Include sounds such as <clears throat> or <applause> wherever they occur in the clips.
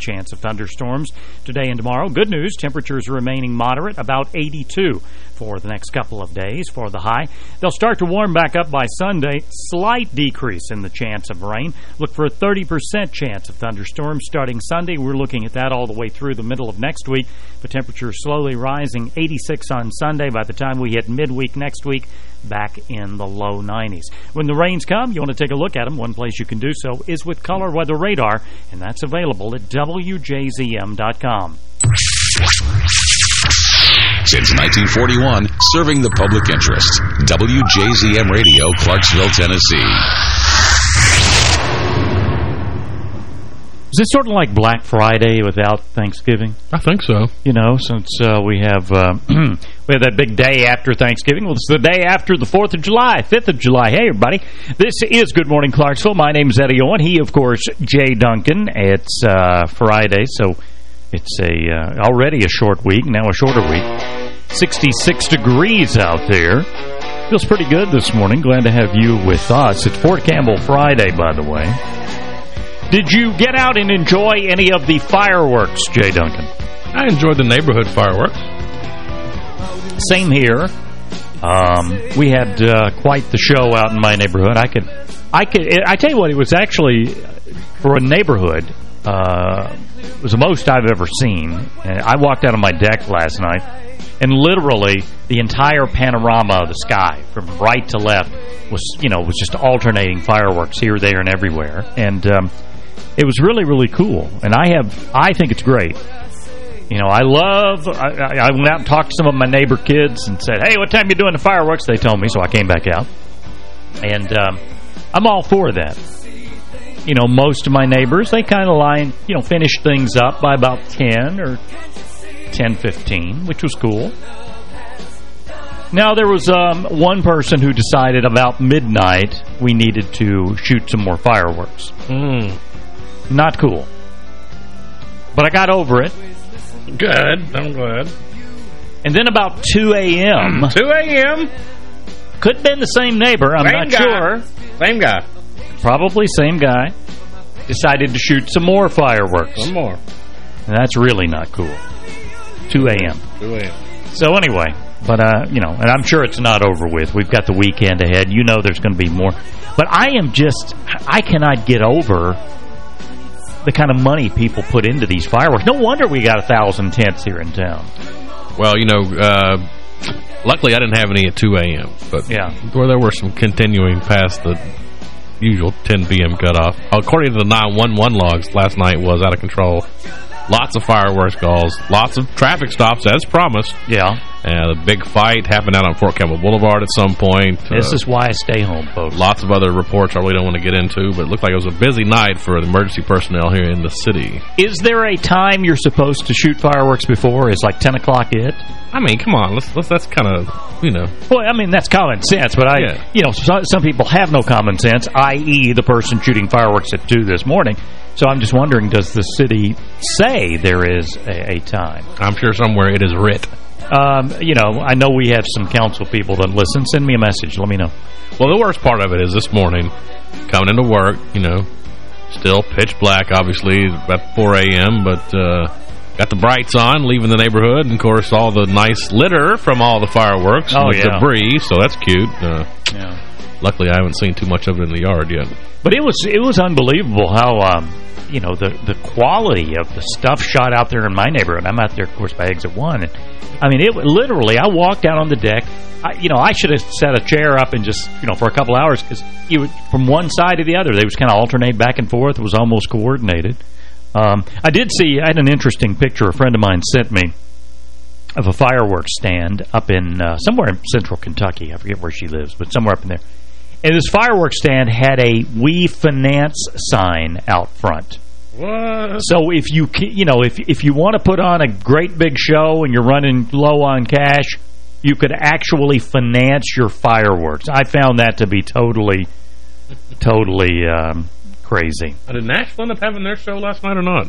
chance of thunderstorms today and tomorrow. Good news, temperatures remaining moderate, about 82 for the next couple of days for the high. They'll start to warm back up by Sunday. Slight decrease in the chance of rain. Look for a 30% chance of thunderstorms starting Sunday. We're looking at that all the way through the middle of next week. The temperature slowly rising 86 on Sunday. By the time we hit midweek next week, back in the low 90s. When the rains come, you want to take a look at them. One place you can do so is with Color Weather Radar, and that's available at WJZM.com. Since 1941, serving the public interest. WJZM Radio, Clarksville, Tennessee. Is this sort of like Black Friday without Thanksgiving? I think so. You know, since uh, we have uh, <clears throat> we have that big day after Thanksgiving. Well, it's the day after the 4th of July, 5th of July. Hey, everybody. This is Good Morning Clarksville. My name is Eddie Owen. He, of course, Jay Duncan. It's uh, Friday, so it's a uh, already a short week, now a shorter week. 66 degrees out there. Feels pretty good this morning. Glad to have you with us. It's Fort Campbell Friday, by the way. Did you get out and enjoy any of the fireworks, Jay Duncan? I enjoyed the neighborhood fireworks. Same here. Um, we had uh, quite the show out in my neighborhood. I could, I could, I tell you what, it was actually for a neighborhood. Uh, it was the most I've ever seen. And I walked out on my deck last night, and literally the entire panorama of the sky, from right to left, was you know was just alternating fireworks here, there, and everywhere. And um, it was really, really cool. And I have, I think it's great. You know, I love, I, I went out and talked to some of my neighbor kids and said, hey, what time you doing the fireworks? They told me, so I came back out. And um, I'm all for that. You know, most of my neighbors, they kind of line, you know, finish things up by about 10 or 10:15, which was cool. Now, there was um, one person who decided about midnight we needed to shoot some more fireworks. Mm. Not cool. But I got over it. Good. I'm glad. And then about 2 a.m. 2 a.m. Could have been the same neighbor. I'm same not guy. sure. Same guy. Probably same guy. Decided to shoot some more fireworks. One more. And that's really not cool. 2 a.m. 2 a.m. So anyway, but, uh, you know, and I'm sure it's not over with. We've got the weekend ahead. You know there's going to be more. But I am just, I cannot get over the kind of money people put into these fireworks. No wonder we got a thousand tents here in town. Well, you know, uh, luckily I didn't have any at 2 a.m. But yeah. where there were some continuing past the usual 10 p.m. cutoff. According to the 911 logs, last night was out of control. Lots of fireworks calls, lots of traffic stops as promised. Yeah. And a big fight happened out on Fort Campbell Boulevard at some point. This uh, is why I stay home, folks. Lots of other reports I really don't want to get into, but it looked like it was a busy night for emergency personnel here in the city. Is there a time you're supposed to shoot fireworks before? Is like 10 o'clock it? I mean, come on. Let's, let's that's kind of, you know. Well, I mean, that's common sense, but I, yeah. you know, some, some people have no common sense, i.e. the person shooting fireworks at 2 this morning. So I'm just wondering, does the city say there is a, a time? I'm sure somewhere it is writ. Um, you know, I know we have some council people that listen. Send me a message. Let me know. Well, the worst part of it is this morning, coming into work, you know, still pitch black, obviously, about 4 a.m., but uh, got the brights on, leaving the neighborhood, and, of course, all the nice litter from all the fireworks oh, and yeah. debris, so that's cute. Uh, yeah. Luckily, I haven't seen too much of it in the yard yet. But it was it was unbelievable how, um, you know, the, the quality of the stuff shot out there in my neighborhood. I'm out there, of course, by Exit 1. And, I mean, it literally, I walked out on the deck. I, you know, I should have set a chair up and just, you know, for a couple hours because from one side to the other, they was kind of alternate back and forth. It was almost coordinated. Um, I did see, I had an interesting picture a friend of mine sent me of a fireworks stand up in uh, somewhere in central Kentucky. I forget where she lives, but somewhere up in there. And this fireworks stand had a We Finance sign out front. What? So if you you know if if you want to put on a great big show and you're running low on cash, you could actually finance your fireworks. I found that to be totally totally um, crazy. Did Nashville end up having their show last night or not?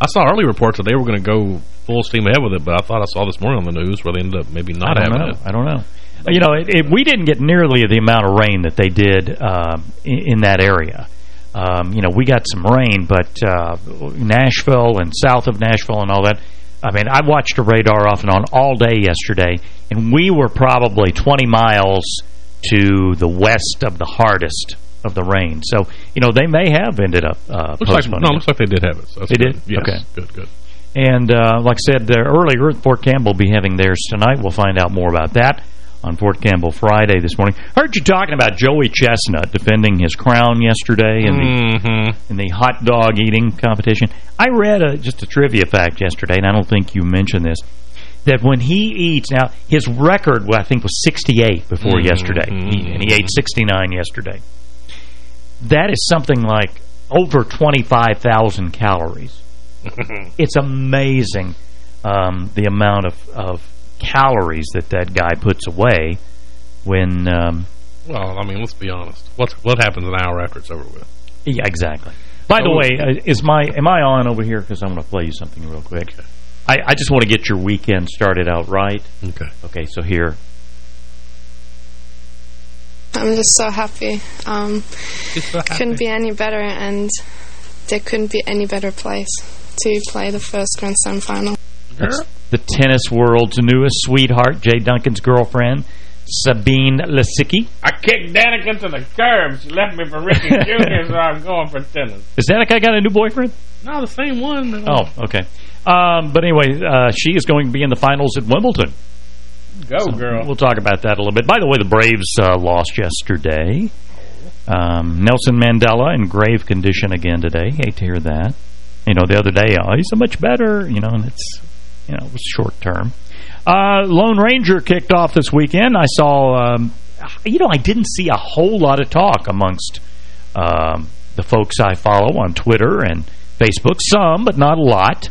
I saw early reports that they were going to go full steam ahead with it, but I thought I saw this morning on the news where they ended up maybe not having know. it. I don't know. You know, it, it, we didn't get nearly the amount of rain that they did uh, in, in, that area. um, you know, we got some rain, but uh, Nashville and south of Nashville and all that, I mean, I watched a radar off and on all day yesterday, and we were probably 20 miles to the west of the hardest of the rain. So, you know, they may have ended up uh, looks like, No, looks like they did have it. So they good. did? Yes. Okay. Good, good. And uh, like I said uh, earlier, Fort Campbell will be having theirs tonight. We'll find out more about that on Fort Campbell Friday this morning. Heard you talking about Joey Chestnut defending his crown yesterday in the mm -hmm. in the hot dog eating competition. I read a, just a trivia fact yesterday, and I don't think you mentioned this, that when he eats, now his record, well, I think, was 68 before mm -hmm. yesterday, he, and he ate 69 yesterday. That is something like over 25,000 calories. <laughs> it's amazing um, the amount of, of calories that that guy puts away when... Um, well, I mean, let's be honest. What's What happens an hour after it's over with? Yeah, exactly. By so, the way, uh, is my am I on over here? Because I want to play you something real quick. Okay. I, I just want to get your weekend started out right. Okay. Okay, so here. I'm just so happy. Um, so happy. Couldn't be any better, and there couldn't be any better place to play the first Grand Slam final. That's the tennis world's newest sweetheart, Jay Duncan's girlfriend, Sabine Lisicki. I kicked Danica to the curb. She left me for Ricky <laughs> Jr., so I'm going for tennis. Is Danica got a new boyfriend? No, the same one. Oh, okay. Um, but anyway, uh, she is going to be in the finals at Wimbledon. Go, so girl. We'll talk about that a little bit. By the way, the Braves uh, lost yesterday. Um, Nelson Mandela in grave condition again today. Hate to hear that. You know, the other day, oh, he's so much better. You know, and it's you know, it was short term. Uh, Lone Ranger kicked off this weekend. I saw, um, you know, I didn't see a whole lot of talk amongst um, the folks I follow on Twitter and Facebook. Some, but not a lot.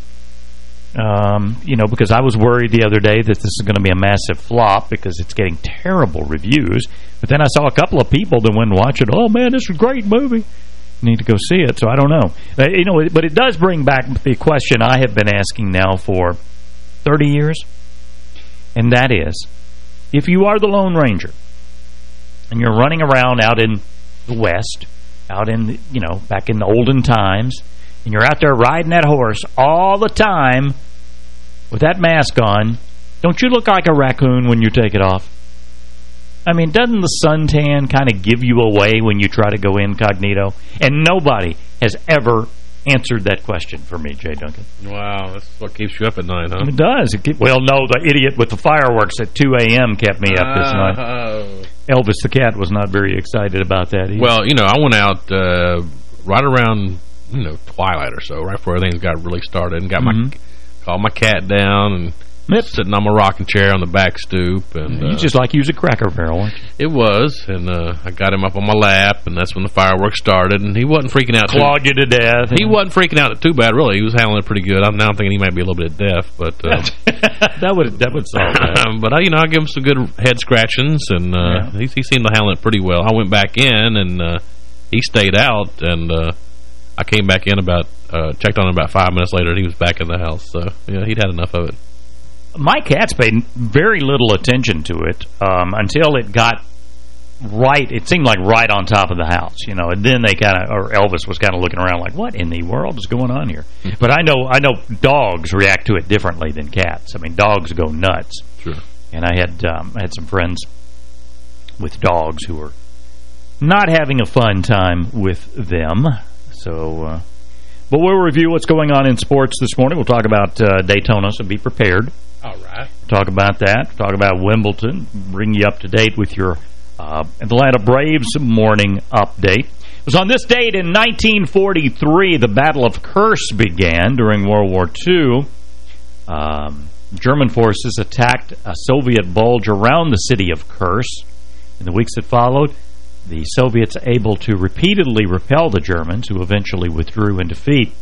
Um, you know, because I was worried the other day that this is going to be a massive flop because it's getting terrible reviews. But then I saw a couple of people that went and watched it. Oh, man, this is a great movie. Need to go see it, so I don't know. Uh, you know, but it does bring back the question I have been asking now for 30 years. And that is, if you are the Lone Ranger and you're running around out in the West, out in, the, you know, back in the olden times, and you're out there riding that horse all the time with that mask on, don't you look like a raccoon when you take it off? I mean, doesn't the suntan kind of give you away when you try to go incognito? And nobody has ever answered that question for me, Jay Duncan. Wow, that's what keeps you up at night, huh? It does. It keep, well, no, the idiot with the fireworks at 2 a.m. kept me up this night. Oh. Elvis the cat was not very excited about that either. Well, you know, I went out uh, right around, you know, twilight or so, right before everything got really started, and got mm -hmm. my mm-hmm. called my cat down and Yep. Sitting on my rocking chair on the back stoop. and You uh, just like use a Cracker Barrel, weren't you? It was, and uh, I got him up on my lap, and that's when the fireworks started, and he wasn't freaking out Clawed too, you to death. He wasn't freaking out too bad, really. He was handling it pretty good. I'm now thinking he might be a little bit deaf, but... Uh, <laughs> that would that would solve that. <laughs> but, you know, I give him some good head scratchings, and uh, yeah. he, he, seemed to handle it pretty well. I went back in, and uh, he stayed out, and... Uh, I came back in about, uh, checked on him about five minutes later, and he was back in the house. So, yeah, he'd had enough of it my cats paid very little attention to it um, until it got right, it seemed like right on top of the house, you know, and then they kind of, or Elvis was kind of looking around like, what in the world is going on here? Hmm. but I know I know dogs react to it differently than cats. I mean, dogs go nuts. Sure. And I had um, I had some friends with dogs who were not having a fun time with them. So, uh, but we'll review what's going on in sports this morning. We'll talk about uh, Daytona, so be prepared. All right. Talk about that. Talk about Wimbledon. Bring you up to date with your uh, Atlanta Braves morning update. It was on this date in 1943 the Battle of Kursk began during World War II. Um, German forces attacked a Soviet bulge around the city of Kursk. In the weeks that followed, the Soviets able to repeatedly repel the Germans, who eventually withdrew in defeat.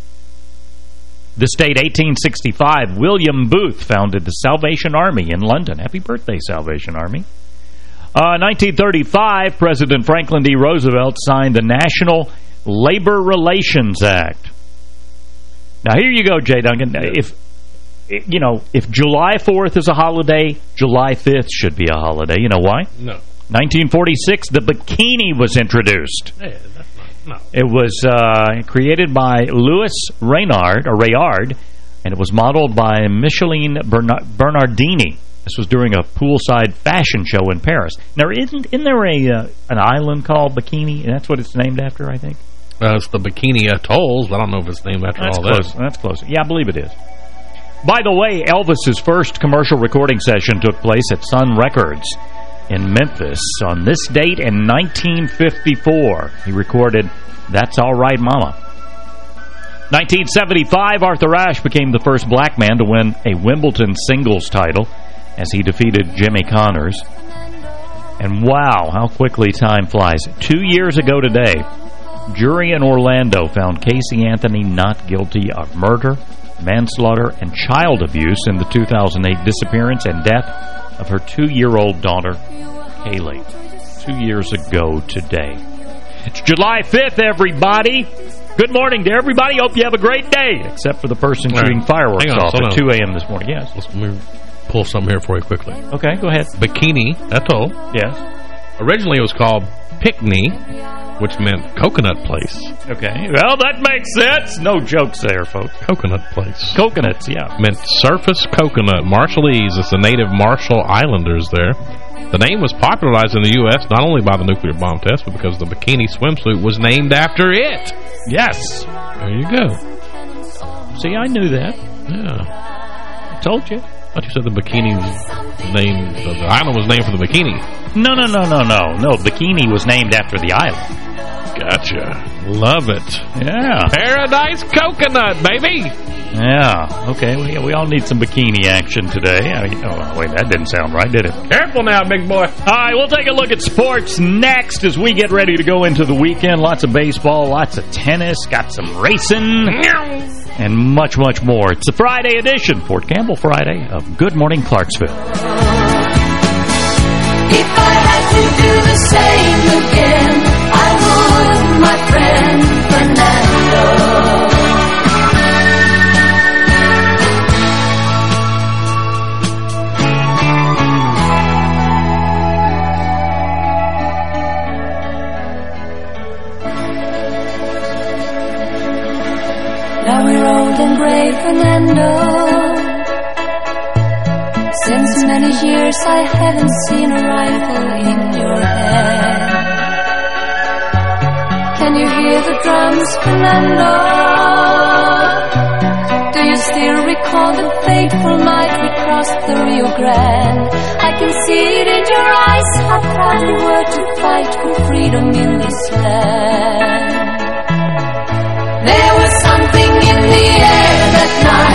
This date, 1865, William Booth founded the Salvation Army in London. Happy birthday, Salvation Army. Uh, 1935, President Franklin D. Roosevelt signed the National Labor Relations Act. Now, here you go, Jay Duncan. If you know, if July 4th is a holiday, July 5th should be a holiday. You know why? No. 1946, the bikini was introduced. Hey, No. It was uh, created by Louis Reynard, or Rayard, and it was modeled by Micheline Bernardini. This was during a poolside fashion show in Paris. Now, isn't, isn't there a uh, an island called Bikini? That's what it's named after, I think. Uh, it's the Bikini Atolls. I don't know if it's named after That's all close. that. That's close. Yeah, I believe it is. By the way, Elvis's first commercial recording session took place at Sun Records in Memphis on this date in 1954. He recorded That's All Right Mama. 1975, Arthur Ashe became the first black man to win a Wimbledon singles title as he defeated Jimmy Connors. And wow, how quickly time flies. Two years ago today, jury in Orlando found Casey Anthony not guilty of murder, manslaughter, and child abuse in the 2008 disappearance and death of her two-year-old daughter, Kaylee. Two years ago today. It's July 5th, everybody. Good morning to everybody. Hope you have a great day, except for the person shooting fireworks on, off at 2 a.m. this morning. Yes. Let's move pull something here for you quickly. Okay, go ahead. Bikini Atoll. Yes. Originally it was called Pikni, which meant coconut place. Okay. Well, that makes sense. No jokes there, folks. Coconut place. Coconuts, yeah. Meant surface coconut. Marshallese is the native Marshall Islanders there. The name was popularized in the U.S. not only by the nuclear bomb test, but because the bikini swimsuit was named after it. Yes. There you go. See, I knew that. Yeah. I told you thought you said the bikini name, the island was named for the bikini. No, no, no, no, no. No, bikini was named after the island. Gotcha. Love it. Yeah. Paradise coconut, baby. Yeah. Okay. We, we all need some bikini action today. I mean, oh, wait, that didn't sound right, did it? Careful now, big boy. All right, we'll take a look at sports next as we get ready to go into the weekend. Lots of baseball, lots of tennis, got some racing and much, much more. It's the Friday edition, Fort Campbell Friday of Good Morning Clarksville. If I had to do the same again, I would, my friend gray, Fernando. Since many years I haven't seen a rifle in your hand. Can you hear the drums, Fernando? Do you still recall the fateful night we crossed the Rio Grande? I can see it in your eyes, how proud you were to fight for freedom in this land. There was something in the air that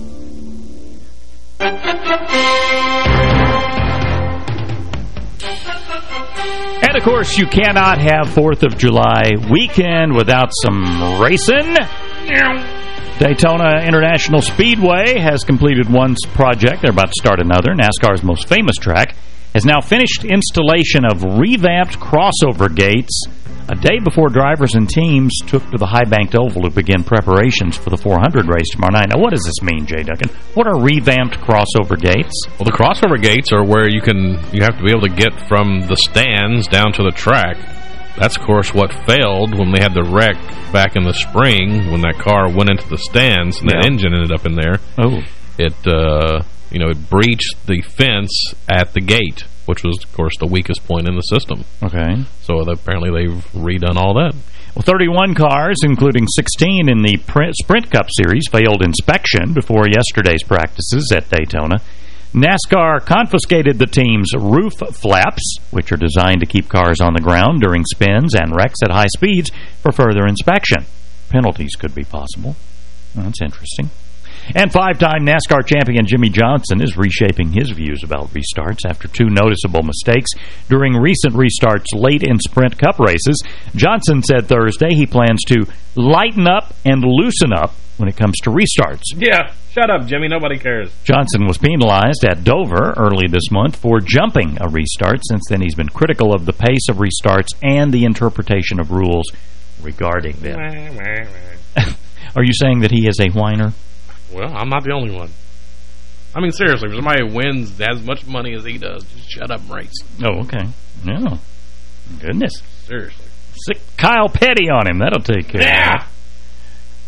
And, of course, you cannot have 4th of July weekend without some racing. Daytona International Speedway has completed one project. They're about to start another. NASCAR's most famous track has now finished installation of revamped crossover gates a day before drivers and teams took to the high-banked oval to begin preparations for the 400 race tomorrow night. Now, what does this mean, Jay Duncan? What are revamped crossover gates? Well, the crossover gates are where you can you have to be able to get from the stands down to the track. That's, of course, what failed when they had the wreck back in the spring when that car went into the stands and Yeah. the engine ended up in there. Oh. It, uh, you know, it breached the fence at the gate, which was, of course, the weakest point in the system. Okay. So apparently they've redone all that. Well, 31 cars, including 16 in the Sprint Cup Series, failed inspection before yesterday's practices at Daytona. NASCAR confiscated the team's roof flaps, which are designed to keep cars on the ground during spins and wrecks at high speeds, for further inspection. Penalties could be possible. Well, that's interesting. And five-time NASCAR champion Jimmie Johnson is reshaping his views about restarts after two noticeable mistakes during recent restarts late in Sprint Cup races. Johnson said Thursday he plans to lighten up and loosen up when it comes to restarts. Yeah, shut up, Jimmy. Nobody cares. Johnson was penalized at Dover early this month for jumping a restart. Since then, he's been critical of the pace of restarts and the interpretation of rules regarding them. <laughs> Are you saying that he is a whiner? Well, I'm not the only one. I mean, seriously, if somebody wins as much money as he does, just shut up and race. Oh, okay. No. Goodness. Seriously. Sick Kyle Petty on him. That'll take care Yeah. of it.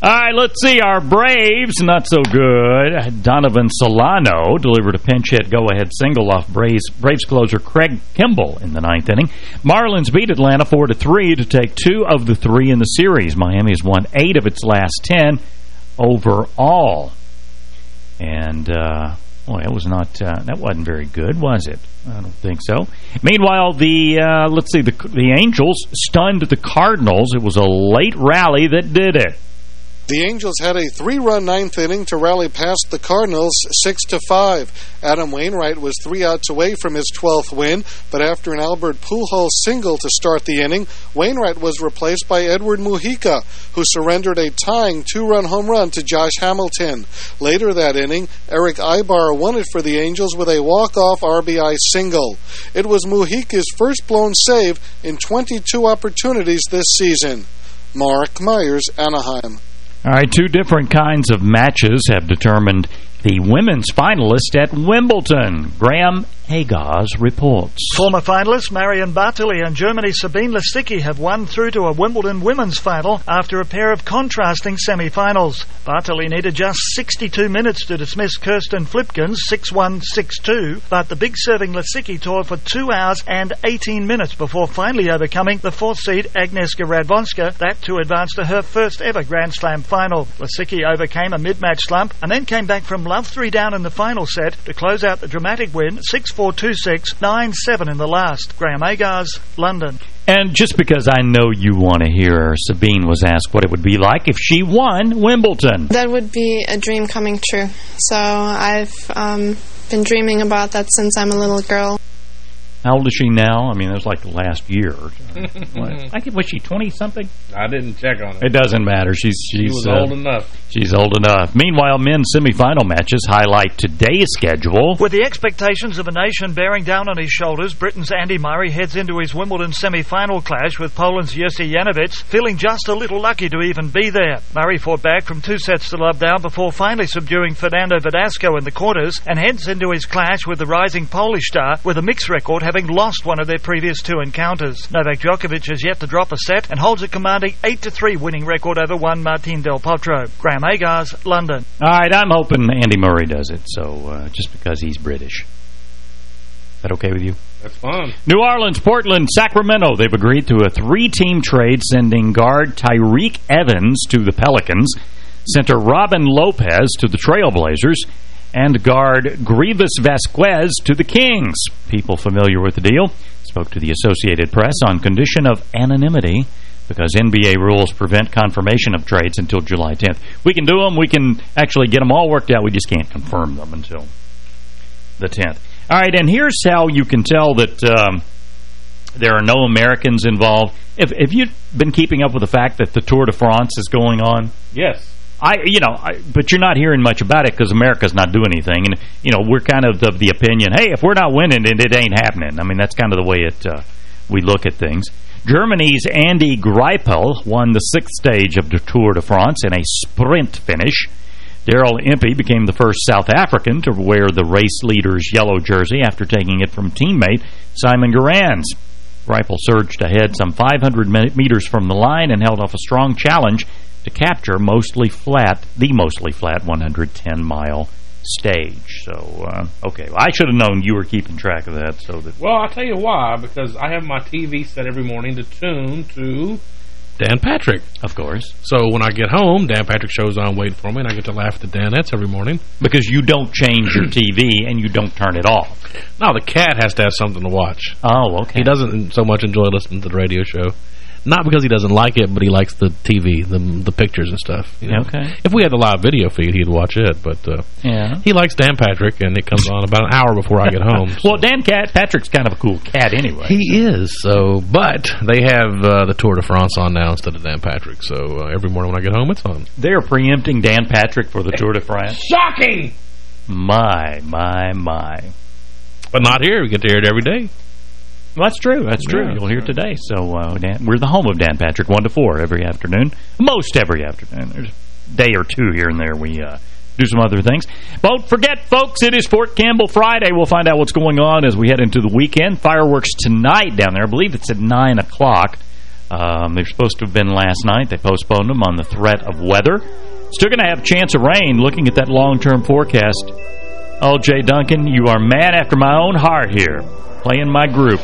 All right, let's see. Our Braves, not so good. Donovan Solano delivered a pinch hit go-ahead single off Braves, Braves closer Craig Kimbrel in the ninth inning. Marlins beat Atlanta 4-3 to three to take two of the three in the series. Miami has won eight of its last ten overall. And, uh, boy, that was not, uh, that wasn't very good, was it? I don't think so. Meanwhile, the, uh, let's see, the, the Angels stunned the Cardinals. It was a late rally that did it. The Angels had a three-run ninth inning to rally past the Cardinals 6 to five. Adam Wainwright was three outs away from his 12th win, but after an Albert Pujols single to start the inning, Wainwright was replaced by Edward Mujica, who surrendered a tying two-run home run to Josh Hamilton. Later that inning, Erick Aybar won it for the Angels with a walk-off RBI single. It was Mujica's first blown save in 22 opportunities this season. Mark Myers, Anaheim. All right, two different kinds of matches have determined the women's finalist at Wimbledon. Graham Agars reports. Former finalists Marion Bartoli and Germany's Sabine Lisicki have won through to a Wimbledon women's final after a pair of contrasting semi-finals. Bartoli needed just 62 minutes to dismiss Kirsten Flipkens 6-1, 6-2, but the big serving Lisicki toiled for 2 hours and 18 minutes before finally overcoming the fourth seed Agnieszka Radwanska, that to advance to her first ever Grand Slam final. Lisicki overcame a mid-match slump and then came back from love 3 down in the final set to close out the dramatic win 6-4, 2-6, 9-7 in the last. Graham Agars, London. And just because I know you want to hear her, Sabine was asked what it would be like if she won Wimbledon. That would be a dream coming true. So I've um, been dreaming about that since I'm a little girl. How old is she now? I mean, it was like last year. <laughs> I think, was she 20-something? I didn't check on it. It doesn't matter. She's she's she was uh, old enough. She's old enough. Meanwhile, men's semifinal matches highlight today's schedule. With the expectations of a nation bearing down on his shoulders, Britain's Andy Murray heads into his Wimbledon semi-final clash with Poland's Jerzy Janowicz, feeling just a little lucky to even be there. Murray fought back from two sets to love down before finally subduing Fernando Verdasco in the quarters and heads into his clash with the rising Polish star with a mixed record having lost one of their previous two encounters. Novak Djokovic has yet to drop a set and holds a commanding 8-3 winning record over Juan Martin Del Potro. Graham Agars, London. All right, I'm hoping Andy Murray does it, so uh, just because he's British. Is that okay with you? That's fun. New Orleans, Portland, Sacramento. They've agreed to a three-team trade sending guard Tyreke Evans to the Pelicans, center Robin Lopez to the Trailblazers, and guard Greivis Vasquez to the Kings. People familiar with the deal spoke to the Associated Press on condition of anonymity because NBA rules prevent confirmation of trades until July 10th. We can do them. We can actually get them all worked out. We just can't confirm them until the 10th. All right, and here's how you can tell that um, there are no Americans involved. If, if you've been keeping up with the fact that the Tour de France is going on, Yes. I, you know, I, but you're not hearing much about it because America's not doing anything. And, you know, we're kind of of the opinion, hey, if we're not winning, then it ain't happening. I mean, that's kind of the way it uh, we look at things. Germany's Andy Greipel won the sixth stage of the Tour de France in a sprint finish. Daryl Impey became the first South African to wear the race leader's yellow jersey after taking it from teammate Simon Gerrans. Greipel surged ahead some 500 meters from the line and held off a strong challenge to capture mostly flat, the mostly flat 110-mile stage. So, uh, okay, well, I should have known you were keeping track of that. so that. Well, I'll tell you why, because I have my TV set every morning to tune to Dan Patrick. Of course. So when I get home, Dan Patrick shows on waiting for me, and I get to laugh at the Danettes every morning. Because you don't change your <clears throat> TV and you don't turn it off. No, the cat has to have something to watch. Oh, okay. He doesn't so much enjoy listening to the radio show. Not because he doesn't like it, but he likes the TV, the the pictures and stuff. You know? Okay. If we had the live video feed, he'd watch it, but uh, Yeah. he likes Dan Patrick, and it comes on about an hour before I get home. <laughs> Well, Dan Cat Patrick's kind of a cool cat anyway. He is, so, but they have uh, the Tour de France on now instead of Dan Patrick, so uh, every morning when I get home, it's on. They're preempting Dan Patrick for the Tour de France. Shocking! My, my, my. But not here. We get to hear it every day. Well, that's true. That's true. Yeah. You'll hear today. So uh, Dan, we're the home of Dan Patrick, 1 to 4 every afternoon. Most every afternoon. There's a day or two here and there we uh, do some other things. Don't forget, folks, it is Fort Campbell Friday. We'll find out what's going on as we head into the weekend. Fireworks tonight down there. I believe it's at 9 o'clock. Um, they're supposed to have been last night. They postponed them on the threat of weather. Still going to have a chance of rain looking at that long-term forecast. Oh, Jay Duncan, you are man after my own heart here, playing my group.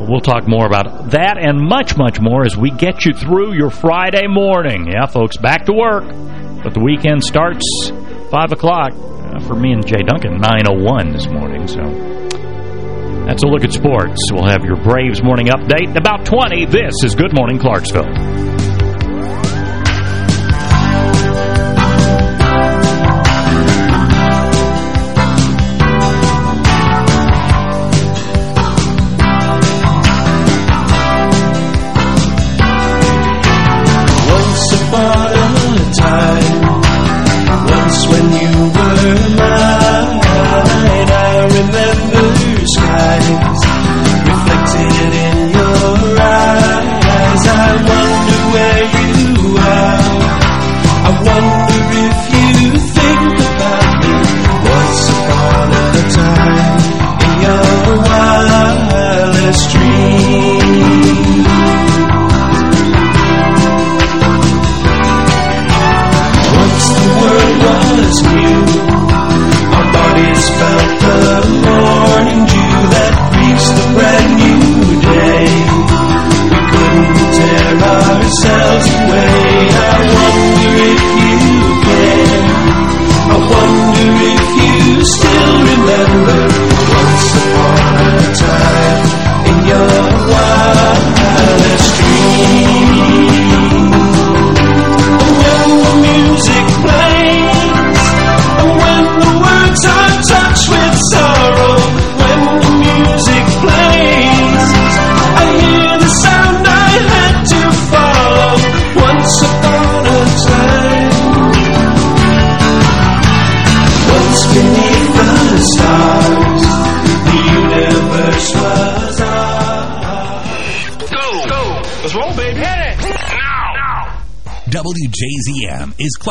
We'll talk more about that and much, much more as we get you through your Friday morning. Yeah, folks, back to work. But the weekend starts 5 o'clock. Uh, for me and Jay Duncan, 9.01 this morning. So that's a look at sports. We'll have your Braves morning update about 20. This is Good Morning Clarksville.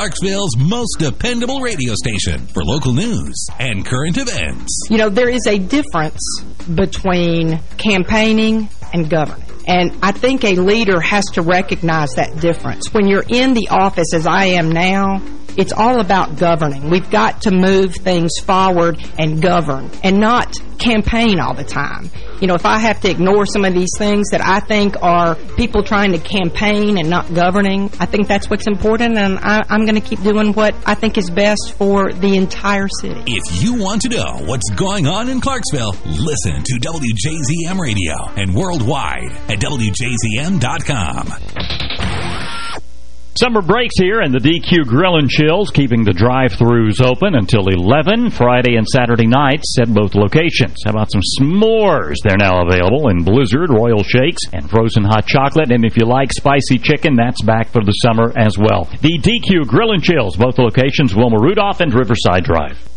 Clarksville's most dependable radio station for local news and current events. You know, there is a difference between campaigning and governing. And I think a leader has to recognize that difference. When you're in the office, as I am now, it's all about governing. We've got to move things forward and govern and not campaign all the time. You know, if I have to ignore some of these things that I think are people trying to campaign and not governing, I think that's what's important, and I, I'm going to keep doing what I think is best for the entire city. If you want to know what's going on in Clarksville, listen to WJZM Radio and worldwide at WJZM.com. Summer breaks here, and the DQ Grill and Chills keeping the drive-thrus open until 11 Friday and Saturday nights at both locations. How about some s'mores? They're now available in Blizzard, Royal Shakes, and frozen hot chocolate. And if you like spicy chicken, that's back for the summer as well. The DQ Grill and Chills, both locations, Wilma Rudolph and Riverside Drive.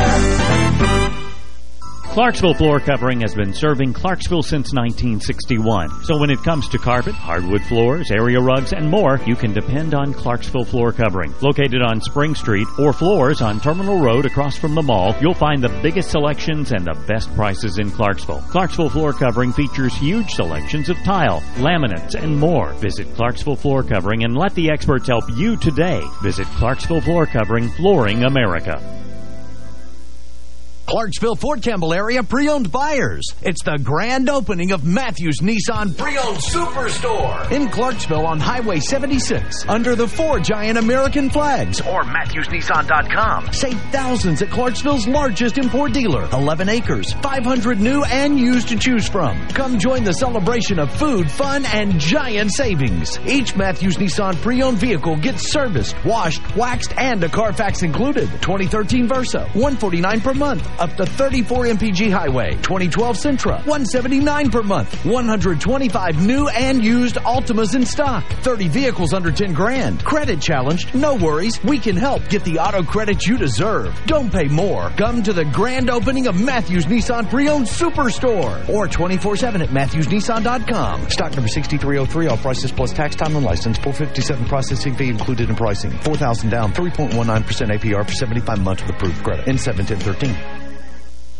Clarksville Floor Covering has been serving Clarksville since 1961. So when it comes to carpet, hardwood floors, area rugs, and more, you can depend on Clarksville Floor Covering. Located on Spring Street or floors on Terminal Road across from the mall, you'll find the biggest selections and the best prices in Clarksville. Clarksville Floor Covering features huge selections of tile, laminates, and more. Visit Clarksville Floor Covering and let the experts help you today. Visit Clarksville Floor Covering, Flooring America. Clarksville Fort Campbell area pre-owned buyers. It's the grand opening of Matthews Nissan Pre-Owned Superstore in Clarksville on Highway 76 under the four giant American flags or MatthewsNissan.com. Save thousands at Clarksville's largest import dealer. 11 acres, 500 new and used to choose from. Come join the celebration of food, fun, and giant savings. Each Matthews Nissan pre-owned vehicle gets serviced, washed, waxed, and a Carfax included. 2013 Versa, 149 per month up to 34 MPG Highway. 2012 Sentra, 179 per month. 125 new and used Altimas in stock. 30 vehicles under 10 grand. Credit challenged? No worries. We can help get the auto credit you deserve. Don't pay more. Come to the grand opening of Matthews Nissan Pre-Owned Superstore or 24-7 at MatthewsNissan.com. Stock number 6303. All prices plus tax, time, and license. 457 processing fee included in pricing. 4000 down. 3.19% APR for 75 months with approved credit. In 71013.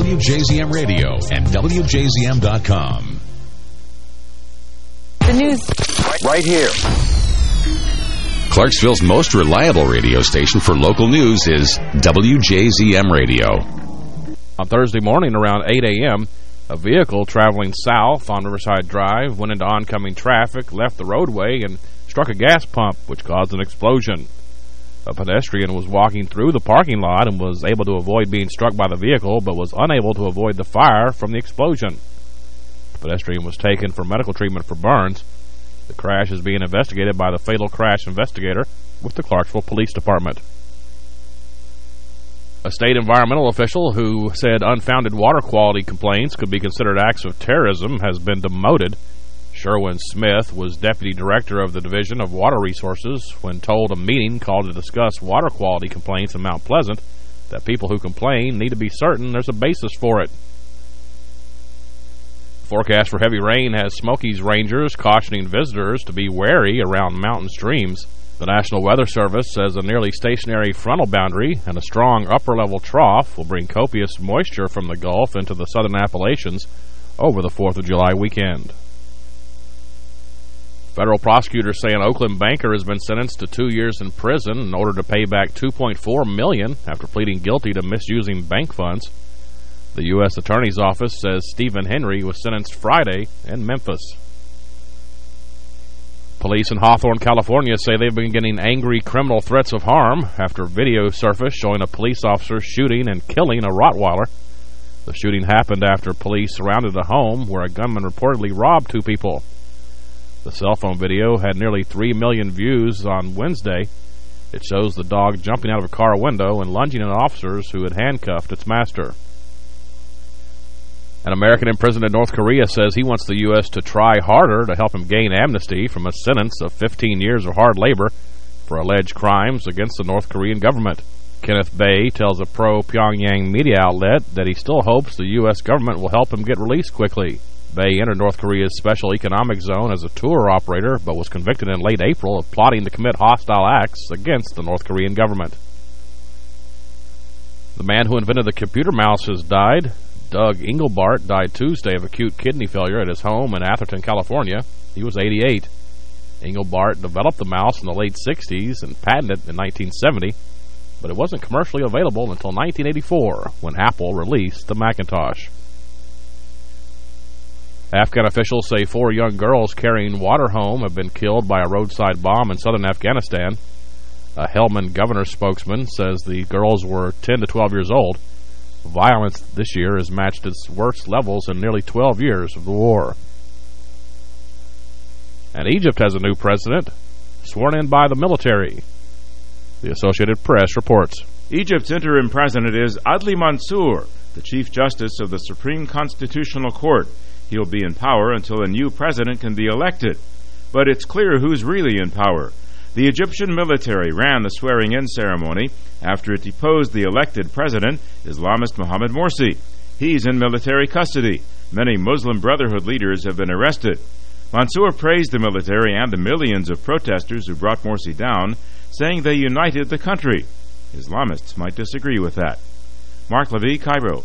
WJZM Radio and WJZM.com. The news. Right here. Clarksville's most reliable radio station for local news is WJZM Radio. On Thursday morning around 8 a.m., a vehicle traveling south on Riverside Drive went into oncoming traffic, left the roadway, and struck a gas pump, which caused an explosion. A pedestrian was walking through the parking lot and was able to avoid being struck by the vehicle, but was unable to avoid the fire from the explosion. The pedestrian was taken for medical treatment for burns. The crash is being investigated by the fatal crash investigator with the Clarksville Police Department. A state environmental official who said unfounded water quality complaints could be considered acts of terrorism has been demoted. Sherwin Smith was deputy director of the Division of Water Resources when told a meeting called to discuss water quality complaints in Mount Pleasant that people who complain need to be certain there's a basis for it. Forecast for heavy rain has Smokies rangers cautioning visitors to be wary around mountain streams. The National Weather Service says a nearly stationary frontal boundary and a strong upper-level trough will bring copious moisture from the Gulf into the southern Appalachians over the 4th of July weekend. Federal prosecutors say an Oakland banker has been sentenced to two years in prison in order to pay back 2.4 million after pleading guilty to misusing bank funds. The U.S. Attorney's Office says Stephen Henry was sentenced Friday in Memphis. Police in Hawthorne, California say they've been getting angry criminal threats of harm after video surfaced showing a police officer shooting and killing a Rottweiler. The shooting happened after police surrounded a home where a gunman reportedly robbed two people. The cell phone video had nearly 3 million views on Wednesday. It shows the dog jumping out of a car window and lunging at officers who had handcuffed its master. An American imprisoned in North Korea says he wants the U.S. to try harder to help him gain amnesty from a sentence of 15 years of hard labor for alleged crimes against the North Korean government. Kenneth Bae tells a pro-Pyongyang media outlet that he still hopes the U.S. government will help him get released quickly. Bae entered North Korea's special economic zone as a tour operator, but was convicted in late April of plotting to commit hostile acts against the North Korean government. The man who invented the computer mouse has died. Doug Engelbart died Tuesday of acute kidney failure at his home in Atherton, California. He was 88. Engelbart developed the mouse in the late 60s and patented it in 1970, but it wasn't commercially available until 1984 when Apple released the Macintosh. Afghan officials say four young girls carrying water home have been killed by a roadside bomb in southern Afghanistan. A Helmand governor spokesman says the girls were 10 to 12 years old. Violence this year has matched its worst levels in nearly 12 years of the war. And Egypt has a new president, sworn in by the military. The Associated Press reports. Egypt's interim president is Adli Mansour, the Chief Justice of the Supreme Constitutional Court. He'll be in power until a new president can be elected. But it's clear who's really in power. The Egyptian military ran the swearing-in ceremony after it deposed the elected president, Islamist Mohamed Morsi. He's in military custody. Many Muslim Brotherhood leaders have been arrested. Mansour praised the military and the millions of protesters who brought Morsi down, saying they united the country. Islamists might disagree with that. Mark Levy, Cairo.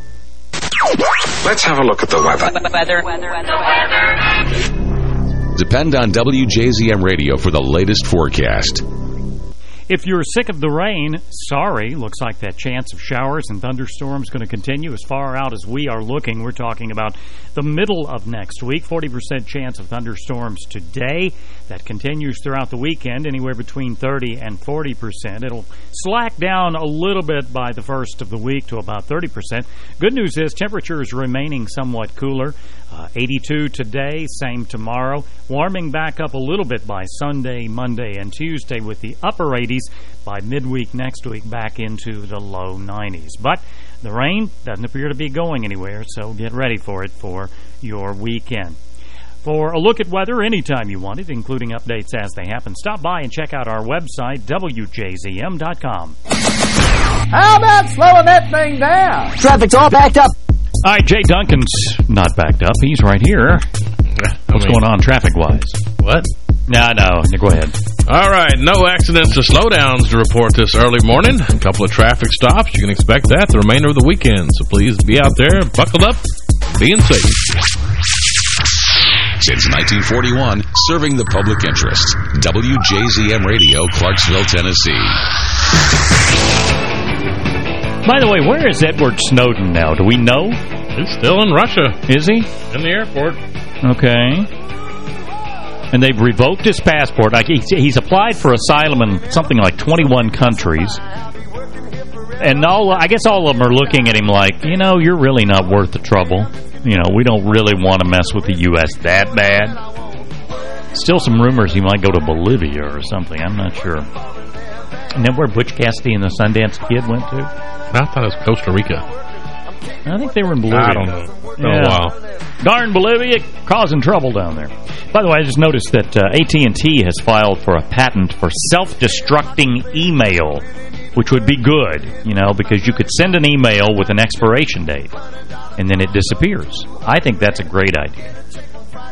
Let's have a look at the weather. Weather. Weather. Weather. Depend on WJZM Radio for the latest forecast. If you're sick of the rain, sorry. Looks like that chance of showers and thunderstorms going to continue as far out as we are looking. We're talking about the middle of next week. 40% chance of thunderstorms today. That continues throughout the weekend, anywhere between 30 and 40%. It'll slack down a little bit by the first of the week to about 30%. Good news is temperatures remaining somewhat cooler. Uh, 82 today, same tomorrow. Warming back up a little bit by Sunday, Monday, and Tuesday with the upper 80s. By midweek next week, back into the low 90s. But the rain doesn't appear to be going anywhere, so get ready for it for your weekend. For a look at weather anytime you want it, including updates as they happen, stop by and check out our website, WJZM.com. How about slowing that thing down? Traffic's all backed up. All right, Jay Duncan's not backed up. He's right here. What's going on traffic-wise? What? No, no. Go ahead. All right, no accidents or slowdowns to report this early morning. A couple of traffic stops. You can expect that the remainder of the weekend. So please be out there, buckled up, being safe. Since 1941, serving the public interest. WJZM Radio, Clarksville, Tennessee. By the way, where is Edward Snowden now? Do we know? He's still in Russia. Is he? In the airport. Okay. And they've revoked his passport. Like he's, he's applied for asylum in something like 21 countries. And all I guess all of them are looking at him like, you know, you're really not worth the trouble. You know, we don't really want to mess with the U.S. that bad. Still some rumors he might go to Bolivia or something. I'm not sure. And then where Butch Cassidy and the Sundance Kid went to? I thought it was Costa Rica. I think they were in Bolivia. I don't know. Been a while. Darn Bolivia, causing trouble down there. By the way, I just noticed that uh, AT&T has filed for a patent for self-destructing email, which would be good, you know, because you could send an email with an expiration date, and then it disappears. I think that's a great idea.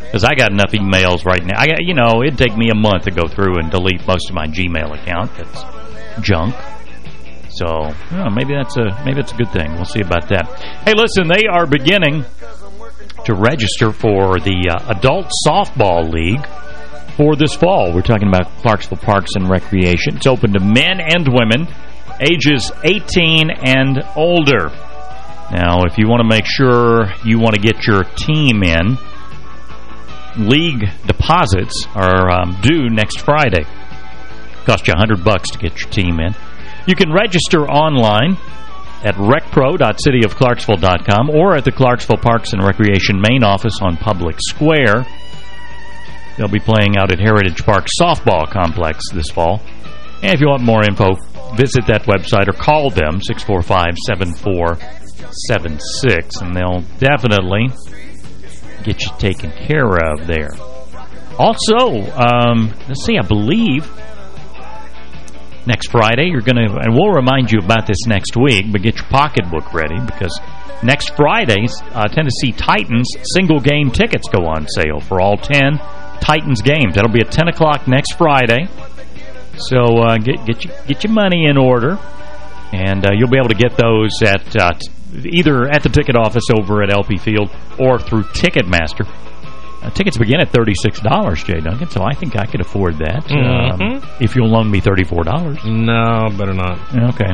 Because I got enough emails right now. I got, you know, it'd take me a month to go through and delete most of my Gmail account. That's junk. So, know, maybe that's a maybe that's a good thing. We'll see about that. Hey, listen, they are beginning to register for the uh, Adult Softball League for this fall. We're talking about Clarksville Parks and Recreation. It's open to men and women, ages 18 and older. Now, if you want to make sure you want to get your team in, league deposits are um, due next Friday. Cost you 100 bucks to get your team in. You can register online at recpro.cityofclarksville.com or at the Clarksville Parks and Recreation main office on Public Square. They'll be playing out at Heritage Park Softball Complex this fall. And if you want more info, visit that website or call them, 645-7476, and they'll definitely get you taken care of there. Also, um, let's see, I believe next Friday. You're going to, and we'll remind you about this next week, but get your pocketbook ready because next Friday, uh, Tennessee Titans single game tickets go on sale for all 10 Titans games. That'll be at 10 o'clock next Friday. So uh, get get your, get your money in order, and uh, you'll be able to get those at uh, either at the ticket office over at LP Field or through Ticketmaster. Uh, tickets begin at $36, Jay Duncan, so I think I could afford that. Mm -hmm. um, if you'll loan me $34. No, better not. Okay.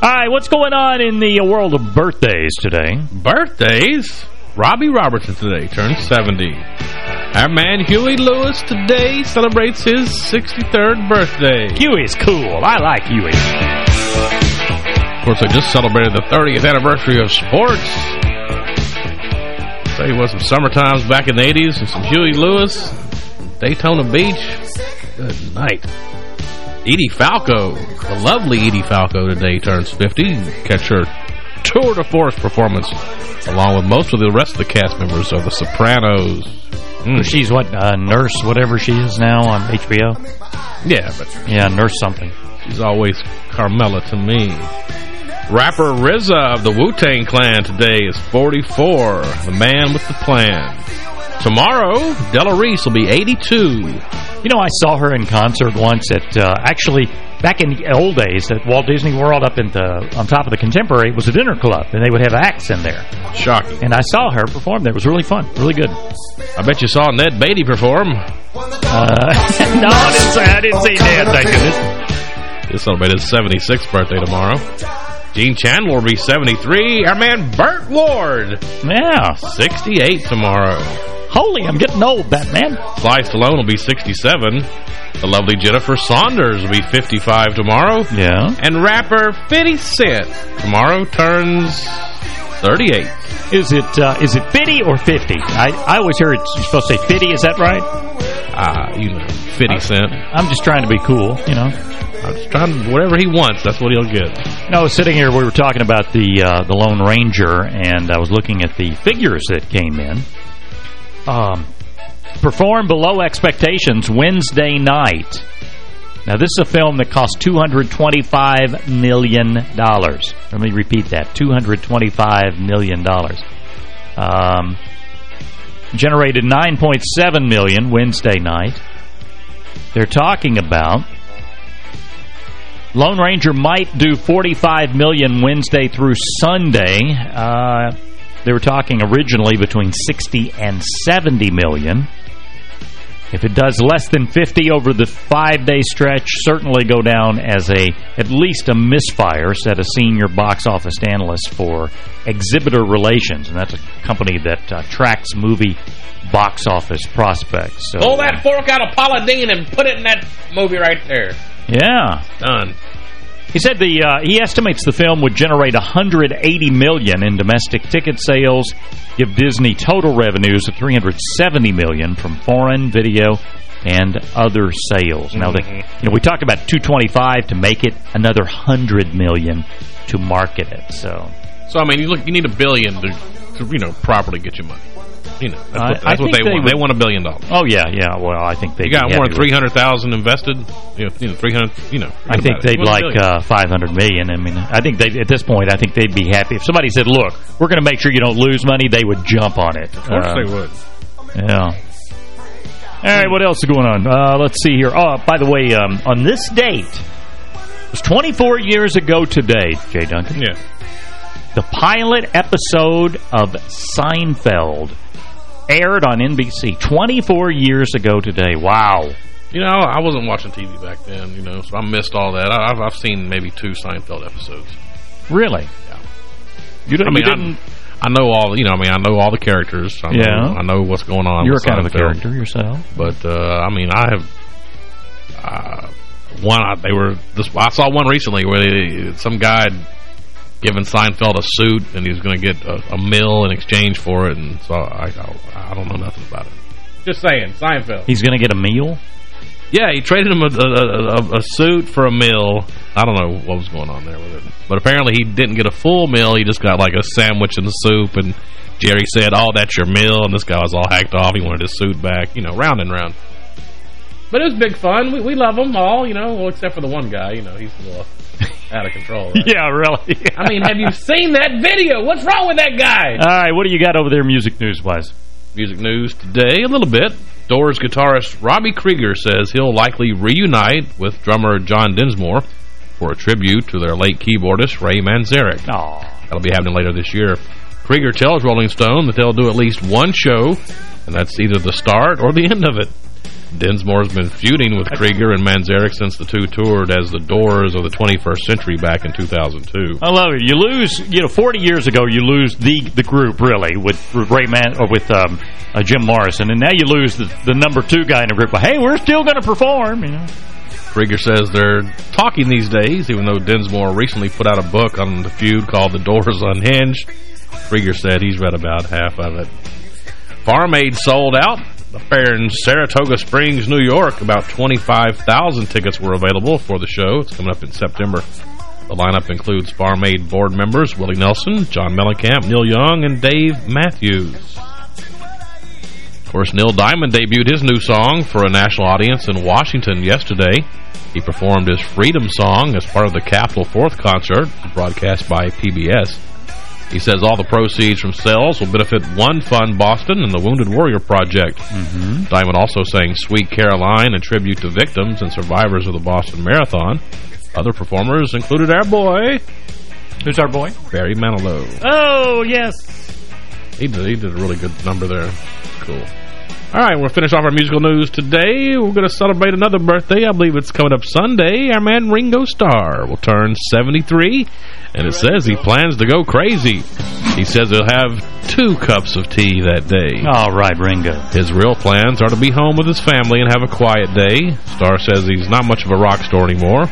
All right, what's going on in the world of birthdays today? Birthdays? Robbie Robertson today turns 70. Our man Huey Lewis today celebrates his 63rd birthday. Huey's cool. I like Huey. Of course, they just celebrated the 30th anniversary of sports. Tell you what, some summer times back in the 80s and some Huey Lewis, Daytona Beach. Good night. Edie Falco, the lovely Edie Falco today turns 50. Catch her tour de force performance along with most of the rest of the cast members of The Sopranos. Mm. She's what, uh, nurse, whatever she is now on HBO? Yeah, but... Yeah, nurse something. She's always Carmela to me. Rapper RZA of the Wu-Tang Clan today is 44, the man with the plan. Tomorrow, Della Reese will be 82. You know, I saw her in concert once at, uh, actually, back in the old days at Walt Disney World up in the, on top of the Contemporary, was a dinner club, and they would have acts in there. Shocking. And I saw her perform there. It was really fun, really good. I bet you saw Ned Beatty perform. Uh, <laughs> no, I didn't, say, I didn't see Ned, thank goodness. He'll celebrate his 76th birthday tomorrow. Gene Chandler will be 73. Our man Burt Ward. Yeah. 68 tomorrow. Holy, I'm getting old, Batman. Sly Stallone will be 67. The lovely Jennifer Saunders will be 55 tomorrow. Yeah. And rapper 50 Cent tomorrow turns 38. Is it uh, is it 50 or 50? I, I always hear it's supposed to say 50. Is that right? Ah, uh, you know, 50 Cent. I'm just trying to be cool, you know. I'm just trying whatever he wants. That's what he'll get. You know, I was sitting here. We were talking about the uh, the Lone Ranger, and I was looking at the figures that came in. Um, performed below expectations Wednesday night. Now, this is a film that cost $225 million. Let me repeat that, $225 million. Um, generated 9.7 million Wednesday night. they're talking about Lone Ranger might do 45 million Wednesday through Sunday. Uh, they were talking originally between 60 and 70 million. If it does less than 50 over the five-day stretch, certainly go down as a at least a misfire, said a senior box office analyst for Exhibitor Relations, and that's a company that uh, tracks movie box office prospects. So, Pull that fork out of Paula and put it in that movie right there. Yeah. Done. He said the uh, he estimates the film would generate 180 million in domestic ticket sales, give Disney total revenues of 370 million from foreign video and other sales. Now, Mm-hmm. you know, we talked about 225 to make it, another 100 million to market it. So, So I mean, you look, you need a billion to, to you know, properly get your money. You know, that's what, that's what they, they want. would- They want a billion dollars. oh yeah, yeah. Well, I think they You got more than three hundred thousand invested. You know, you know, three hundred. You know, I think they'd like uh, 500 million. I mean, I think they at this point, I think they'd be happy if somebody said, "Look, we're going to make sure you don't lose money." They would jump on it. Of course Uh, they would. Yeah. All right, what else is going on? Uh, let's see here. Oh, by the way, um, on this date, it was 24 years ago today, Jay Duncan. Yeah. The pilot episode of Seinfeld aired on NBC 24 years ago today. Wow. You know, I wasn't watching TV back then. You know, so I missed all that. I, I've, I've seen maybe two Seinfeld episodes. Really? Yeah. You, don't, I mean, you didn't... I, I know all. You know, I mean, I know all the characters. I know, Yeah. I know what's going on. You're with kind of a character yourself. But uh, I mean, I have uh, one. I- They were. This, I saw one recently where they, some guy had given Seinfeld a suit, and he was going to get a, a mill in exchange for it. And so I, I, I don't know nothing about it. Just saying, Seinfeld. He's going to get a meal? Yeah, he traded him a, a, a, a suit for a meal. I don't know what was going on there with it. But apparently he didn't get a full meal. He just got like a sandwich and the soup. And Jerry said, oh, that's your meal. And this guy was all hacked off. He wanted his suit back. You know, round and round. But it was big fun. We, we love them all, you know, well, except for the one guy. You know, he's a little <laughs> out of control. Right? Yeah, really. I mean, have you seen that video? What's wrong with that guy? All right, what do you got over there music news-wise? Music news today, a little bit. Doors guitarist Robbie Krieger says he'll likely reunite with drummer John Densmore for a tribute to their late keyboardist Ray Manzarek. Aww. That'll be happening later this year. Krieger tells Rolling Stone that they'll do at least one show, and that's either the start or the end of it. Densmore's been feuding with Krieger and Manzarek since the two toured as the Doors of the 21st Century back in 2002. I love it. You lose, you know, 40 years ago, you lose the the group really with Ray Man or with um, uh, Jim Morrison, and now you lose the, the number two guy in the group. But hey, we're still going to perform. You know, Krieger says they're talking these days, even though Dinsmore recently put out a book on the feud called The Doors Unhinged. Krieger said he's read about half of it. Farm Aid sold out. The fair in Saratoga Springs, New York. About 25,000 tickets were available for the show. It's coming up in September. The lineup includes Farm Aid board members Willie Nelson, John Mellencamp, Neil Young, and Dave Matthews. Of course, Neil Diamond debuted his new song for a national audience in Washington yesterday. He performed his Freedom Song as part of the Capitol 4th concert, broadcast by PBS. He says all the proceeds from sales will benefit One Fund Boston and the Wounded Warrior Project. Mm-hmm. Diamond also sang Sweet Caroline in tribute to victims and survivors of the Boston Marathon. Other performers included our boy. Who's our boy? Barry Manilow. Oh yes, he did. He did a really good number there. Cool. All right, we'll finish off our musical news today. We're going to celebrate another birthday. I believe it's coming up Sunday. Our man Ringo Starr will turn 73, and it says he plans to go crazy. He says he'll have two cups of tea that day. All right, Ringo. His real plans are to be home with his family and have a quiet day. Starr says he's not much of a rock star anymore.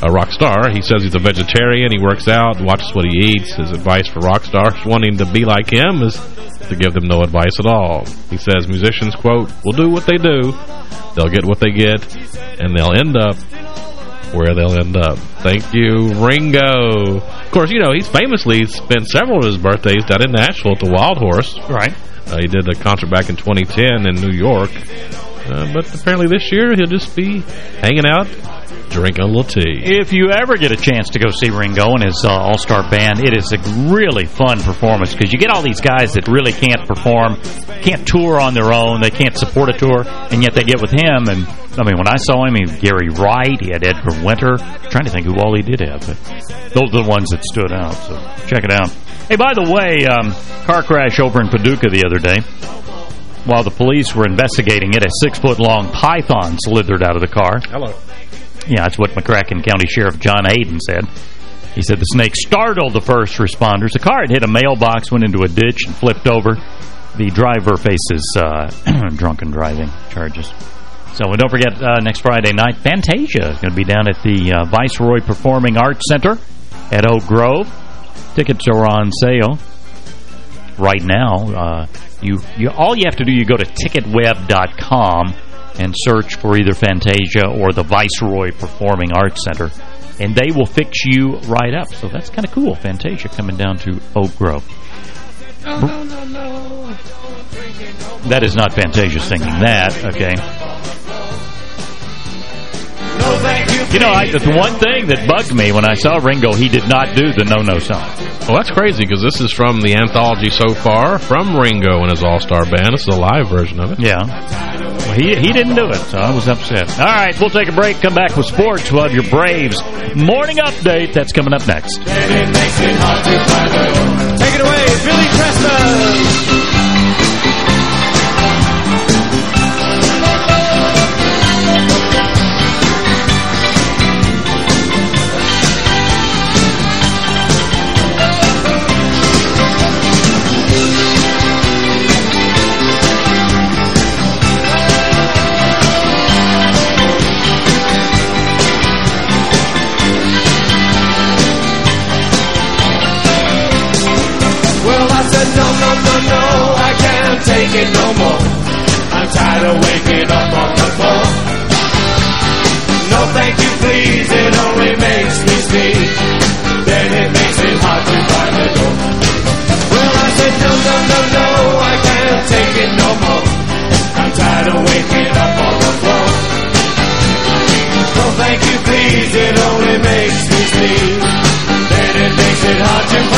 A rock star. He says he's a vegetarian. He works out, watches what he eats. His advice for rock stars wanting to be like him is to give them no advice at all. He says musicians, quote, will do what they do. They'll get what they get, and they'll end up where they'll end up. Thank you, Ringo. Of course, you know, he's famously spent several of his birthdays down in Nashville at the Wild Horse. Right. Uh, he did a concert back in 2010 in New York. Uh, but apparently this year he'll just be hanging out drinking a little tea. If you ever get a chance to go see Ringo and his uh, all-star band, it is a really fun performance because you get all these guys that really can't perform, can't tour on their own, they can't support a tour, and yet they get with him. And I mean, when I saw him, he had Gary Wright, he had Edgar Winter. I'm trying to think who all he did have, but those are the ones that stood out. So check it out. Hey, by the way, um, car crash over in Paducah the other day. While the police were investigating it, a six-foot-long python slithered out of the car. Hello. Yeah, that's what McCracken County Sheriff John Hayden said. He said the snake startled the first responders. The car had hit a mailbox, went into a ditch, and flipped over. The driver faces uh, <clears throat> drunken driving charges. So don't forget, uh, next Friday night, Fantasia is going to be down at the uh, Viceroy Performing Arts Center at Oak Grove. Tickets are on sale right now. Uh, you, you all you have to do, you go to ticketweb.com and search for either Fantasia or the Viceroy Performing Arts Center, and they will fix you right up. So that's kind of cool. Fantasia coming down to Oak Grove. No, no, no. That is not Fantasia singing that, okay? You know, I, the one thing that bugged me when I saw Ringo, he did not do the no-no song. Well, that's crazy because this is from the anthology so far from Ringo and his all-star band. This is a live version of it. Yeah. Well, he he didn't do it, so I was upset. All right, we'll take a break, come back with sports. We'll have your Braves morning update. That's coming up next. Take it away, Billy Preston. Take it no more. I'm tired of waking up on the floor. No, thank you, please, it only makes me sneeze. Then it makes it hard to find the door. Well, I said, no, no, no, no, I can't take it no more. I'm tired of waking up on the floor. No, thank you, please, it only makes me sneeze. Then it makes it hard to.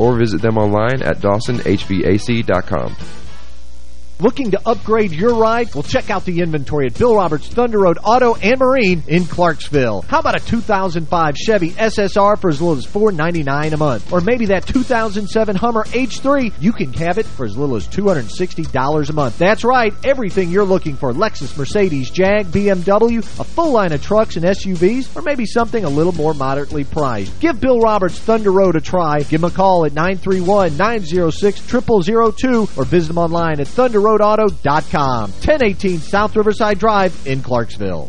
or visit them online at dawsonhvac.com. Looking to upgrade your ride? Well, check out the inventory at Bill Roberts Thunder Road Auto and Marine in Clarksville. How about a 2005 Chevy SSR for as little as 499 a month? Or maybe that 2007 Hummer H3, you can have it for as little as $260 a month. That's right, everything you're looking for. Lexus, Mercedes, Jag, BMW, a full line of trucks and SUVs, or maybe something a little more moderately priced. Give Bill Roberts Thunder Road a try. Give him a call at 931-906-0002 or visit him online at thunderroadauto.com. 1018 South Riverside Drive in Clarksville.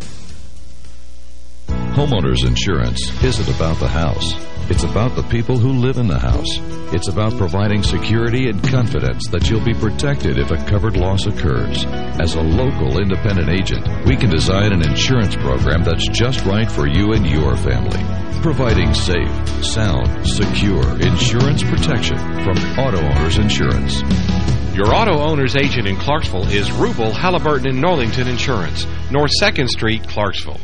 Homeowners insurance isn't about the house. It's about the people who live in the house. It's about providing security and confidence that you'll be protected if a covered loss occurs. As a local independent agent, we can design an insurance program that's just right for you and your family. Providing safe, sound, secure insurance protection from Auto Owners Insurance. Your auto owner's agent in Clarksville is Rubel, Halliburton, and Norlington Insurance, North 2nd Street, Clarksville.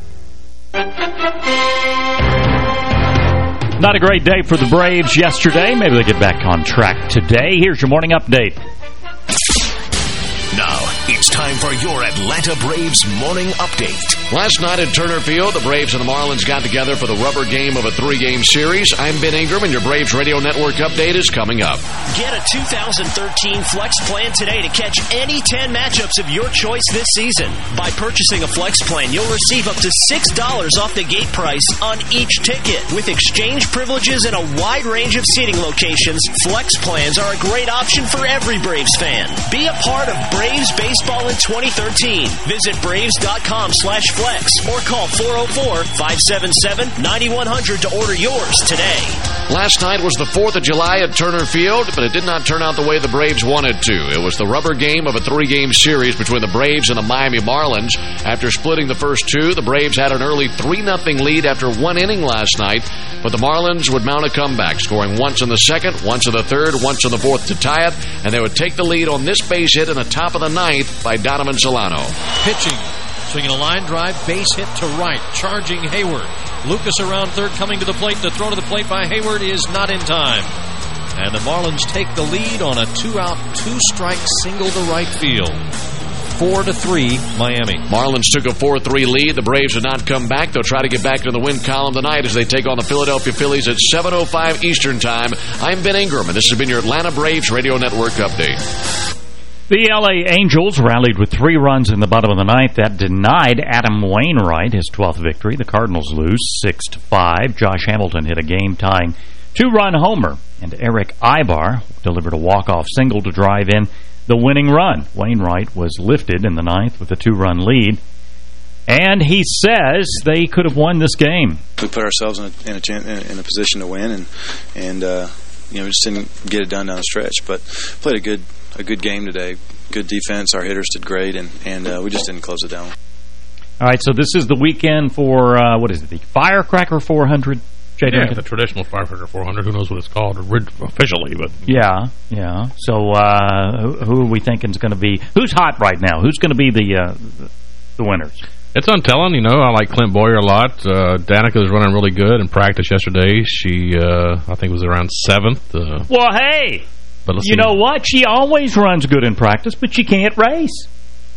Not a great day for the Braves yesterday. Maybe they get back on track today. Here's your morning update. Time for your Atlanta Braves morning update. Last night at Turner Field, the Braves and the Marlins got together for the rubber game of a three-game series. I'm Ben Ingram, and your Braves Radio Network update is coming up. Get a 2013 Flex plan today to catch any 10 matchups of your choice this season. By purchasing a Flex plan, you'll receive up to $6 off the gate price on each ticket. With exchange privileges and a wide range of seating locations, Flex plans are a great option for every Braves fan. Be a part of Braves baseball in 2013. Visit Braves.com slash flex or call 404-577-9100 to order yours today. Last night was the 4th of July at Turner Field, but it did not turn out the way the Braves wanted to. It was the rubber game of a three-game series between the Braves and the Miami Marlins. After splitting the first two, the Braves had an early 3-0 lead after one inning last night, but the Marlins would mount a comeback, scoring once in the second, once in the third, once in the fourth to tie it, and they would take the lead on this base hit in the top of the ninth by Donovan Solano. Pitching. Swinging a line drive, base hit to right, charging Heyward. Lucas around third, coming to the plate. The throw to the plate by Heyward is not in time. And the Marlins take the lead on a two-out, two-strike single to right field. Four to three, Miami. Marlins took a 4-3 lead. The Braves did not come back. They'll try to get back into the win column tonight as they take on the Philadelphia Phillies at 7.05 Eastern Time. I'm Ben Ingram, and this has been your Atlanta Braves Radio Network update. The L.A. Angels rallied with three runs in the bottom of the ninth. That denied Adam Wainwright his 12th victory. The Cardinals lose 6-5. Josh Hamilton hit a game-tying two-run homer, and Erick Aybar delivered a walk-off single to drive in the winning run. Wainwright was lifted in the ninth with a two-run lead. And he says they could have won this game. We put ourselves in a, in a, in a position to win, and and uh, you know we just didn't get it done down the stretch. But played a good a good game today. Good defense. Our hitters did great, and and uh, we just didn't close it down. All right, so this is the weekend for, uh, what is it, the Firecracker 400? Jay yeah, Duncan? the traditional Firecracker 400. Who knows what it's called officially, but... Yeah, yeah. So uh, who are we thinking is going to be... Who's hot right now? Who's going to be the uh, the winners? It's untelling, you know. I like Clint Bowyer a lot. Uh, Danica was running really good in practice yesterday. She, uh, I think, was around seventh. Uh, Well, hey, but you know what? She always runs good in practice, but she can't race.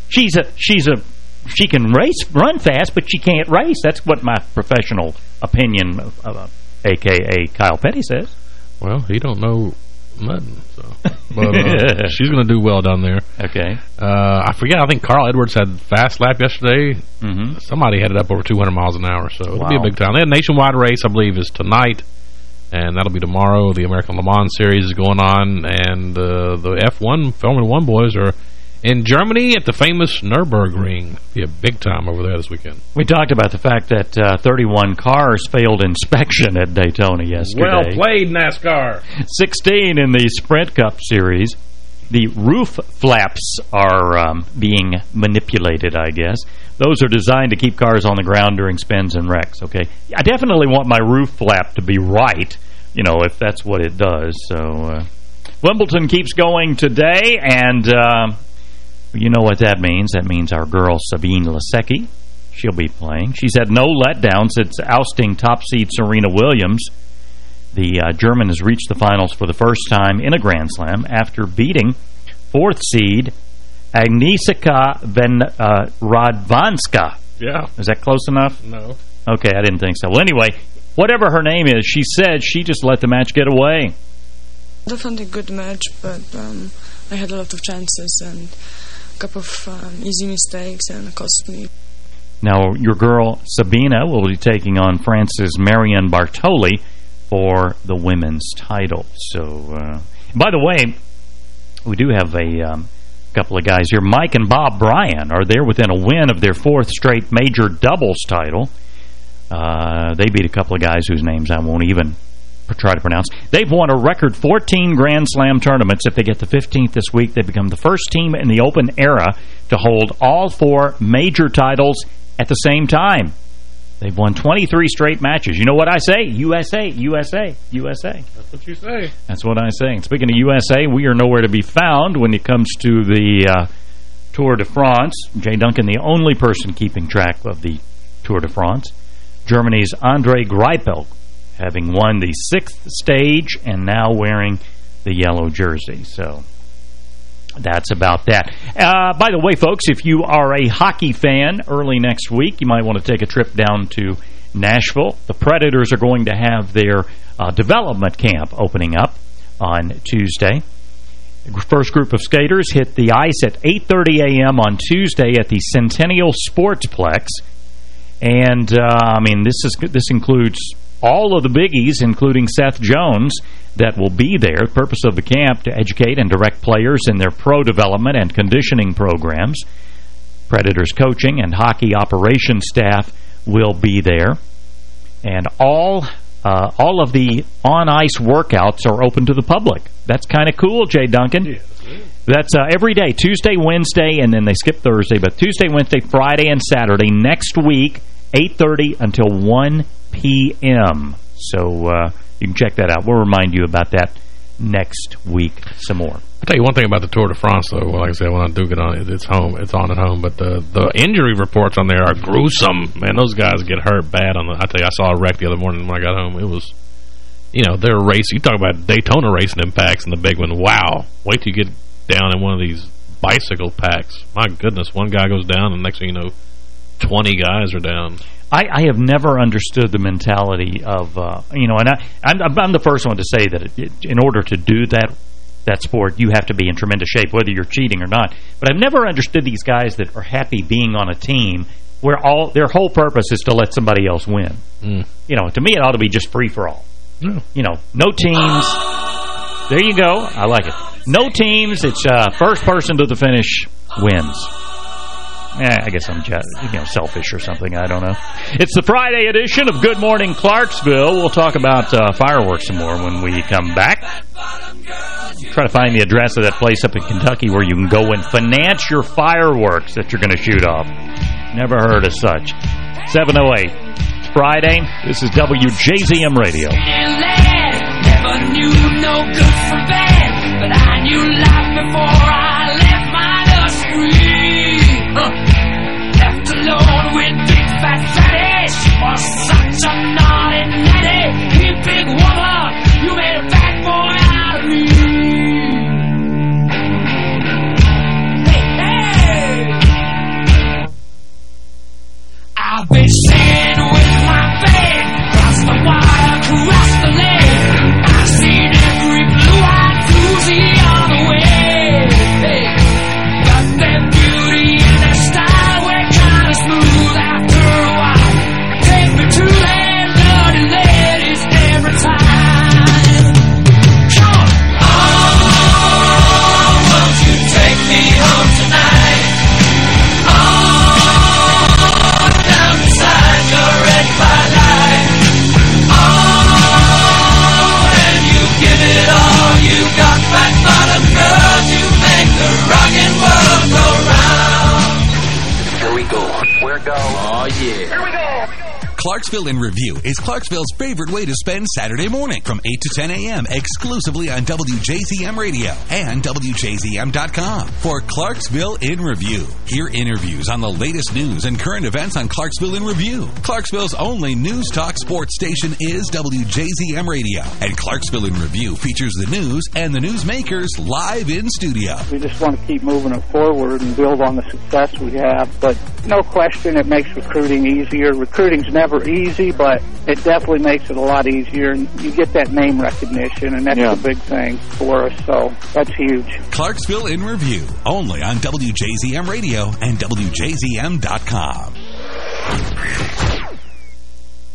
She's a she's a she can race, run fast, but she can't race. That's what my professional opinion, of, uh, a.k.a. Kyle Petty says. Well, he don't know nothing. So, <laughs> but uh, she's going to do well down there. Okay. Uh, I forget. I think Carl Edwards had fast lap yesterday. Mm -hmm. Somebody had it up over 200 miles an hour, so it'll be a big time. They had a nationwide race, I believe, is tonight, and that'll be tomorrow. The American Le Mans Series is going on, and uh, the F1 Formula One boys are in Germany at the famous Nürburgring. Be a big time over there this weekend. We talked about the fact that uh, 31 cars failed inspection at Daytona yesterday. Well played, NASCAR. 16 in the Sprint Cup Series. The roof flaps are um, being manipulated, I guess. Those are designed to keep cars on the ground during spins and wrecks, okay? I definitely want my roof flap to be right, you know, if that's what it does. So, uh, Wimbledon keeps going today, and uh, you know what that means. That means our girl, Sabine Lisicki, she'll be playing. She's had no letdown since ousting top seed Serena Williams. The uh, German has reached the finals for the first time in a Grand Slam after beating fourth seed Agnieszka Ven uh, Radwanska. Yeah. Is that close enough? No. Okay, I didn't think so. Well, anyway, whatever her name is, she said she just let the match get away. Definitely a good match, but um, I had a lot of chances and a couple of um, easy mistakes and it cost me. Now, your girl Sabina will be taking on France's Marion Bartoli for the women's title. So, uh, by the way, we do have a um, couple of guys here. Mike and Bob Bryan are there within a win of their fourth straight major doubles title. Uh, they beat a couple of guys whose names I won't even try to pronounce. They've won a record 14 Grand Slam tournaments. If they get the 15th this week, they become the first team in the Open era to hold all four major titles at the same time. They've won 23 straight matches. You know what I say? USA, USA, USA. That's what you say. That's what I say. And speaking of USA, we are nowhere to be found when it comes to the uh, Tour de France. Jay Duncan, the only person keeping track of the Tour de France. Germany's Andre Greipel, having won the sixth stage and now wearing the yellow jersey. So that's about that. Uh, by the way, folks, if you are a hockey fan, early next week, you might want to take a trip down to Nashville. The Predators are going to have their uh, development camp opening up on Tuesday. First group of skaters hit the ice at 8.30 a.m. on Tuesday at the Centennial Sportsplex. And, uh, I mean, this is this includes all of the biggies, including Seth Jones, that will be there. The purpose of the camp to educate and direct players in their pro development and conditioning programs. Predators coaching and hockey operations staff will be there. And all uh, all of the on-ice workouts are open to the public. That's kind of cool, Jay Duncan. Yeah, that's uh, every day, Tuesday, Wednesday, and then they skip Thursday. But Tuesday, Wednesday, Friday, and Saturday next week, 8.30 until 1 p.m. So uh, you can check that out. We'll remind you about that next week some more. I'll tell you one thing about the Tour de France, though. Like I said, when I do get on it, it's home. It's on at home. But the the injury reports on there are gruesome. Man, those guys get hurt bad. On the, I tell you, I saw a wreck the other morning when I got home. It was, you know, they're racing. You talk about Daytona racing impacts and the big one. Wow. Wait till you get down in one of these bicycle packs. My goodness, one guy goes down, and next thing you know, 20 guys are down. I, I have never understood the mentality of, uh, you know, and I, I'm, I'm the first one to say that it, in order to do that that sport, you have to be in tremendous shape, whether you're cheating or not. But I've never understood these guys that are happy being on a team where all their whole purpose is to let somebody else win. Mm. You know, to me, it ought to be just free-for-all. You know, no teams. There you go. I like it. No teams. It's uh, first person to the finish wins. Eh, I guess I'm you know selfish or something. I don't know. It's the Friday edition of Good Morning Clarksville. We'll talk about uh, fireworks some more when we come back. Try to find the address of that place up in Kentucky where you can go and finance your fireworks that you're going to shoot off. Never heard of such. 708. Friday. This is WJZM Radio. Never knew no good bad, but I knew life before I Left alone with big fat fatty, Clarksville in Review is Clarksville's favorite way to spend Saturday morning from 8 to 10 a.m. exclusively on WJZM Radio and WJZM.com for Clarksville in Review. Hear interviews on the latest news and current events on Clarksville in Review. Clarksville's only news talk sports station is WJZM Radio, and Clarksville in Review features the news and the newsmakers live in studio. We just want to keep moving it forward and build on the success we have. But no question, it makes recruiting easier. Recruiting's never easy, but it definitely makes it a lot easier. And you get that name recognition, and that's Yeah. the big thing for us. So that's huge. Clarksville in Review, only on WJZM Radio and WJZM.com.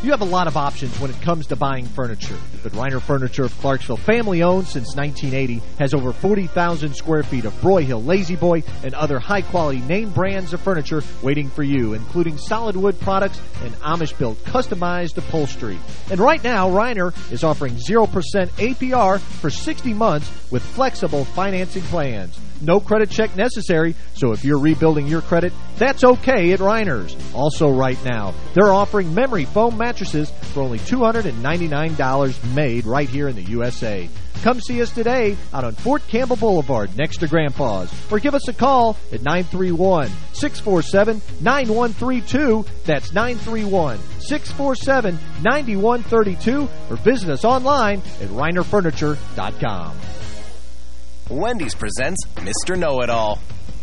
You have a lot of options when it comes to buying furniture. But Reiner Furniture of Clarksville, family-owned since 1980, has over 40,000 square feet of Broyhill, La-Z-Boy, and other high-quality name brands of furniture waiting for you, including solid wood products and Amish-built customized upholstery. And right now, Reiner is offering 0% APR for 60 months with flexible financing plans. No credit check necessary, so if you're rebuilding your credit, that's okay at Reiner's. Also right now, they're offering memory foam mattresses for only $299 made right here in the USA. Come see us today out on Fort Campbell Boulevard next to Grandpa's. Or give us a call at 931-647-9132. That's 931-647-9132. Or visit us online at ReinerFurniture.com. Wendy's presents Mr. Know-It-All.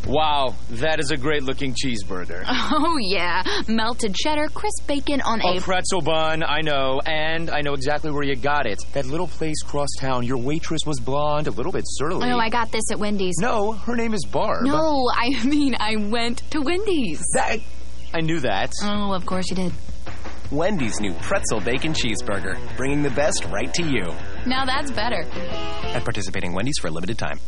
Wow, that is a great-looking cheeseburger. <laughs> Oh, yeah. Melted cheddar, crisp bacon on a... a... pretzel bun, I know. And I know exactly where you got it. That little place cross town. Your waitress was blonde, a little bit surly. Oh, I got this at Wendy's. No, her name is Barb. No, I <laughs> mean I went to Wendy's. That... I knew that. Oh, of course you did. Wendy's new pretzel bacon cheeseburger, bringing the best right to you. Now that's better. At participating Wendy's for a limited time.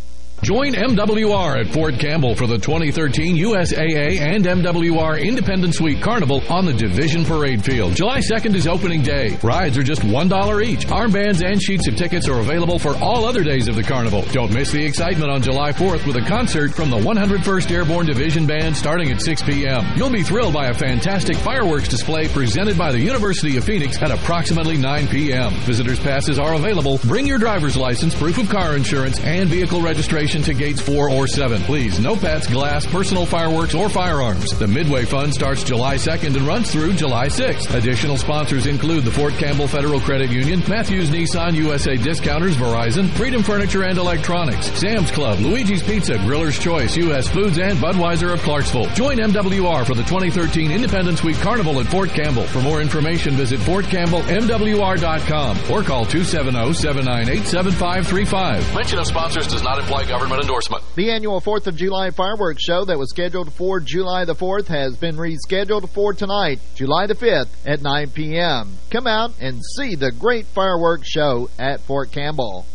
Join MWR at Fort Campbell for the 2013 USAA and MWR Independence Week Carnival on the Division Parade Field. July 2nd is opening day. Rides are just $1 each. Armbands and sheets of tickets are available for all other days of the carnival. Don't miss the excitement on July 4th with a concert from the 101st Airborne Division Band starting at 6 p.m. You'll be thrilled by a fantastic fireworks display presented by the University of Phoenix at approximately 9 p.m. Visitors passes are available. Bring your driver's license, proof of car insurance, and vehicle registration to gates 4 or 7. Please, no pets, glass, personal fireworks, or firearms. The Midway Fund starts July 2nd and runs through July 6th. Additional sponsors include the Fort Campbell Federal Credit Union, Matthews Nissan USA Discounters, Verizon, Freedom Furniture and Electronics, Sam's Club, Luigi's Pizza, Griller's Choice, U.S. Foods, and Budweiser of Clarksville. Join MWR for the 2013 Independence Week Carnival at Fort Campbell. For more information, visit FortCampbellMWR.com or call 270-798-7535. Mention of sponsors does not imply government endorsement. The annual 4th of July fireworks show that was scheduled for July the 4th has been rescheduled for tonight, July the 5th at 9 p.m. Come out and see the great fireworks show at Fort Campbell.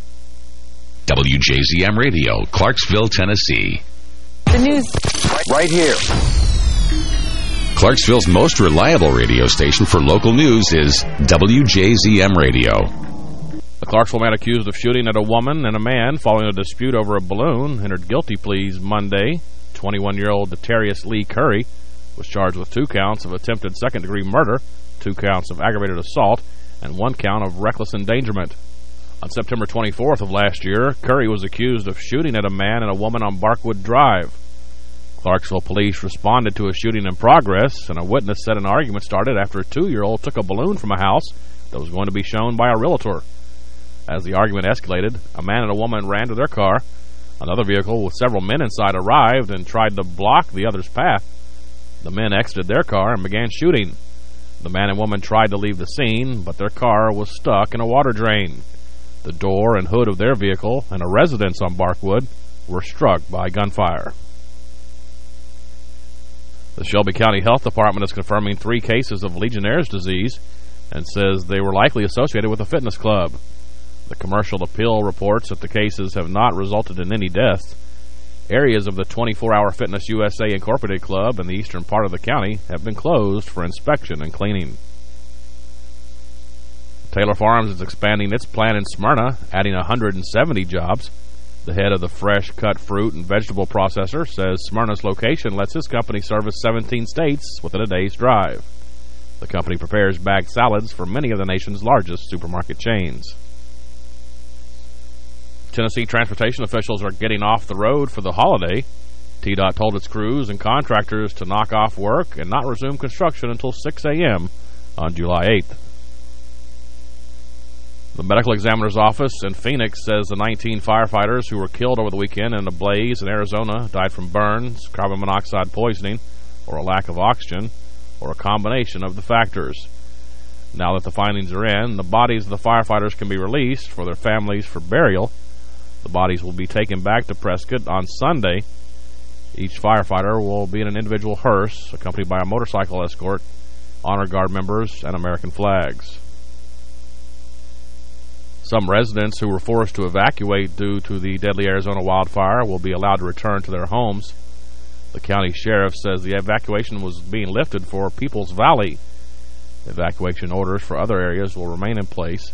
WJZM Radio, Clarksville, Tennessee. The news right here. Clarksville's most reliable radio station for local news is WJZM Radio. The Clarksville man accused of shooting at a woman and a man following a dispute over a balloon entered guilty pleas Monday. 21-year-old Detarius Lee Curry was charged with two counts of attempted second-degree murder, two counts of aggravated assault, and one count of reckless endangerment. On September 24th of last year, Curry was accused of shooting at a man and a woman on Barkwood Drive. Clarksville police responded to a shooting in progress, and a witness said an argument started after a two-year-old took a balloon from a house that was going to be shown by a realtor. As the argument escalated, a man and a woman ran to their car. Another vehicle with several men inside arrived and tried to block the other's path. The men exited their car and began shooting. The man and woman tried to leave the scene, but their car was stuck in a water drain. The door and hood of their vehicle and a residence on Barkwood were struck by gunfire. The Shelby County Health Department is confirming three cases of Legionnaire's disease and says they were likely associated with a fitness club. The commercial appeal reports that the cases have not resulted in any deaths. Areas of the 24-Hour Fitness USA Incorporated Club in the eastern part of the county have been closed for inspection and cleaning. Taylor Farms is expanding its plant in Smyrna, adding 170 jobs. The head of the fresh cut fruit and vegetable processor says Smyrna's location lets his company service 17 states within a day's drive. The company prepares bagged salads for many of the nation's largest supermarket chains. Tennessee transportation officials are getting off the road for the holiday. TDOT told its crews and contractors to knock off work and not resume construction until 6 a.m. on July 8th. The medical examiner's office in Phoenix says the 19 firefighters who were killed over the weekend in a blaze in Arizona died from burns, carbon monoxide poisoning, or a lack of oxygen, or a combination of the factors. Now that the findings are in, the bodies of the firefighters can be released for their families for burial. The bodies will be taken back to Prescott on Sunday. Each firefighter will be in an individual hearse, accompanied by a motorcycle escort, honor guard members, and American flags. Some residents who were forced to evacuate due to the deadly Arizona wildfire will be allowed to return to their homes. The county sheriff says the evacuation was being lifted for Peoples Valley. Evacuation orders for other areas will remain in place.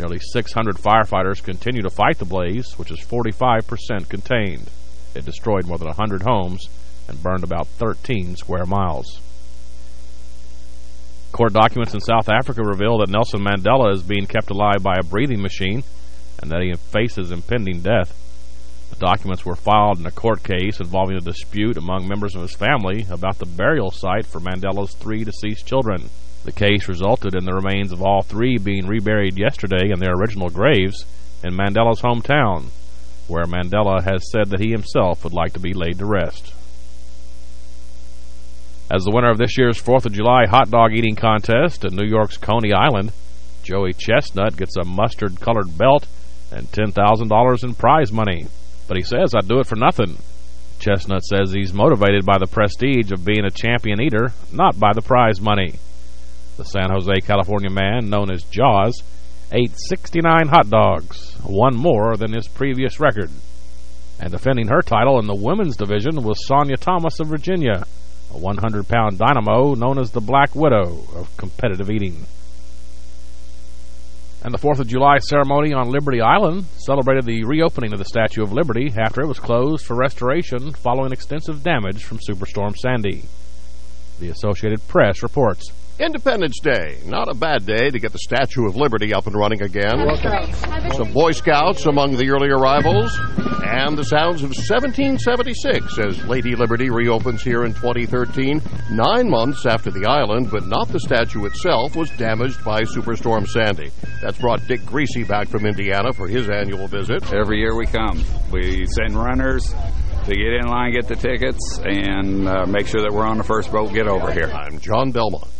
Nearly 600 firefighters continue to fight the blaze, which is 45% contained. It destroyed more than 100 homes and burned about 13 square miles. Court documents in South Africa reveal that Nelson Mandela is being kept alive by a breathing machine and that he faces impending death. The documents were filed in a court case involving a dispute among members of his family about the burial site for Mandela's three deceased children. The case resulted in the remains of all three being reburied yesterday in their original graves in Mandela's hometown, where Mandela has said that he himself would like to be laid to rest. As the winner of this year's 4th of July hot dog eating contest at New York's Coney Island, Joey Chestnut gets a mustard-colored belt and $10,000 in prize money. But he says, I'd do it for nothing. Chestnut says he's motivated by the prestige of being a champion eater, not by the prize money. The San Jose, California man, known as Jaws, ate 69 hot dogs, one more than his previous record. And defending her title in the women's division was Sonia Thomas of Virginia, a 100-pound dynamo known as the Black Widow of competitive eating. And the 4th of July ceremony on Liberty Island celebrated the reopening of the Statue of Liberty after it was closed for restoration following extensive damage from Superstorm Sandy. The Associated Press reports. Independence Day. Not a bad day to get the Statue of Liberty up and running again. Some Boy Scouts among the early arrivals. And the sounds of 1776 as Lady Liberty reopens here in 2013, nine months after the island, but not the statue itself, was damaged by Superstorm Sandy. That's brought Dick Greasy back from Indiana for his annual visit. Every year we come. We send runners to get in line, get the tickets, and uh, make sure that we're on the first boat, get over here. I'm John Belmont.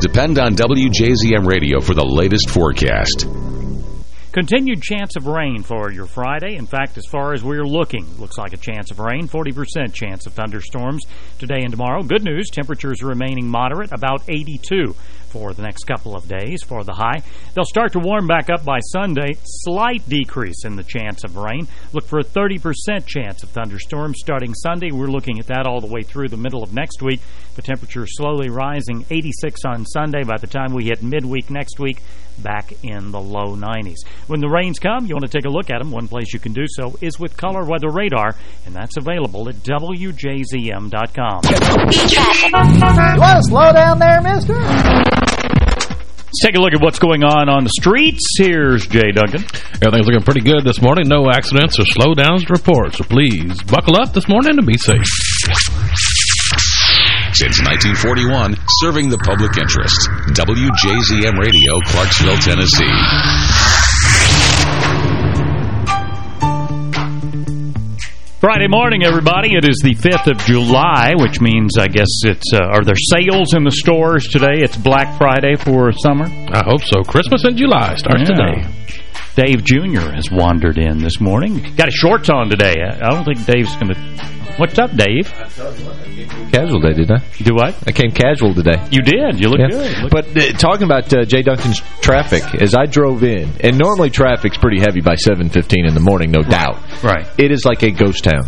Depend on WJZM Radio for the latest forecast. Continued chance of rain for your Friday. In fact, as far as we're looking, looks like a chance of rain, 40% chance of thunderstorms today and tomorrow. Good news, temperatures remaining moderate, about 82 for the next couple of days for the high. They'll start to warm back up by Sunday. Slight decrease in the chance of rain. Look for a 30% chance of thunderstorms starting Sunday. We're looking at that all the way through the middle of next week. The temperature slowly rising 86 on Sunday. By the time we hit midweek next week, back in the low 90s. When the rains come, you want to take a look at them. One place you can do so is with Color Weather Radar, and that's available at WJZM.com. You want to slow down there, mister? Let's take a look at what's going on on the streets. Here's Jay Duncan. Everything's looking pretty good this morning. No accidents or slowdowns to report. So please buckle up this morning and be safe. Since 1941, serving the public interest. WJZM Radio, Clarksville, Tennessee. Friday morning, everybody. It is the 5th of July, which means, I guess, it's uh, are there sales in the stores today? It's Black Friday for summer? I hope so. Christmas in July starts Yeah. today. Dave Jr. has wandered in this morning. Got his shorts on today. I I don't think Dave's going to... What's up, Dave? Casual day, did I? Do what? I came casual today. You did. You look Yeah. good. Look- But uh, talking about uh, Jay Duncan's traffic, as I drove in, and normally traffic's pretty heavy by 7.15 in the morning, no doubt. Right. It is like a ghost town.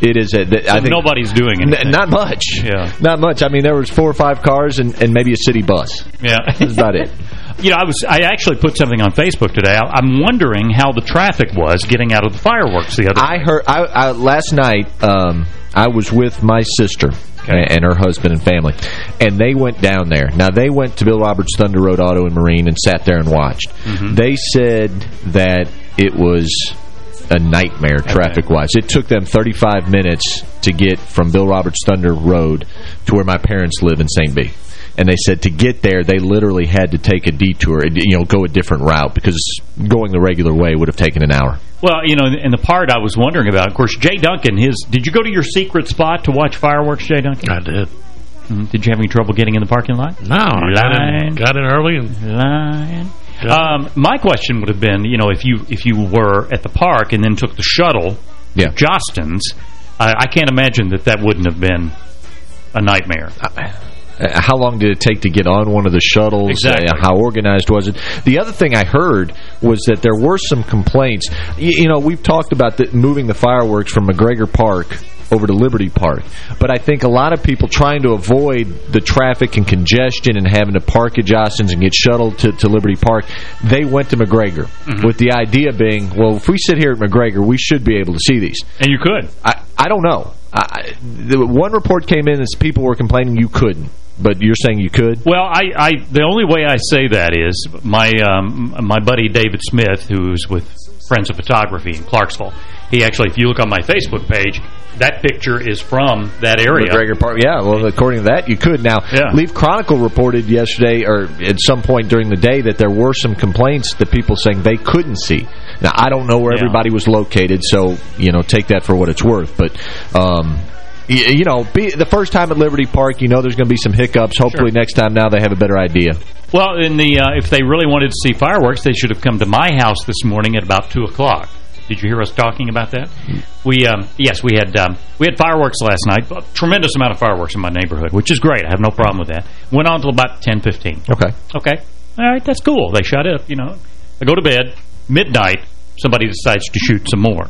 It is. A, I So think nobody's doing anything. not much. Yeah. Not much. I mean, there was four or five cars and, and maybe a city bus. Yeah. That's about it. <laughs> You know, I was I actually put something on Facebook today. I, I'm wondering how the traffic was getting out of the fireworks the other I heard I, I last night. Um, I was with my sister and her husband and family, and they went down there. Now they went to Bill Roberts Thunder Road Auto and Marine and sat there and watched. Mm-hmm. They said that it was a nightmare traffic-wise. It took them 35 minutes to get from Bill Roberts Thunder Road to where my parents live in St. B. And they said to get there, they literally had to take a detour, you know, go a different route because going the regular way would have taken an hour. Well, you know, and the part I was wondering about, of course, Jay Duncan, his did you go to your secret spot to watch fireworks, Jay Duncan? I did. Mhm. Did you have any trouble getting in the parking lot? No, I got in, got in early. and Lying. Um, my question would have been, you know, if you if you were at the park and then took the shuttle yeah. to Jostens, I, I can't imagine that that wouldn't have been a nightmare. Uh, how long did it take to get on one of the shuttles? Exactly. Uh, how organized was it? The other thing I heard was that there were some complaints. You, you know, we've talked about the, moving the fireworks from McGregor Park over to Liberty Park. But I think a lot of people trying to avoid the traffic and congestion and having to park at Jostens and get shuttled to, to Liberty Park, they went to McGregor Mm-hmm. with the idea being, well, if we sit here at McGregor, we should be able to see these. And you could. I, I don't know. I, the one report came in that people were complaining you couldn't. But you're saying you could? Well, I, I the only way I say that is my um, my buddy David Smith, who's with Friends of Photography in Clarksville. He actually, if you look on my Facebook page, that picture is from that area. McGregor Park. Yeah, well, according to that, you could. Now, Yeah. Leaf Chronicle reported yesterday, or at some point during the day, that there were some complaints that people saying they couldn't see. Now, I don't know where Yeah. everybody was located, so, you know, take that for what it's worth. But, um, you know, be, the first time at Liberty Park, you know there's going to be some hiccups. Hopefully next time now they have a better idea. Well, in the uh, if they really wanted to see fireworks, they should have come to my house this morning at about two o'clock. Did you hear us talking about that? We um, yes, we had um, we had fireworks last night. A tremendous amount of fireworks in my neighborhood, which is great. I have no problem with that. Went on until about ten fifteen. Okay. Okay. All right, that's cool. They shut up, You know, I go to bed midnight. Somebody decides to shoot some more.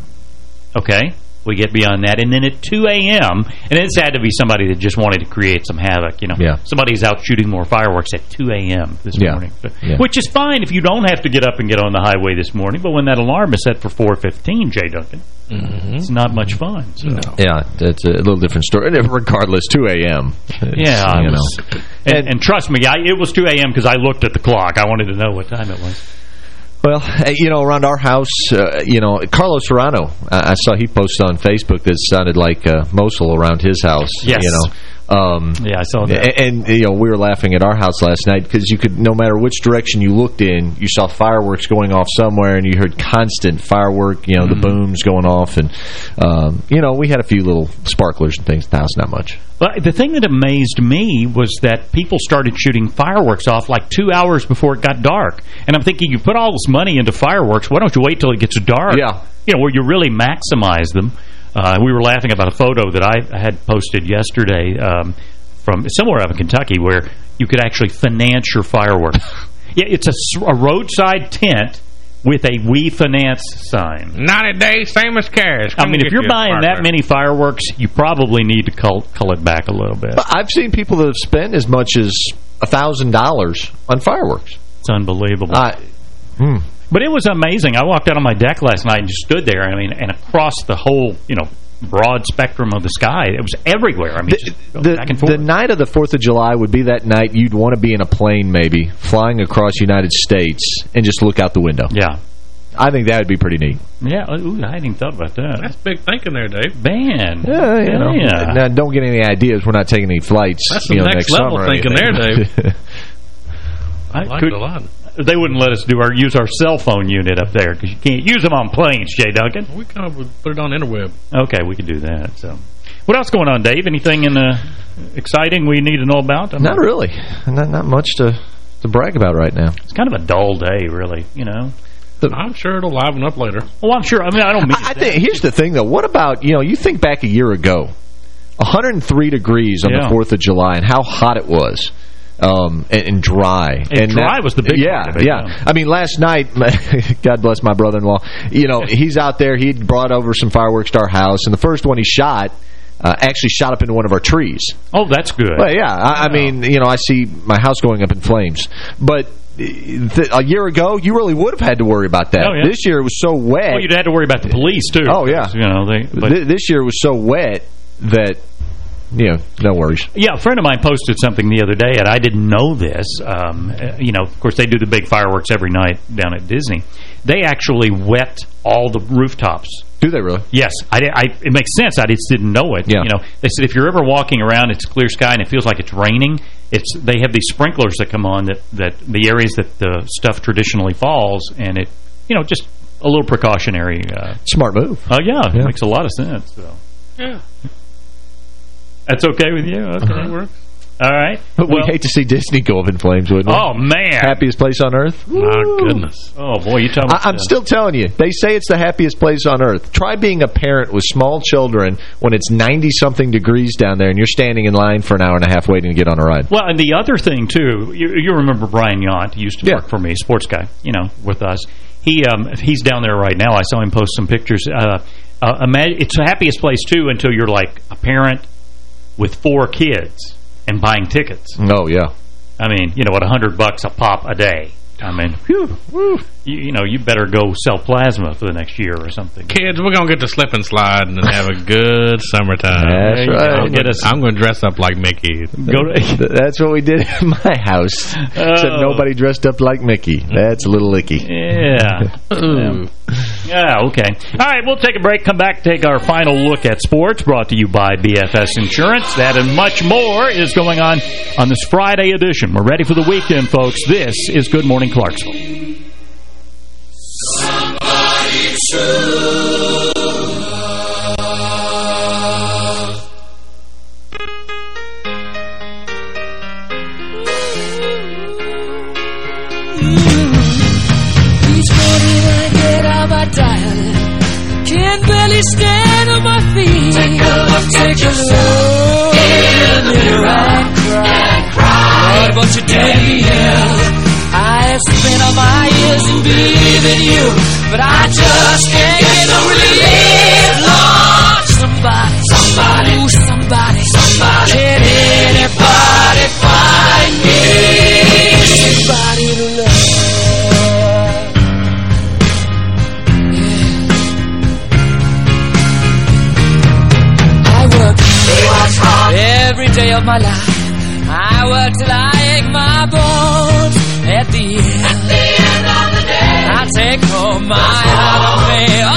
Okay. We get beyond that. And then at 2 a.m., and it's had to be somebody that just wanted to create some havoc, you know. Yeah. Somebody's out shooting more fireworks at 2 a.m. this Yeah. morning. So- Yeah. Which is fine if you don't have to get up and get on the highway this morning, but when that alarm is set for 4.15, Jay Duncan, mm-hmm. it's not much fun. So. Yeah, that's a little different story. Regardless, 2 a.m. Yeah, you know. was- and, and trust me, I, it was 2 a.m. because I looked at the clock. I wanted to know what time it was. Well, eh, you know, around our house, uh, you know, Carlos Serrano, I, I saw he posted on Facebook that sounded like uh, Mosul around his house. Yes. You know. Um, Yeah, I saw that. And, and, you know, we were laughing at our house last night because you could, no matter which direction you looked in, you saw fireworks going off somewhere and you heard constant firework, you know, the Mm-hmm. booms going off. And, um, you know, we had a few little sparklers and things at the house, not much. But the thing that amazed me was that people started shooting fireworks off like two hours before it got dark. And I'm thinking, you put all this money into fireworks, why don't you wait till it gets dark? Yeah. You know, where you really maximize them. Uh, we were laughing about a photo that I had posted yesterday um, from somewhere out in Kentucky where you could actually finance your fireworks. <laughs> yeah, it's a roadside tent with a We Finance sign. 90 days, same as cash. I mean, if you're you buying that many fireworks, you probably need to cull, cull it back a little bit. But I've seen people that have spent as much as a $1,000 on fireworks. It's unbelievable. I, hmm. But it was amazing. I walked out on my deck last night and just stood there. I mean, and across the whole, you know, broad spectrum of the sky, it was everywhere. I mean, just the, back and forth. the night of the 4th of July would be that night you'd want to be in a plane maybe, flying across the United States and just look out the window. Yeah. I think that would be pretty neat. yeah, ooh, I hadn't even thought about that. That's big thinking there, Dave. Man. Yeah, you know. Yeah. Now, don't get any ideas. We're not taking any flights. That's you some know, next next level thinking anything. there, I <laughs> I liked could- it a lot. They wouldn't let us do our use our cell phone unit up there because you can't use them on planes, Jay Duncan. We kind of would put it on interweb. Okay, we could do that. So, What else going on, Dave? Anything in uh, exciting we need to know about? I'm Not really. Not, not much to, to brag about right now. It's kind of a dull day, really, you know. I'm sure it'll liven up later. Well, I'm sure. I mean, I don't mean I, I think here's the thing, though. What about you know? You think back a year ago, 103 degrees on Yeah. the 4th of July, and how hot it was. Um, and, and dry. And dry that- was the big yeah, it, yeah. yeah. I mean, last night, <laughs> God bless my brother-in-law, you know, <laughs> he's out there. He brought over some fireworks to our house, and the first one he shot uh, actually shot up into one of our trees. Oh, that's good. Well, yeah. I, I mean, you know, I see my house going up in flames. But th a year ago, you really would have had to worry about that. Oh, yeah. This year it was so wet. Well, you'd had to worry about the police, too. Oh, yeah. You know, they... This year was so wet that, you know, no worries. Yeah, a friend of mine posted something the other day, and I didn't know this. Um, uh, you know, of course, they do the big fireworks every night down at Disney. They actually wet all the rooftops. Do they really? Yes. I, I, it makes sense. I just didn't know it. Yeah. You know, they said if you're ever walking around, it's clear sky, and it feels like it's raining, it's they have these sprinklers that come on that, that the areas that the stuff traditionally falls, and it, you know, just a little precautionary. Uh, Smart move. Oh, yeah, Yeah. It makes a lot of sense. So. Yeah. That's okay with you? Okay. Uh-huh. works. All right. But Well- we'd hate to see Disney go up in flames, wouldn't we? Oh, man. Happiest place on earth? My goodness. Oh, boy, you talking I, I'm still telling you, they say it's the happiest place on earth. Try being a parent with small children when it's 90-something degrees down there and you're standing in line for an hour and a half waiting to get on a ride. Well, and the other thing, too, you, you remember Brian Yount. Used to work for me, sports guy, you know, with us. He um, He's down there right now. I saw him post some pictures. Uh, uh, imagine, it's the happiest place, too, until you're like a parent with four kids and buying tickets. Oh, yeah. I mean, you know, at a hundred bucks a pop a day. I mean, whew, whew. You, you know, you better go sell plasma for the next year or something. Kids, we're going to get to slip and slide and have a good summertime. That's you right. I'm Get gonna- us- I'm going to dress up like Mickey. Go to, That's what we did <laughs> in my house. Except Oh. nobody dressed up like Mickey. That's a little icky. Yeah. <laughs> Ooh. Yeah, okay. All right, we'll take a break, come back, take our final look at sports, brought to you by BFS Insurance. That and much more is going on on this Friday edition. We're ready for the weekend, folks. This is Good Morning Clarksville. Somebody true. Can't barely stand on my feet. Take a look, take a look in the mirror and cry. What about you, Danielle? I spent my years in believing you, but I just can't get no relief. Lord, somebody, somebody, ooh, somebody, somebody. Can anybody find me? Somebody to love. I work every day of my life. I work till I ache my bones. At the end, take home my heart of me. Oh,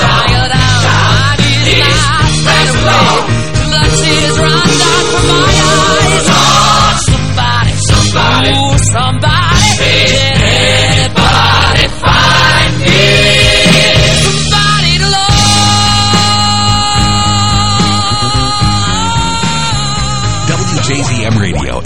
tired out, my knees lie straight away. Till the tears run down from my eyes. Oh, somebody, somebody, ooh, somebody,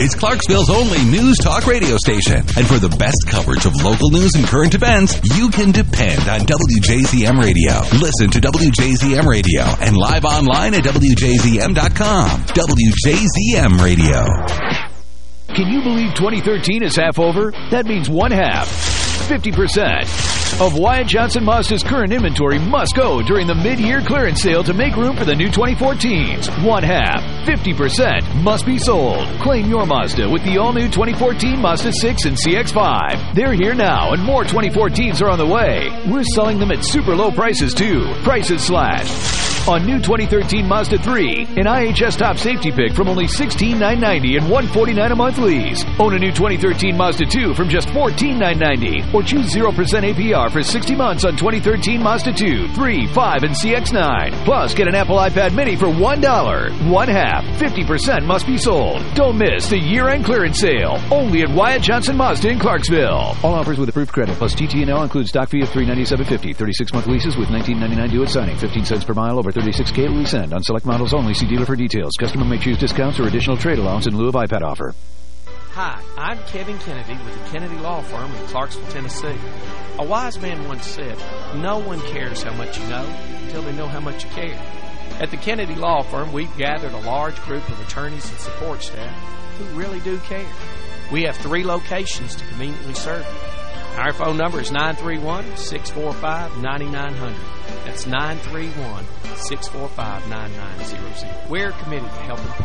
is Clarksville's only news talk radio station. And for the best coverage of local news and current events, you can depend on WJZM Radio. Listen to WJZM Radio and live online at WJZM.com. WJZM Radio. Can you believe 2013 is half over? That means one half, 50%, of Wyatt Johnson Mazda's current inventory must go during the mid-year clearance sale to make room for the new 2014s. One half, 50%, must be sold. Claim your Mazda with the all-new 2014 Mazda 6 and CX-5. They're here now, and more 2014s are on the way. We're selling them at super low prices, too. Prices slashed. On new 2013 Mazda 3, an IHS top safety pick from only 16,990 and 149 a month lease. Own a new 2013 Mazda 2 from just 14,990 or choose 0% APR for 60 months on 2013 Mazda 2, 3, 5, and CX-9. Plus, get an Apple iPad mini for $1. One half, 50% must be sold. Don't miss the year-end clearance sale. Only at Wyatt Johnson Mazda in Clarksville. All offers with approved credit plus TTNL includes stock fee of $397.50. 36-month leases with $19.99 due at signing. 15 cents per mile over 36K at lease end. On select models only. See dealer for details. Customer may choose discounts or additional trade allowance in lieu of iPad offer. Hi, I'm Kevin Kennedy with the Kennedy Law Firm in Clarksville, Tennessee. A wise man once said, No one cares how much you know until they know how much you care. At the Kennedy Law Firm, we've gathered a large group of attorneys and support staff who really do care. We have three locations to conveniently serve you. Our phone number is 931-645-9900. That's 931-645-9900. We're committed to helping people.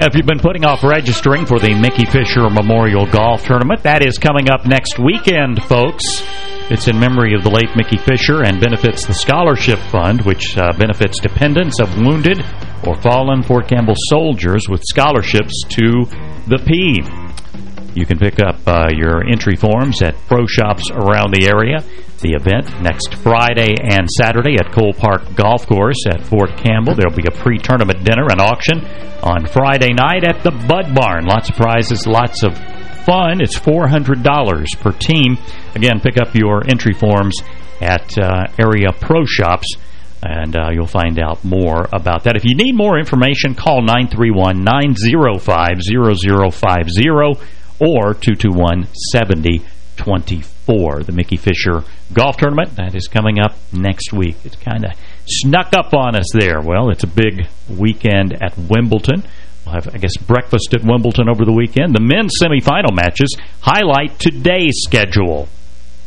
If you've been putting off registering for the Mickey Fisher Memorial Golf Tournament, that is coming up next weekend, folks. It's in memory of the late Mickey Fisher and benefits the Scholarship Fund, which uh, benefits dependents of wounded or fallen Fort Campbell soldiers with scholarships to the P. You can pick up uh, your entry forms at pro shops around the area. The event next Friday and Saturday at Cole Park Golf Course at Fort Campbell. There will be a pre-tournament dinner and auction on Friday night at the Bud Barn. Lots of prizes, lots of fun. It's $400 per team. Again, pick up your entry forms at uh, area pro shops and uh, you'll find out more about that. If you need more information, call 931-905-0050 or 221-7024. The Mickey Fisher Golf Tournament, that is coming up next week. It's kind of snuck up on us there. Well, it's a big weekend at Wimbledon. We'll have, I guess, breakfast at Wimbledon over the weekend. The men's semifinal matches highlight today's schedule.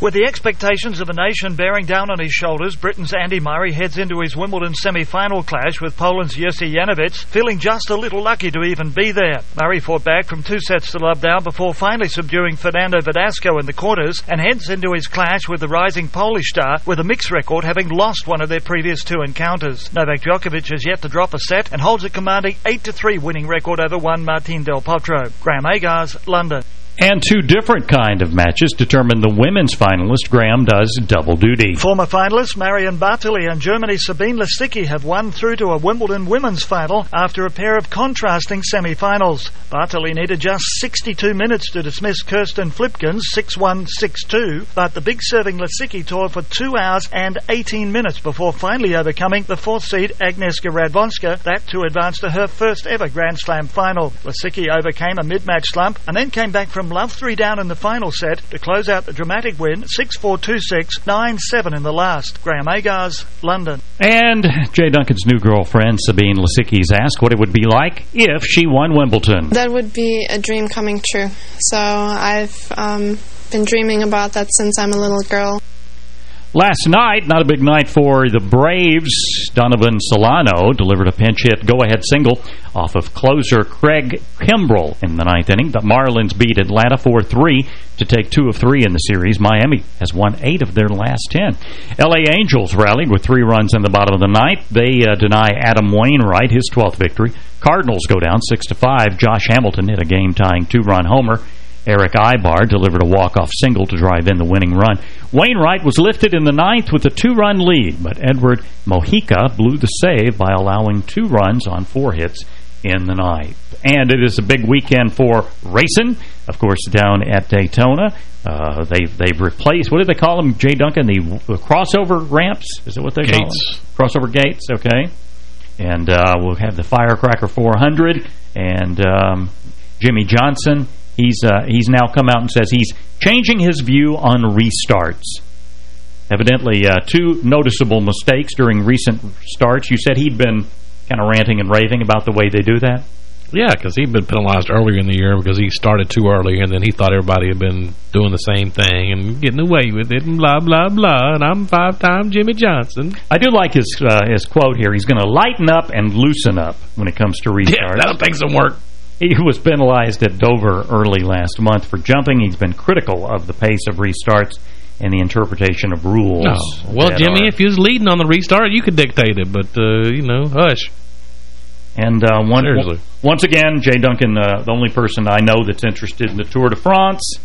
With the expectations of a nation bearing down on his shoulders, Britain's Andy Murray heads into his Wimbledon semi-final clash with Poland's Jerzy Janowicz, feeling just a little lucky to even be there. Murray fought back from two sets to love down before finally subduing Fernando Verdasco in the quarters and heads into his clash with the rising Polish star with a mixed record having lost one of their previous two encounters. Novak Djokovic has yet to drop a set and holds a commanding 8-3 winning record over Juan Martin Del Potro. Graham Agars, London. And two different kind of matches determine the women's finalist. Graham does double duty. Former finalists Marion Bartoli and Germany's Sabine Lisicki have won through to a Wimbledon women's final after a pair of contrasting semi-finals. Bartoli needed just 62 minutes to dismiss Kirsten Flipkens 6-1, 6-2, but the big serving Lisicki toured for 2 hours and 18 minutes before finally overcoming the fourth seed Agnieszka Radwanska, that to advance to her first ever Grand Slam final. Lisicki overcame a mid-match slump and then came back from love three down in the final set to close out the dramatic win 6-4, 2-6, 9-7 in the last. Graham Agars, London. And Jay Duncan's new girlfriend, Sabine Lisicki's asked what it would be like if she won Wimbledon. That would be a dream coming true. So I've um, been dreaming about that since I'm a little girl. Last night, not a big night for the Braves. Donovan Solano delivered a pinch hit go-ahead single off of closer Craig Kimbrel in the ninth inning. The Marlins beat Atlanta 4-3 to take two of three in the series. Miami has won eight of their last ten. L.A. Angels rallied with three runs in the bottom of the ninth. They uh, deny Adam Wainwright his 12th victory. Cardinals go down 6-5. Josh Hamilton hit a game-tying two-run homer. Erick Aybar delivered a walk-off single to drive in the winning run. Wainwright was lifted in the ninth with a two-run lead, but Edward Mujica blew the save by allowing two runs on four hits in the ninth. And it is a big weekend for racing, of course, down at Daytona. Uh, they, they've replaced, what do they call them, Jay Duncan, the, the crossover ramps? Is it what they gates. call them? Crossover gates, okay. And uh, we'll have the Firecracker 400 and um, Jimmie Johnson He's uh, he's now come out and says he's changing his view on restarts. Evidently, uh, two noticeable mistakes during recent starts. You said he'd been kind of ranting and raving about the way they do that? Yeah, because he'd been penalized earlier in the year because he started too early, and then he thought everybody had been doing the same thing and getting away with it, and blah, blah, blah, and I'm five-time Jimmie Johnson. I do like his uh, his quote here. He's going to lighten up and loosen up when it comes to <laughs> restarts. Yeah, that'll take some work. He was penalized at Dover early last month for jumping. He's been critical of the pace of restarts and the interpretation of rules. Oh. Well, Jimmie, are. if you was leading on the restart, you could dictate it, but, uh, you know, hush. And uh, one, once again, Jay Duncan, uh, the only person I know that's interested in the Tour de France,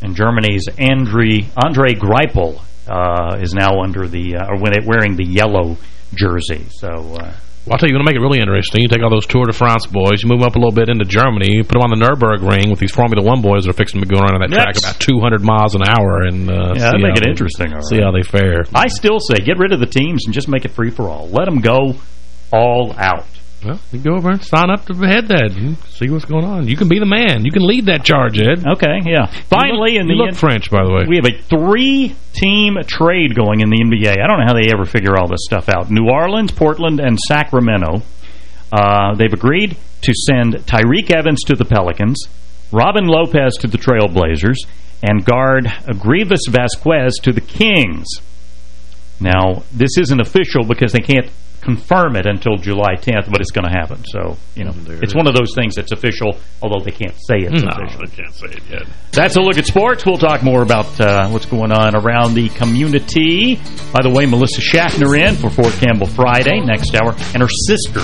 And Germany's Andre, Andre Greipel uh, is now under the, uh, or wearing the yellow jersey. So... Well, I'll tell you, you're going to make it really interesting. You take all those Tour de France boys, you move up a little bit into Germany, you put them on the Nürburgring with these Formula One boys that are fixing to be going around on that track about 200 miles an hour. and uh, Yeah, that'd make it interesting. See how they fare. I still say get rid of the teams and just make it free-for-all. Let them go all out. Well, you go over and sign up to head that and see what's going on. You can be the man. You can lead that charge, Ed. Okay, yeah. Finally, look, in the you look French, by the way. We have a three-team trade going in the NBA. I don't know how they ever figure all this stuff out. New Orleans, Portland, and Sacramento. Uh, they've agreed to send Tyreke Evans to the Pelicans, Robin Lopez to the Trailblazers, and guard Greivis Vasquez to the Kings. Now, this isn't official because they can't confirm it until July 10th, but it's going to happen. So, you know, There it it's is. one of those things that's official, although they can't say it's No, official. they can't say it yet. That's a look at sports. We'll talk more about uh, what's going on around the community. By the way, Melissa Schaffner in for Fort Campbell Friday next hour, and her sister.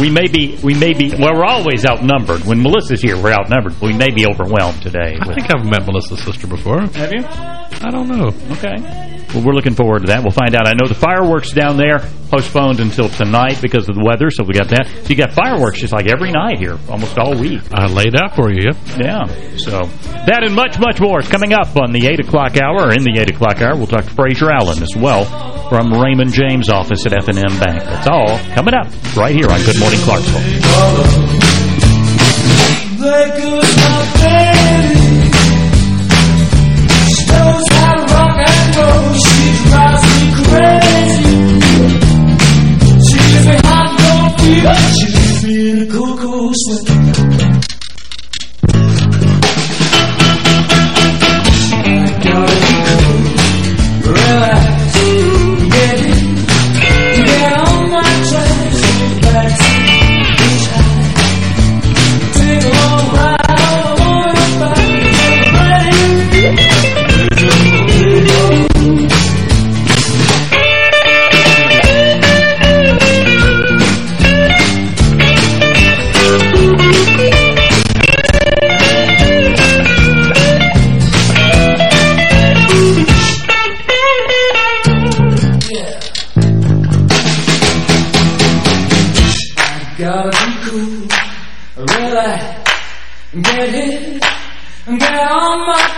We may be, we may be, well, we're always outnumbered. When Melissa's here, we're outnumbered. We may be overwhelmed today. I think I've met Melissa's sister before. Have you? I don't know. Okay. Well, we're looking forward to that. We'll find out. I know the fireworks down there postponed until tonight because of the weather, so we got that. So you got fireworks just like every night here, almost all week. I laid out for you, yep. Yeah. So that and much, much more is coming up on the 8 o'clock hour. In the 8 o'clock hour, we'll talk to Fraser Allen as well from Raymond James' office at F&M Bank. That's all coming up right here on Good Morning Clarksville. She leaves me in a cocoa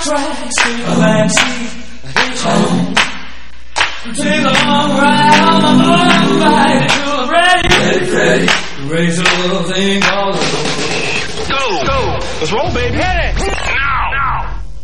tracks, take a backseat, hitchhike. Take a long ride on my motorbike till I'm ready, ready, ready, raise a little thing called a Go! Go! Let's roll, baby! Hit it!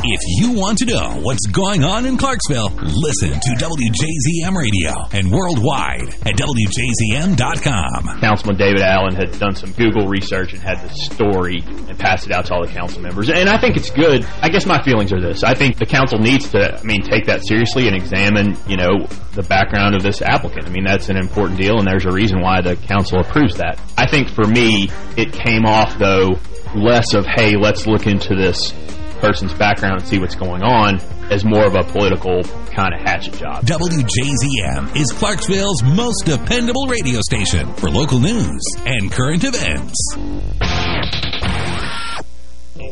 If you want to know what's going on in Clarksville, listen to WJZM Radio and worldwide at WJZM.com. Councilman David Allen had done some Google research and had the story and passed it out to all the council members. And I think it's good. I guess my feelings are this. I think the council needs to, I mean, take that seriously and examine, you know, the background of this applicant. I mean, that's an important deal, and there's a reason why the council approves that. I think for me, it came off, though, less of, hey, let's look into this person's background and see what's going on as more of a political kind of hatchet job. WJZM is Clarksville's most dependable radio station for local news and current events.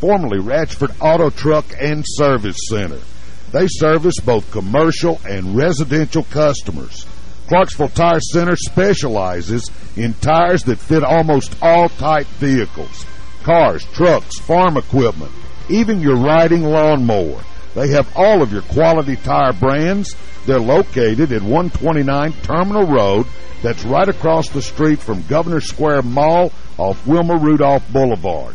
formerly Ratchford Auto Truck and Service Center. They service both commercial and residential customers. Clarksville Tire Center specializes in tires that fit almost all type vehicles. Cars, trucks, farm equipment, even your riding lawnmower. They have all of your quality tire brands. They're located at 129 Terminal Road. That's right across the street from Governor Square Mall off Wilma Rudolph Boulevard.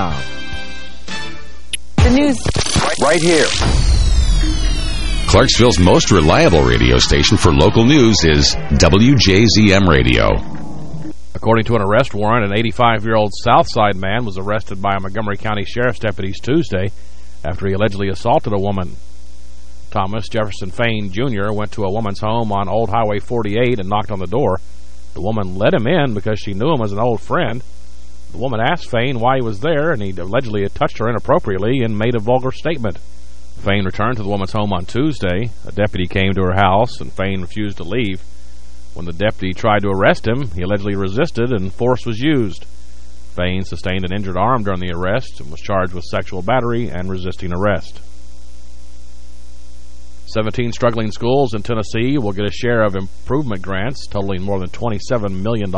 The news. Right here. Clarksville's most reliable radio station for local news is WJZM Radio. According to an arrest warrant, an 85-year-old Southside man was arrested by a Montgomery County Sheriff's deputies Tuesday after he allegedly assaulted a woman. Thomas Jefferson Fain, Jr. went to a woman's home on Old Highway 48 and knocked on the door. The woman let him in because she knew him as an old friend. The woman asked Fain why he was there, and he allegedly had touched her inappropriately and made a vulgar statement. Fain returned to the woman's home on Tuesday. A deputy came to her house, and Fain refused to leave. When the deputy tried to arrest him, he allegedly resisted, and force was used. Fain sustained an injured arm during the arrest and was charged with sexual battery and resisting arrest. 17 struggling schools in Tennessee will get a share of improvement grants totaling more than $27 million.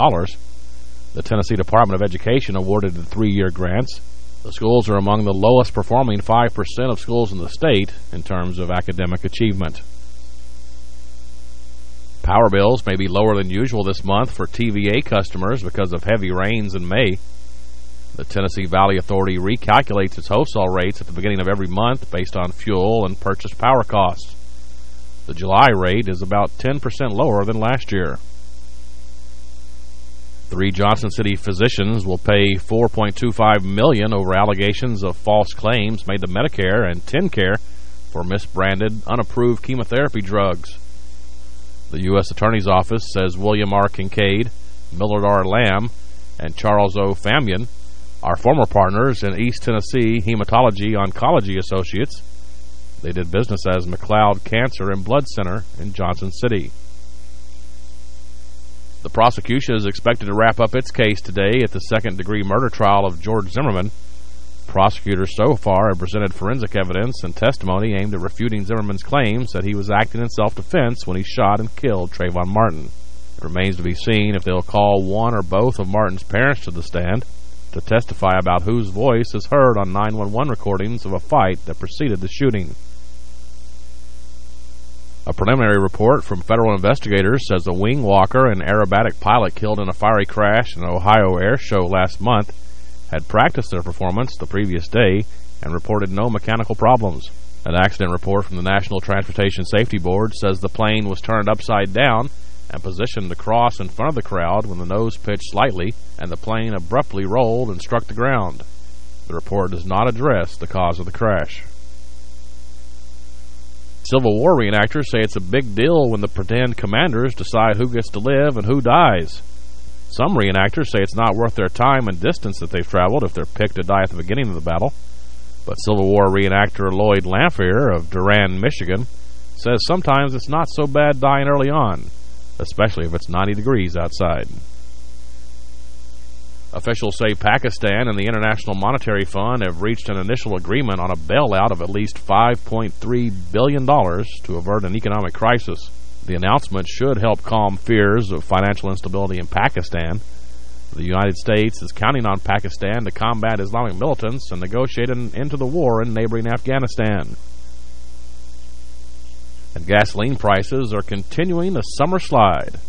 The Tennessee Department of Education awarded the three-year grants. The schools are among the lowest performing 5% of schools in the state in terms of academic achievement. Power bills may be lower than usual this month for TVA customers because of heavy rains in May. The Tennessee Valley Authority recalculates its wholesale rates at the beginning of every month based on fuel and purchased power costs. The July rate is about 10% lower than last year. Three Johnson City physicians will pay 4.25 million over allegations of false claims made to Medicare and TennCare for misbranded, unapproved chemotherapy drugs. The U.S. Attorney's Office says William R. Kincaid, Millard R. Lamb, and Charles O. Famoyin are former partners in East Tennessee Hematology Oncology Associates. They did business as McLeod Cancer and Blood Center in Johnson City. The prosecution is expected to wrap up its case today at the second-degree murder trial of George Zimmerman. Prosecutors so far have presented forensic evidence and testimony aimed at refuting Zimmerman's claims that he was acting in self-defense when he shot and killed Trayvon Martin. It remains to be seen if they'll call one or both of Martin's parents to the stand to testify about whose voice is heard on 911 recordings of a fight that preceded the shooting. A preliminary report from federal investigators says a wing walker and aerobatic pilot killed in a fiery crash in an Ohio air show last month had practiced their performance the previous day and reported no mechanical problems. An accident report from the National Transportation Safety Board says the plane was turned upside down and positioned to cross in front of the crowd when the nose pitched slightly and the plane abruptly rolled and struck the ground. The report does not address the cause of the crash. Civil War reenactors say it's a big deal when the pretend commanders decide who gets to live and who dies. Some reenactors say it's not worth their time and distance that they've traveled if they're picked to die at the beginning of the battle. But Civil War reenactor Lloyd Lamphere of Durand, Michigan, says sometimes it's not so bad dying early on, especially if it's 90 degrees outside. Officials say Pakistan and the International Monetary Fund have reached an initial agreement on a bailout of at least $5.3 billion to avert an economic crisis. The announcement should help calm fears of financial instability in Pakistan. The United States is counting on Pakistan to combat Islamic militants and negotiate an end to the war in neighboring Afghanistan. And gasoline prices are continuing a summer slide.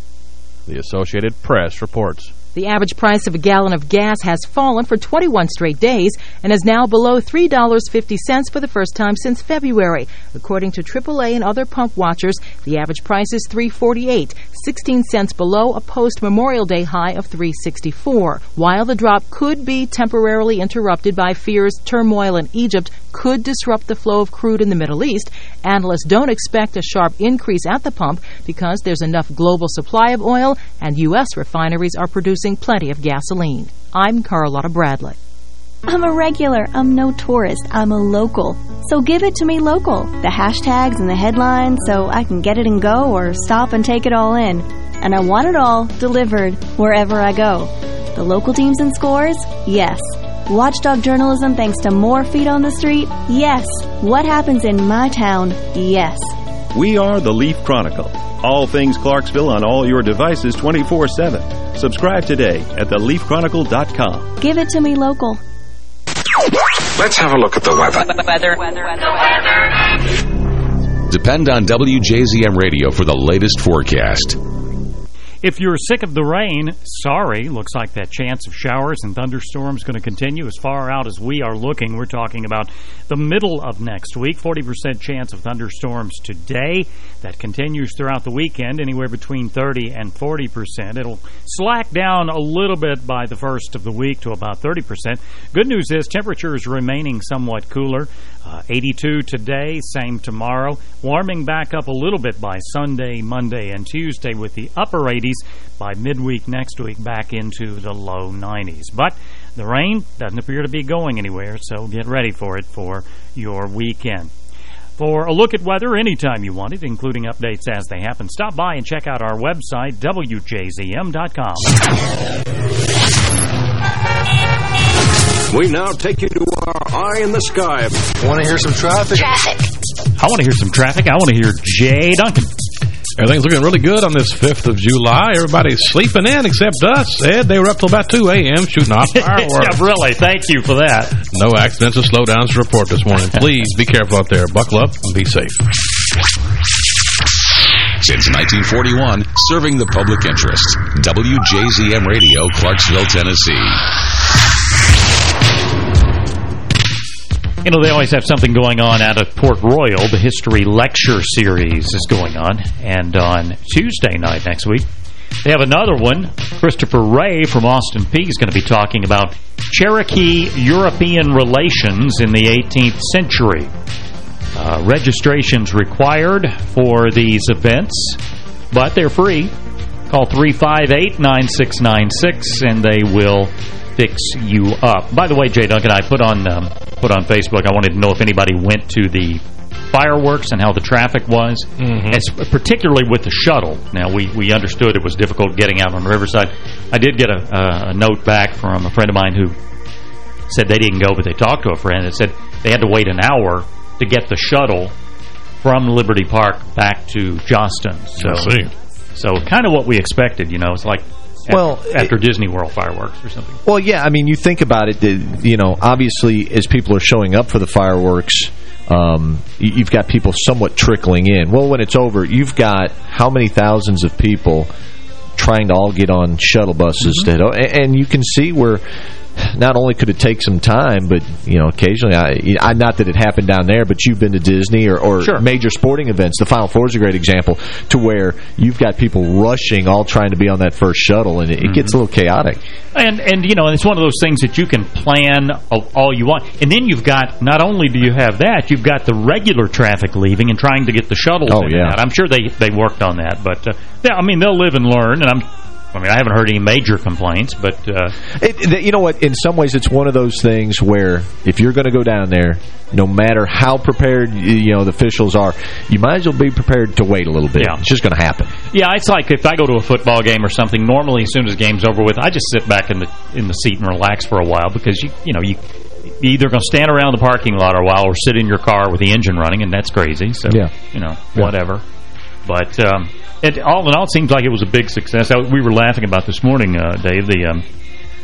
The Associated Press reports. The average price of a gallon of gas has fallen for 21 straight days and is now below $3.50 for the first time since February. According to AAA and other pump watchers, the average price is $3.48, 16 cents below a post-Memorial Day high of $3.64. While the drop could be temporarily interrupted by fears turmoil in Egypt could disrupt the flow of crude in the Middle East, analysts don't expect a sharp increase at the pump because there's enough global supply of oil and U.S. refineries are producing plenty of gasoline. I'm Carlotta Bradley. I'm a regular. I'm no tourist. I'm a local. So give it to me local. The hashtags and the headlines so I can get it and go or stop and take it all in. And I want it all delivered wherever I go. The local teams and scores? Yes. Watchdog journalism thanks to more feet on the street? Yes. What happens in my town? Yes. We are the Leaf Chronicle. All things Clarksville on all your devices 24-7. Subscribe today at theleafchronicle.com. Give it to me local. Let's have a look at the weather. Weather. Weather. Weather. Depend on WJZM Radio for the latest forecast. If you're sick of the rain, sorry. Looks like that chance of showers and thunderstorms going to continue as far out as we are looking. We're talking about the middle of next week. 40% chance of thunderstorms today. That continues throughout the weekend, anywhere between 30 and 40%. It'll slack down a little bit by the first of the week to about 30%. Good news is temperatures remaining somewhat cooler. Uh, 82 today, same tomorrow. Warming back up a little bit by Sunday, Monday, and Tuesday with the upper 80s by midweek next week back into the low 90s. But the rain doesn't appear to be going anywhere, so get ready for it for your weekend. For a look at weather anytime you want it, including updates as they happen, stop by and check out our website, WJZM.com. We now take you to our eye in the sky. Want to hear some traffic? Traffic. I want to hear some traffic. I want to hear Jay Duncan. Everything's looking really good on this 5th of July. Everybody's sleeping in except us. Ed, they were up till about 2 a.m. shooting off <laughs> fireworks. yeah, really. Thank you for that. No accidents or slowdowns to report this morning. <laughs> Please be careful out there. Buckle up and be safe. Since 1941, serving the public interest. WJZM Radio, Clarksville, Tennessee. You know, they always have something going on out of Port Royal. The History Lecture Series is going on. And on Tuesday night next week, they have another one. Christopher Ray from Austin Peay is going to be talking about Cherokee-European relations in the 18th century. Uh, registrations required for these events, but they're free. Call 358-9696 and they will fix you up. By the way, Jay Duncan, I put on um, put on Facebook, I wanted to know if anybody went to the fireworks and how the traffic was, mm -hmm. particularly with the shuttle. Now, we, we understood it was difficult getting out on the riverside. I did get a, a note back from a friend of mine who said they didn't go, but they talked to a friend that said they had to wait an hour to get the shuttle from Liberty Park back to Johnston. So, so kind of what we expected, you know. It's like well, after Disney World fireworks or something. Well, yeah, I mean, you think about it, you know, obviously as people are showing up for the fireworks, um, you've got people somewhat trickling in. Well, when it's over, you've got how many thousands of people trying to all get on shuttle buses, mm -hmm. to, and you can see where not only could it take some time, but you know, occasionally, I, I not that it happened down there, but you've been to Disney or, or Sure. major sporting events. The Final Four is a great example to where you've got people rushing, all trying to be on that first shuttle, and it, it gets a little chaotic. And, and you know, it's one of those things that you can plan all- all you want. And then you've got, not only do you have that, you've got the regular traffic leaving and trying to get the shuttles Oh, in yeah. I'm sure they, they worked on that. But, uh, yeah, I mean, they'll live and learn. And I'm, I mean, I haven't heard any major complaints, but... Uh, It, you know what? In some ways, it's one of those things where if you're going to go down there, no matter how prepared you know the officials are, you might as well be prepared to wait a little bit. Yeah. It's just going to happen. Yeah, it's like if I go to a football game or something, normally as soon as the game's over with, I just sit back in the in the seat and relax for a while because, you you know, you you're either going to stand around the parking lot a while or sit in your car with the engine running, and that's crazy. So, Yeah. you know, Yeah. whatever. But um, it, all in all, it seems like it was a big success. We were laughing about this morning, uh, Dave, the... Um,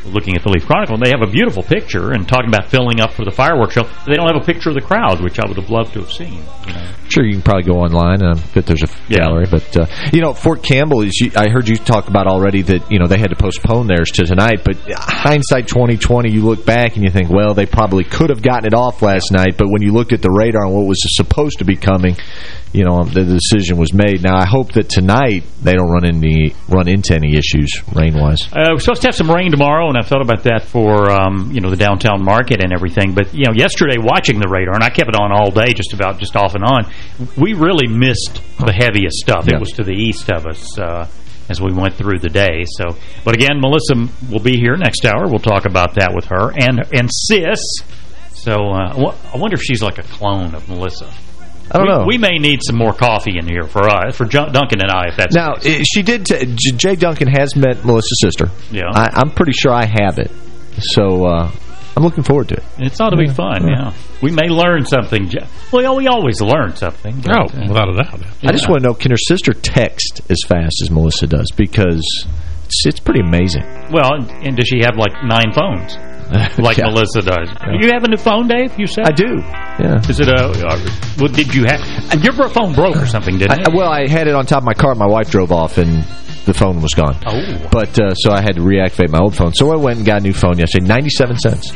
looking at the Leaf Chronicle, and they have a beautiful picture and talking about filling up for the fireworks show. They don't have a picture of the crowd, which I would have loved to have seen. You know. Sure, you can probably go online and bet there's a gallery. But, uh, you know, Fort Campbell, is. you- I heard you talk about already that, you know, they had to postpone theirs to tonight. But hindsight 2020, you look back and you think, well, they probably could have gotten it off last night. But when you looked at the radar and what was supposed to be coming, you know, the decision was made. Now, I hope that tonight they don't run, any, run into any issues rain-wise. Uh, we're supposed to have some rain tomorrow, and I've thought about that for, um, you know, the downtown market and everything. But, you know, yesterday watching the radar, and I kept it on all day just about, just off and on, we really missed the heaviest stuff. Yeah. It was to the east of us uh, as we went through the day. So, But again, Melissa will be here next hour. We'll talk about that with her. And, and Sis, so uh, I wonder if she's like a clone of Melissa. I don't we, know. We may need some more coffee in here for us, for Jun- Duncan and I, if that's Now, eh, she did. Jay Duncan has met Melissa's sister. Yeah. I, I'm pretty sure I have it. So uh, I'm looking forward to it. It's ought to be fun, yeah. We may learn something. Je- Well, we always learn something. Oh, uh, without a doubt. I just want to know, can her sister text as fast as Melissa does? Because it's, it's pretty amazing. Well, and, and does she have, like, nine phones? <laughs> Like Yeah. Melissa does. You have a new phone, Dave, you said? I do, yeah. Is it a... Uh, well, did you have... Your phone broke or something, didn't I, it? well, I had it on top of my car. My wife drove off, and the phone was gone. Oh. But uh, so I had to reactivate my old phone. So I went and got a new phone yesterday. 97 cents.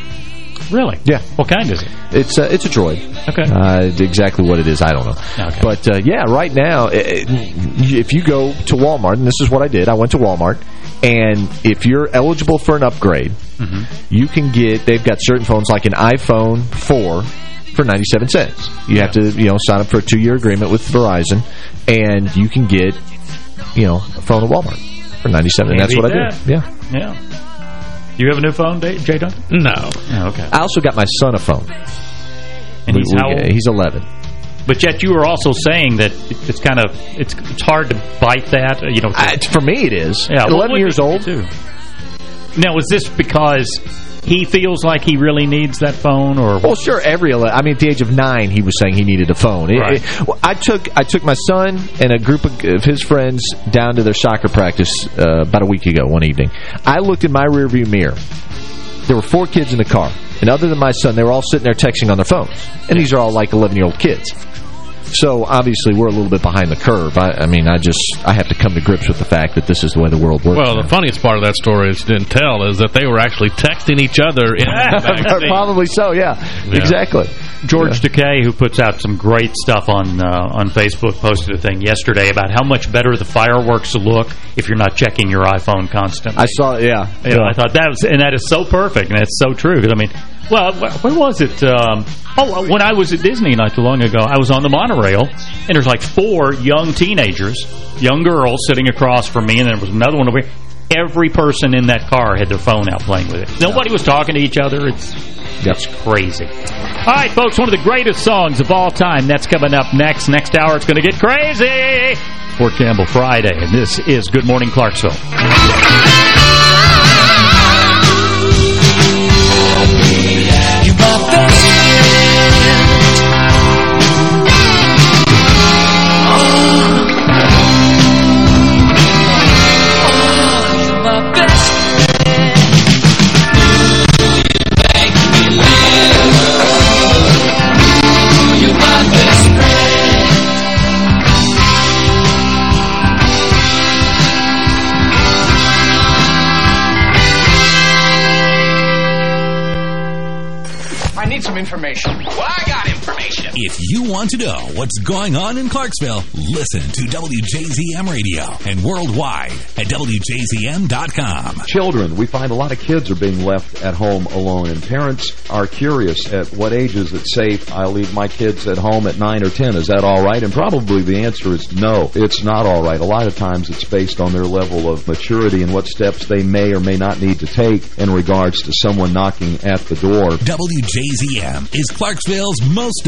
Really? Yeah. What kind is it? It's uh, it's a Droid. Okay. Uh, exactly what it is, I don't know. Okay. But uh, yeah, right now, eh, eh, if you go to Walmart, and this is what I did, I went to Walmart, and if you're eligible for an upgrade, Mm-hmm. you can get, they've got certain phones like an iPhone 4 for 97 cents. You have to, you know, sign up for a two-year agreement with Verizon, and you can get, you know, a phone at Walmart for 97 and that's Can't what I beat did. Yeah. Yeah. You have a new phone, Dave, Jay Duncan? No. Oh, okay. I also got my son a phone. And he's We- how we- old? He's 11. But yet you were also saying that it's kind of... It's it's hard to bite that, you know... Uh, for me, it is. Yeah, 11 well, years old. Too. Now, is this because he feels like he really needs that phone, or Well, sure. Every I mean, at the age of nine, he was saying he needed a phone. It- Right. it- well, I took I took my son and a group of, of his friends down to their soccer practice uh, about a week ago. One evening, I looked in my rearview mirror. There were four kids in the car, and other than my son, they were all sitting there texting on their phones. And these are all like 11 year old kids. So obviously, we're a little bit behind the curve. I, I mean, I just I have to come to grips with the fact that this is the way the world works. Well, the funniest part of that story is didn't tell is that they were actually texting each other in the <laughs> back. Probably so, yeah. Yeah. Exactly. George Takei, who puts out some great stuff on uh, on Facebook, posted a thing yesterday about how much better the fireworks look if you're not checking your iPhone constantly. I saw, yeah. You know, I thought that was, and that is so perfect, and it's so true. Because I mean, well, where was it? Um, oh, when I was at Disney not too long ago, I was on the monorail, and there's like four young teenagers, young girls sitting across from me, and there was another one over here. Every person in that car had their phone out playing with it. Nobody was talking to each other. It's it's crazy. All right, folks, one of the greatest songs of all time. That's coming up next. Next hour, it's going to get crazy. Fort Campbell Friday, and this is Good Morning Clarksville. You my some information. Information. If you want to know what's going on in Clarksville, listen to WJZM Radio and worldwide at WJZM.com. Children, we find a lot of kids are being left at home alone, and parents are curious at what age is it safe. I leave my kids at home at 9 or 10. Is that all right? And probably the answer is no, it's not all right. A lot of times it's based on their level of maturity and what steps they may or may not need to take in regards to someone knocking at the door. WJZM is Clarksville's most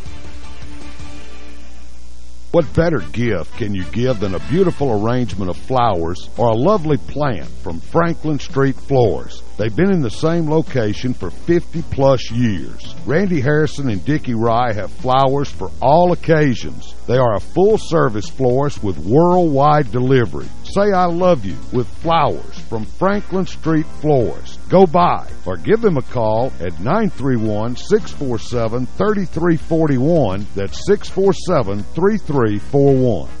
What better gift can you give than a beautiful arrangement of flowers or a lovely plant from Franklin Street Flowers? They've been in the same location for 50-plus years. Randy Harrison and Dickie Rye have flowers for all occasions. They are a full-service florist with worldwide delivery. Say I love you with flowers from Franklin Street Florist. Go by or give them a call at 931-647-3341. That's 647-3341.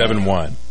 771.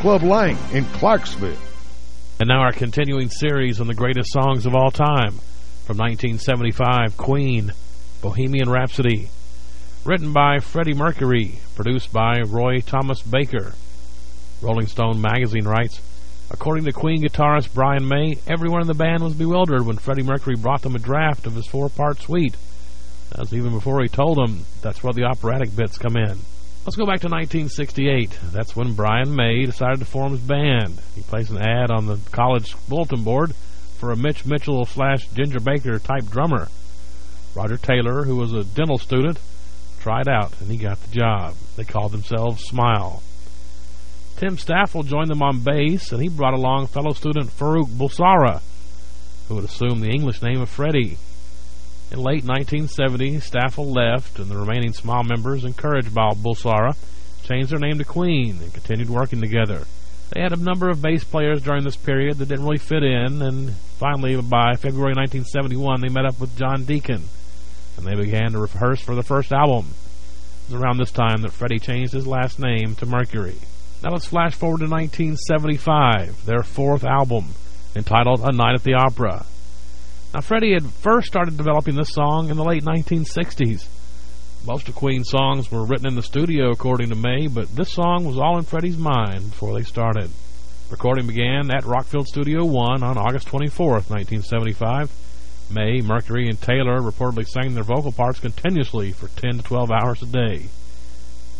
Club Lane in Clarksville. And now our continuing series on the greatest songs of all time. From 1975, Queen, Bohemian Rhapsody. Written by Freddie Mercury, produced by Roy Thomas Baker. Rolling Stone magazine writes, According to Queen guitarist Brian May, everyone in the band was bewildered when Freddie Mercury brought them a draft of his four-part suite. That was even before he told them that's where the operatic bits come in. Let's go back to 1968. That's when Brian May decided to form his band. He placed an ad on the college bulletin board for a Mitch Mitchell slash Ginger Baker type drummer. Roger Taylor, who was a dental student, tried out and he got the job. They called themselves Smile. Tim Staffel joined them on bass and he brought along fellow student Farouk Bulsara, who would assume the English name of Freddie. In late 1970, Staffel left, and the remaining Smile members, encouraged by Bulsara, changed their name to Queen and continued working together. They had a number of bass players during this period that didn't really fit in, and finally, by February 1971, they met up with John Deacon, and they began to rehearse for the first album. It was around this time that Freddie changed his last name to Mercury. Now let's flash forward to 1975, their fourth album, entitled A Night at the Opera. Now, Freddie had first started developing this song in the late 1960s. Most of Queen's songs were written in the studio, according to May, but this song was all in Freddie's mind before they started. Recording began at Rockfield Studio 1 on August 24, 1975. May, Mercury, and Taylor reportedly sang their vocal parts continuously for 10 to 12 hours a day.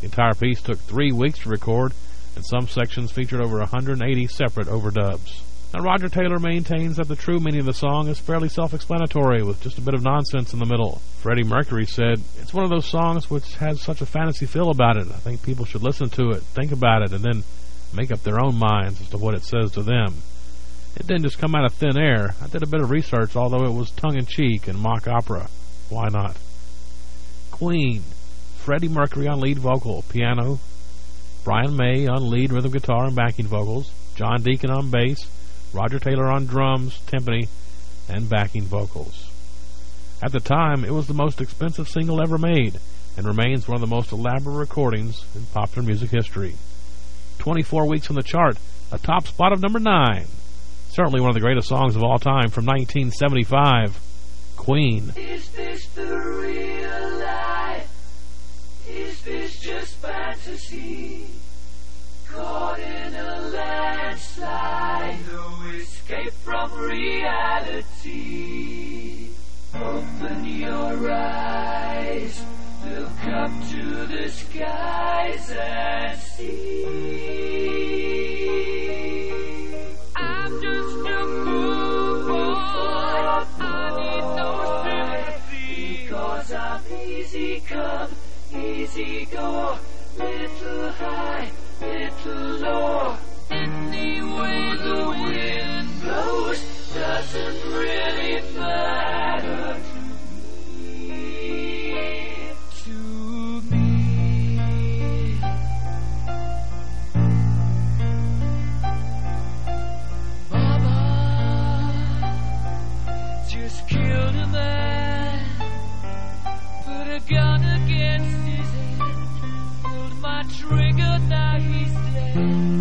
The entire piece took three weeks to record, and some sections featured over 180 separate overdubs. Now, Roger Taylor maintains that the true meaning of the song is fairly self-explanatory, with just a bit of nonsense in the middle. Freddie Mercury said, It's one of those songs which has such a fantasy feel about it. I think people should listen to it, think about it, and then make up their own minds as to what it says to them. It didn't just come out of thin air. I did a bit of research, although it was tongue-in-cheek and mock opera. Why not? Queen. Freddie Mercury on lead vocal, piano. Brian May on lead rhythm guitar and backing vocals. John Deacon on bass. Roger Taylor on drums, timpani, and backing vocals. At the time, it was the most expensive single ever made, and remains one of the most elaborate recordings in popular music history. 24 weeks on the chart, a top spot of number 9. Certainly one of the greatest songs of all time from 1975, Queen. Is this the real life? Is this just fantasy? Caught in a landslide, no escape from reality. Open your eyes, look up to the skies and see. I'm just a poor boy. I need no sympathy. Because I'm easy come, easy go. Little high, little low. Any way the wind blows doesn't really matter to me. To me. Mama just killed a man, put a gun against his head, pulled my trigger, now he's dead.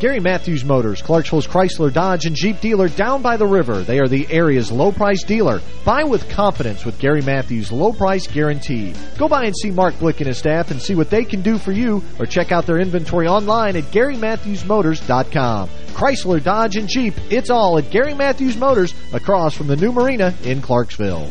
Gary Matthews Motors, Clarksville's Chrysler, Dodge, and Jeep dealer down by the river. They are the area's low-price dealer. Buy with confidence with Gary Matthews' low-price guarantee. Go by and see Mark Blick and his staff and see what they can do for you or check out their inventory online at GaryMatthewsMotors.com. Chrysler, Dodge, and Jeep, it's all at Gary Matthews Motors across from the new marina in Clarksville.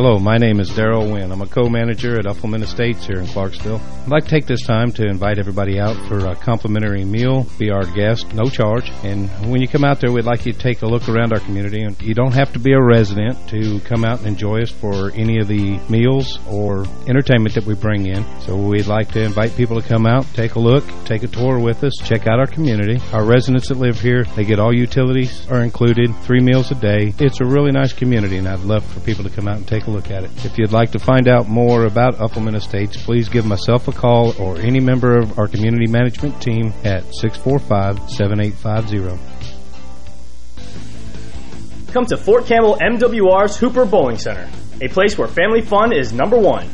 Hello, my name is Daryl Wynn. I'm a co-manager at Uffelman Estates here in Clarksville. I'd like to take this time to invite everybody out for a complimentary meal. Be our guest, no charge. And when you come out there, we'd like you to take a look around our community. And you don't have to be a resident to come out and enjoy us for any of the meals or entertainment that we bring in. So we'd like to invite people to come out, take a look, take a tour with us, check out our community. Our residents that live here, they get all utilities are included, three meals a day. It's a really nice community, and I'd love for people to come out and take a look at it. If you'd like to find out more about Uffelman Estates, please give myself a call or any member of our community management team at 645-7850. Come to Fort Campbell MWR's Hooper Bowling Center, a place where family fun is number one.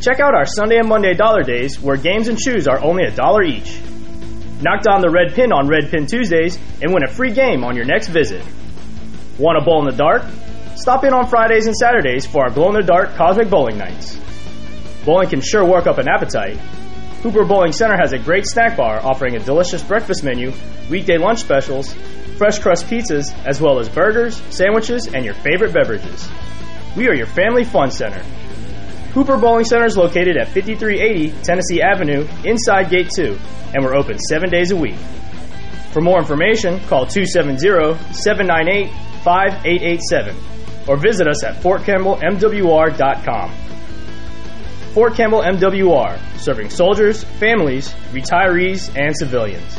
Check out our Sunday and Monday dollar days where games and shoes are only a dollar each. Knock down the red pin on Red Pin Tuesdays and win a free game on your next visit. Want a bowl in the dark? Stop in on Fridays and Saturdays for our glow in the dark cosmic bowling nights. Bowling can sure work up an appetite. Hooper Bowling Center has a great snack bar offering a delicious breakfast menu, weekday lunch specials, fresh crust pizzas, as well as burgers, sandwiches, and your favorite beverages. We are your family fun center. Hooper Bowling Center is located at 5380 Tennessee Avenue, inside Gate 2, and we're open seven days a week. For more information, call 270-798-5887 or visit us at FortCampbellMWR.com. Fort Campbell MWR, serving soldiers, families, retirees, and civilians.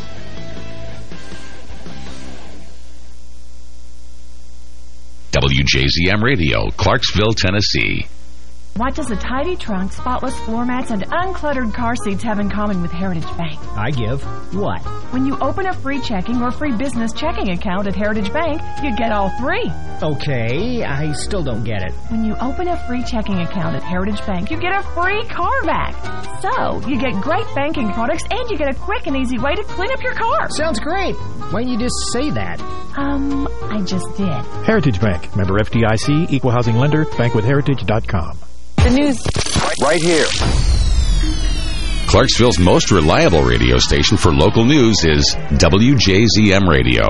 WJZM Radio, Clarksville, Tennessee. What does a tidy trunk, spotless floor mats, and uncluttered car seats have in common with Heritage Bank? I give what? When you open a free checking or free business checking account at Heritage Bank, you get all three. Okay, I still don't get it. When you open a free checking account at Heritage Bank, you get a free car back. So, you get great banking products and you get a quick and easy way to clean up your car. Sounds great. Why didn't you just say that? Um, I just did. Heritage Bank, member FDIC, equal housing lender, bankwithheritage.com. The news. Right here. Clarksville's most reliable radio station for local news is WJZM Radio.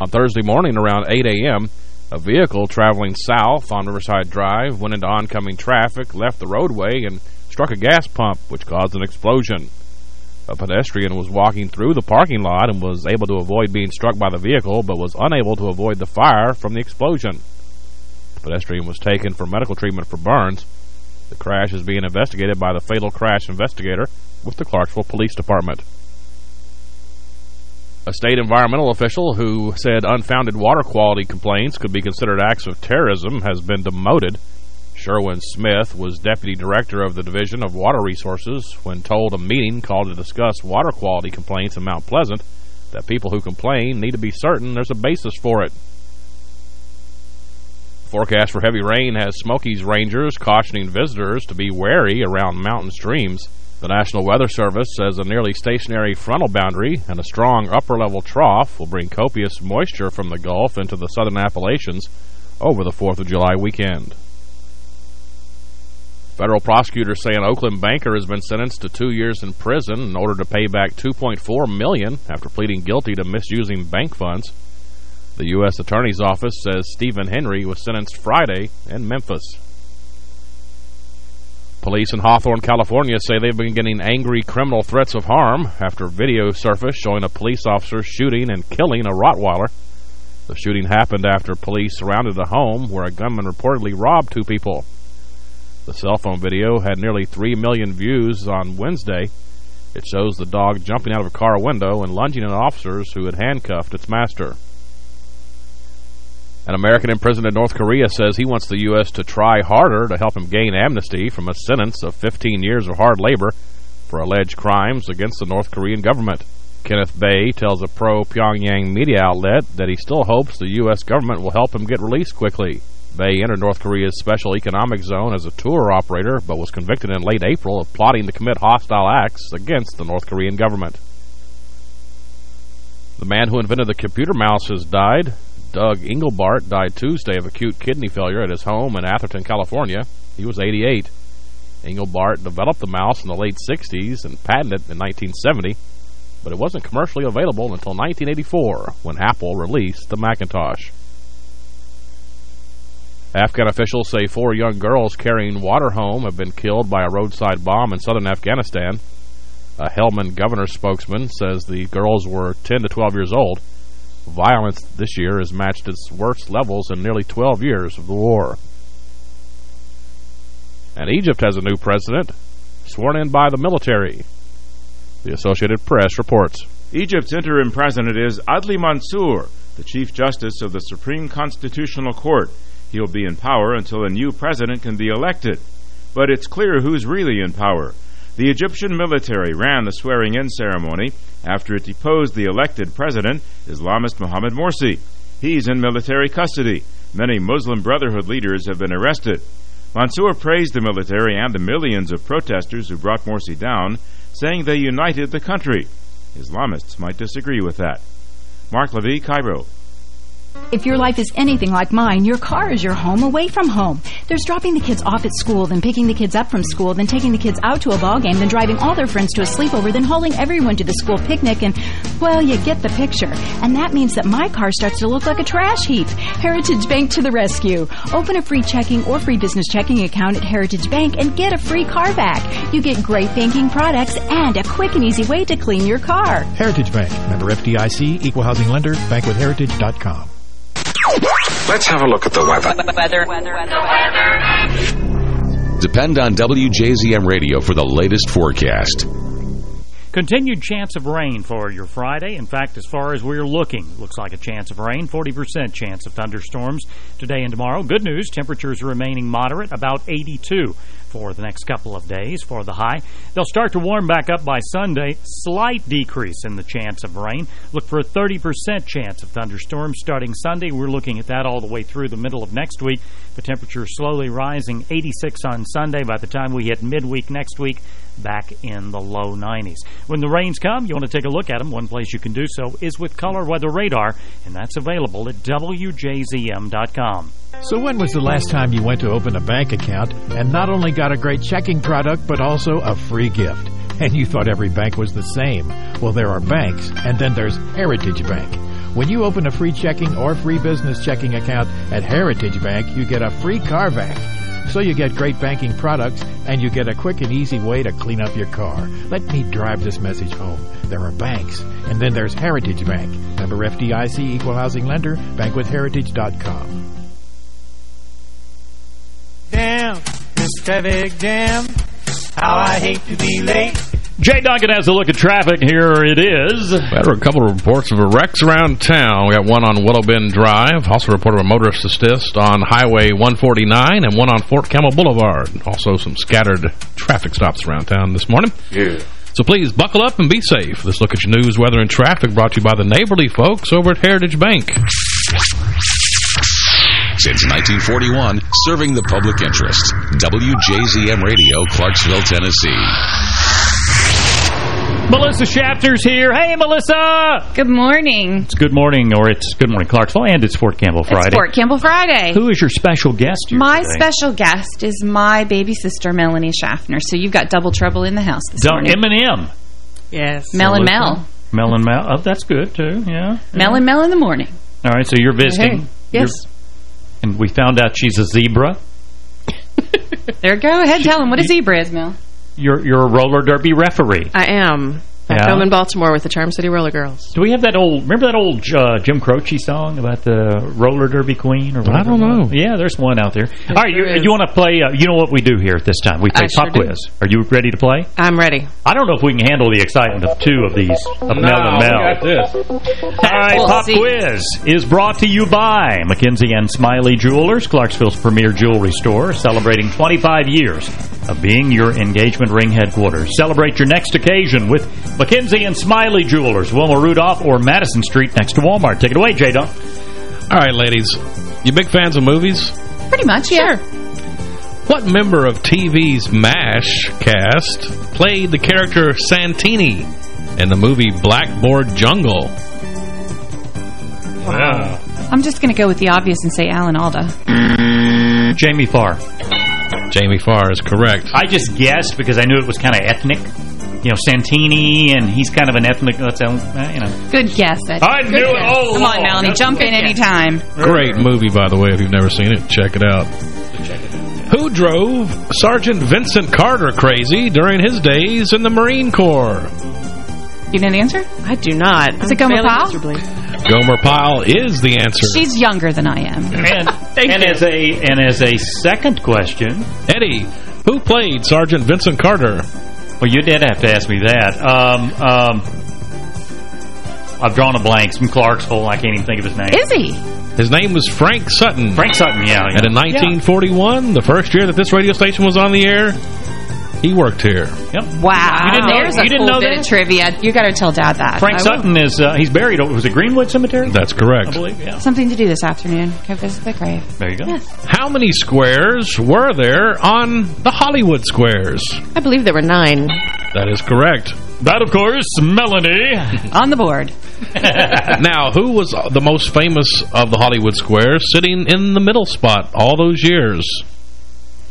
On Thursday morning around 8 a.m., a vehicle traveling south on Riverside Drive went into oncoming traffic, left the roadway, and struck a gas pump, which caused an explosion. A pedestrian was walking through the parking lot and was able to avoid being struck by the vehicle, but was unable to avoid the fire from the explosion. Pedestrian was taken for medical treatment for burns. The crash is being investigated by the fatal crash investigator with the Clarksville Police Department. A state environmental official who said unfounded water quality complaints could be considered acts of terrorism has been demoted. Sherwin Smith was deputy director of the Division of Water Resources when told a meeting called to discuss water quality complaints in Mount Pleasant that people who complain need to be certain there's a basis for it. Forecast for heavy rain has Smokies rangers cautioning visitors to be wary around mountain streams. The National Weather Service says a nearly stationary frontal boundary and a strong upper-level trough will bring copious moisture from the Gulf into the southern Appalachians over the 4th of July weekend. Federal prosecutors say an Oakland banker has been sentenced to two years in prison in order to pay back $2.4 million after pleading guilty to misusing bank funds. The U.S. Attorney's Office says Stephen Henry was sentenced Friday in Memphis. Police in Hawthorne, California say they've been getting angry criminal threats of harm after video surfaced showing a police officer shooting and killing a Rottweiler. The shooting happened after police surrounded a home where a gunman reportedly robbed two people. The cell phone video had nearly 3 million views on Wednesday. It shows the dog jumping out of a car window and lunging at officers who had handcuffed its master. An American imprisoned in North Korea says he wants the U.S. to try harder to help him gain amnesty from a sentence of 15 years of hard labor for alleged crimes against the North Korean government. Kenneth Bae tells a pro-Pyongyang media outlet that he still hopes the U.S. government will help him get released quickly. Bae entered North Korea's special economic zone as a tour operator, but was convicted in late April of plotting to commit hostile acts against the North Korean government. The man who invented the computer mouse has died. Doug Engelbart died Tuesday of acute kidney failure at his home in Atherton, California. He was 88. Engelbart developed the mouse in the late 60s and patented it in 1970, but it wasn't commercially available until 1984 when Apple released the Macintosh. Afghan officials say four young girls carrying water home have been killed by a roadside bomb in southern Afghanistan. A Helmand governor spokesman says the girls were 10 to 12 years old. Violence this year has matched its worst levels in nearly 12 years of the war. And Egypt has a new president, sworn in by the military. The Associated Press reports. Egypt's interim president is Adli Mansour, the Chief Justice of the Supreme Constitutional Court. He'll be in power until a new president can be elected. But it's clear who's really in power. The Egyptian military ran the swearing-in ceremony after it deposed the elected president, Islamist Mohamed Morsi. He's in military custody. Many Muslim Brotherhood leaders have been arrested. Mansour praised the military and the millions of protesters who brought Morsi down, saying they united the country. Islamists might disagree with that. Mark Lavie, Cairo. If your life is anything like mine, your car is your home away from home. There's dropping the kids off at school, then picking the kids up from school, then taking the kids out to a ball game, then driving all their friends to a sleepover, then hauling everyone to the school picnic, and, well, you get the picture. And that means that my car starts to look like a trash heap. Heritage Bank to the rescue. Open a free checking or free business checking account at Heritage Bank and get a free car back. You get great banking products and a quick and easy way to clean your car. Heritage Bank. Member FDIC, Equal Housing Lender, bankwithheritage.com. Let's have a look at the weather. Weather. Weather. Depend on WJZM Radio for the latest forecast. Continued chance of rain for your Friday. In fact, as far as we're looking, looks like a chance of rain, 40% chance of thunderstorms today and tomorrow. Good news, temperatures remaining moderate, about 82 for the next couple of days for the high. They'll start to warm back up by Sunday. Slight decrease in the chance of rain. Look for a 30% chance of thunderstorms starting Sunday. We're looking at that all the way through the middle of next week. The temperature slowly rising 86 on Sunday. By the time we hit midweek next week, back in the low 90s. When the rains come, you want to take a look at them. One place you can do so is with Color Weather Radar, and that's available at WJZM.com. So when was the last time you went to open a bank account and not only got a great checking product, but also a free gift? And you thought every bank was the same. Well, there are banks, and then there's Heritage Bank. When you open a free checking or free business checking account at Heritage Bank, you get a free car vac. So you get great banking products, and you get a quick and easy way to clean up your car. Let me drive this message home. There are banks, and then there's Heritage Bank. Member FDIC, Equal Housing Lender, bankwithheritage.com. Damn, this traffic jam. How I hate to be late. Jay Duncan has a look at traffic. Here it is. There are a couple of reports of wrecks around town. We got one on Willow Bend Drive. Also reported a motorist assist on Highway 149 and one on Fort Campbell Boulevard. Also some scattered traffic stops around town this morning. Yeah. So please buckle up and be safe. Let's look at your news, weather, and traffic brought to you by the neighborly folks over at Heritage Bank. Since 1941, serving the public interest. WJZM Radio, Clarksville, Tennessee. Melissa Schaffner's here. Hey, Melissa! Good morning. It's good morning, or it's good morning Clarksville, and it's Fort Campbell Friday. It's Fort Campbell Friday. Who is your special guest here My today? special guest is my baby sister, Melanie Schaffner. So you've got double trouble in the house this Don't- morning. M&M. Yes. Mel and Mel. Mel and Mel. Oh, that's good, too, yeah. Mel and Mel in the morning. All right, so you're visiting. Hey. Yes. You're- and we found out she's a zebra. There, go ahead. Tell him what a zebra is, Mel. You're you're a roller derby referee. I am. I Yeah. film in Baltimore with the Charm City Roller Girls. Do we have that old, remember that old uh, Jim Croce song about the roller derby queen? or I don't whatever it was? know. Yeah, there's one out there. All right, you, you want to play, uh, you know what we do here at this time? We play I sure pop do. quiz. Are you ready to play? I'm ready. I don't know if we can handle the excitement of two of these, of Mel and Mel. got this. All right, We'll Pop see. Quiz is brought to you by Mackenzie and Smiley Jewelers, Clarksville's premier jewelry store, celebrating 25 years of being your engagement ring headquarters. Celebrate your next occasion with Mackenzie and Smiley Jewelers, Wilma Rudolph or Madison Street next to Walmart. Take it away, J. Dunk. All right, ladies. You big fans of movies? Pretty much, yeah. What member of TV's MASH cast played the character Santini in the movie Blackboard Jungle? Wow. I'm just going to go with the obvious and say Alan Alda. <clears throat> Jamie Farr. Jamie Farr is correct. I just guessed because I knew it was kind of ethnic. You know, Santini, and he's kind of an ethnic, that's, uh, you know. Good guess, Ed. I Good knew it all Come on. Melanie. That's Jump a good in guess. anytime. Great movie, by the way. If you've never seen it, check it out. Who drove Sergeant Vincent Carter crazy during his days in the Marine Corps? You know the answer? I do not. Is it I'm Gomer Pyle? miserably. Gomer Pyle is the answer. She's younger than I am. And, and as a and as a second question, Eddie, who played Sergeant Vincent Carter? Well, you did have to ask me that. Um, um, I've drawn a blank. It's from Clarksville. I can't even think of his name. Is he? His name was Frank Sutton. Frank Sutton, yeah. yeah. And in 1941, the first year that this radio station was on the air, he worked here. Yep. Wow. You didn't know- There's you a didn't cool know bit that? of trivia. You got to tell Dad that. Frank I will. Sutton is, uh, he's buried, was it Greenwood Cemetery? That's I correct. believe, yeah. Something to do this afternoon. Go visit the grave. There you go. How many squares were there on the Hollywood squares? I believe there were nine. That is correct. That, of course, Melanie. <laughs> On the board. <laughs> <laughs> now, who was the most famous of the Hollywood squares sitting in the middle spot all those years?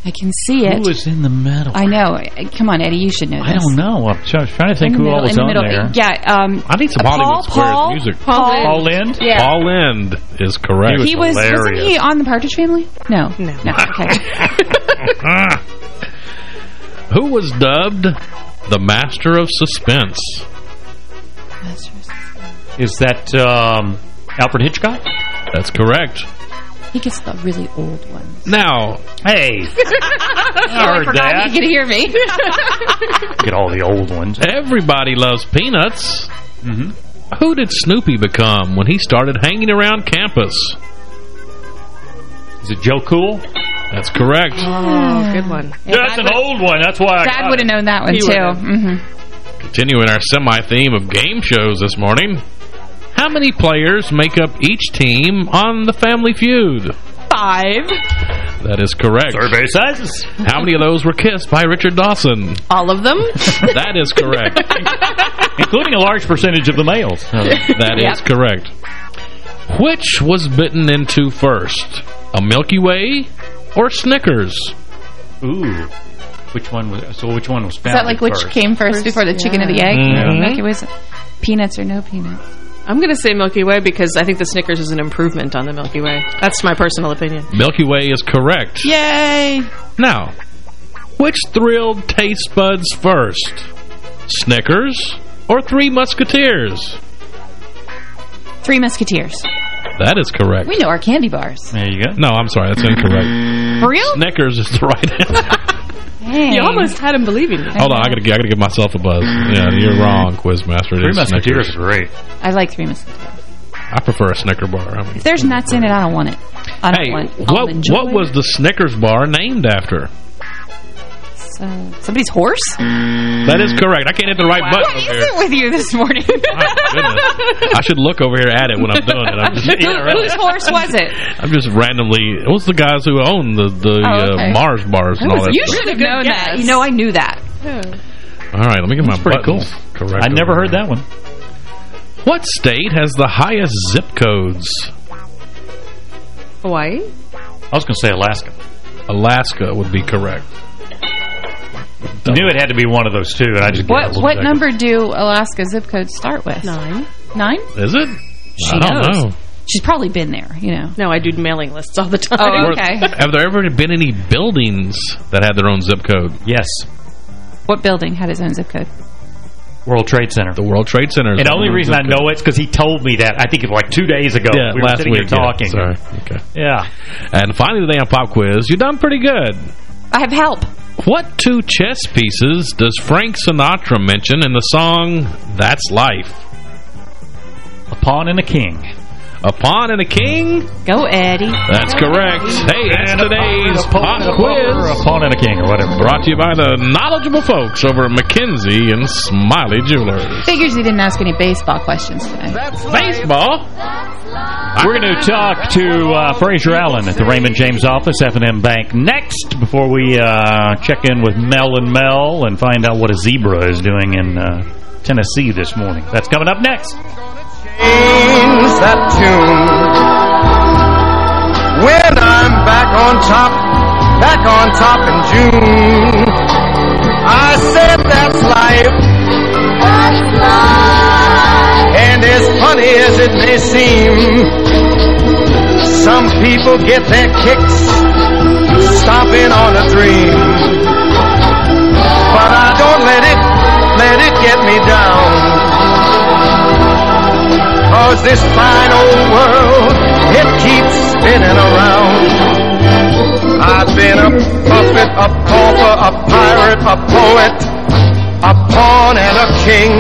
I can see it. Who was in the middle? I know. Come on, Eddie. You should know this. I don't know. I'm trying to think In the who all middle- was in the on there. Yeah. Um, I need some Paul, Hollywood squares Paul, music. Paul, Paul Lynde? Yeah. Paul Lynde is correct. He He was, wasn't he on the Partridge Family? No. No. No. Okay. <laughs> Who was dubbed the Master of Suspense? Is that um, Alfred Hitchcock? That's correct. He gets the really old ones. Now, Hey, <laughs> I heard forgot that. he could hear me. <laughs> get all the old ones. everybody loves peanuts. Mm-hmm. Who did Snoopy become when he started hanging around campus? Is it Joe Cool? That's correct. Oh, good one. Yeah, that's an old one. That's why I Dad would have known that one, He too. Mm-hmm. Continuing our semi-theme of game shows this morning, how many players make up each team on the Family Feud? Five. That is correct. Survey says. How many of those were kissed by Richard Dawson? All of them? <laughs> That is correct. <laughs> Including a large percentage of the males. That is Yep. correct. Which was bitten into first? A Milky Way or Snickers? Ooh. Which one was, so which one was Is that like which first? came first, before the chicken or the egg? Mhm. Milky Way's peanuts or no peanuts? I'm going to say Milky Way because I think the Snickers is an improvement on the Milky Way. That's my personal opinion. Milky Way is correct. Yay! Now, which thrilled taste buds first? Snickers or Three Musketeers? Three Musketeers. That is correct. We know our candy bars. There you go. No, I'm sorry. That's incorrect. For real? Snickers is the right answer. Dang. You almost had him believing me. Hold on. I got to I gotta give myself a buzz. Yeah, you're wrong, Quizmaster. It Three is Musketeers Snickers. are great. I like Three Musketeers. I prefer a Snicker bar. I mean, If there's nuts in it, I don't want it. I don't hey, want what, what was the Snickers bar named after? So, somebody's horse? That is correct. I can't hit the right button What over is here. it with you this morning? <laughs> I should look over here at it when I'm doing it. I'm just, Who- Whose horse was it? I'm just randomly. It was the guys who own the the Oh, okay. uh, Mars bars and all that. You should have known that. You know, I knew that. All right, let me get my pretty buttons correct. I never over heard there. that one. What state has the highest zip codes? Hawaii? I was going to say Alaska. Alaska would be correct. I knew it had to be one of those two, and I just gave it a What what second. number do Alaska zip codes start with? Nine. Nine? Is it? She I don't knows. know. She's probably been there, you know. No, I do mailing lists all the time. Oh, okay. Have there ever been any buildings that had their own zip code? Yes. What building had its own zip code? World Trade Center. The World Trade Center. And the the only reason zip I know it's because he told me that. I think it was like two days ago. Yeah, we were last sitting week, here yeah. talking. Sorry. Okay. Yeah. And finally, today on Pop Quiz, you've done pretty good. I have help. What two chess pieces does Frank Sinatra mention in the song That's Life? A pawn and a king. A pawn and a king? Go, Eddie. That's correct. Hey, that's And a today's pawn, Pop a pawn, or a pawn and a king, or whatever. Brought to you by the knowledgeable folks over at McKenzie and Smiley Jewelers. Figures you didn't ask any baseball questions today. Baseball? We're going to talk to uh, Fraser Allen at the Raymond James office, F&M Bank, next before we uh, check in with Mel and Mel and find out what a zebra is doing in uh, Tennessee this morning. That's coming up next. Change that tune. When I'm back on top, back on top in June. I said that's life. That's life. And as funny as it may seem, some people get their kicks stomping on a dream. Cause this fine old world, it keeps spinning around. I've been a puppet, a pauper, a pirate, a poet, a pawn and a king.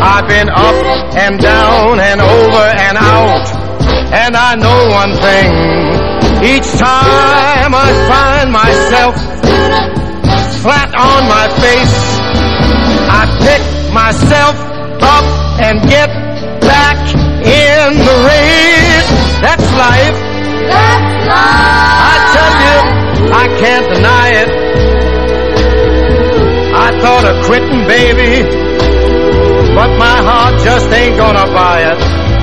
I've been up and down and over and out. And I know one thing. Each time I find myself flat on my face, I pick myself up and get in the race. That's life. That's life. I tell you, I can't deny it. I thought of quitting, baby, but my heart just ain't gonna buy it.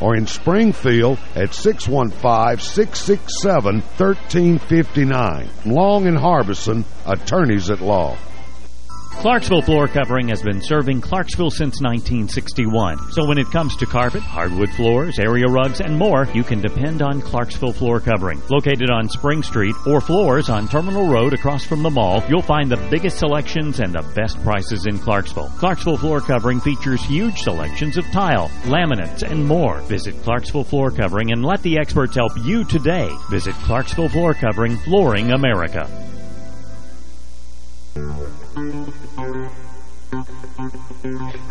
or in Springfield at 615-667-1359. Long and Harbison, attorneys at law. Clarksville Floor Covering has been serving Clarksville since 1961. So when it comes to carpet, hardwood floors, area rugs, and more, you can depend on Clarksville Floor Covering. Located on Spring Street or floors on Terminal Road across from the mall, you'll find the biggest selections and the best prices in Clarksville. Clarksville Floor Covering features huge selections of tile, laminates, and more. Visit Clarksville Floor Covering and let the experts help you today. Visit Clarksville Floor Covering, Flooring America.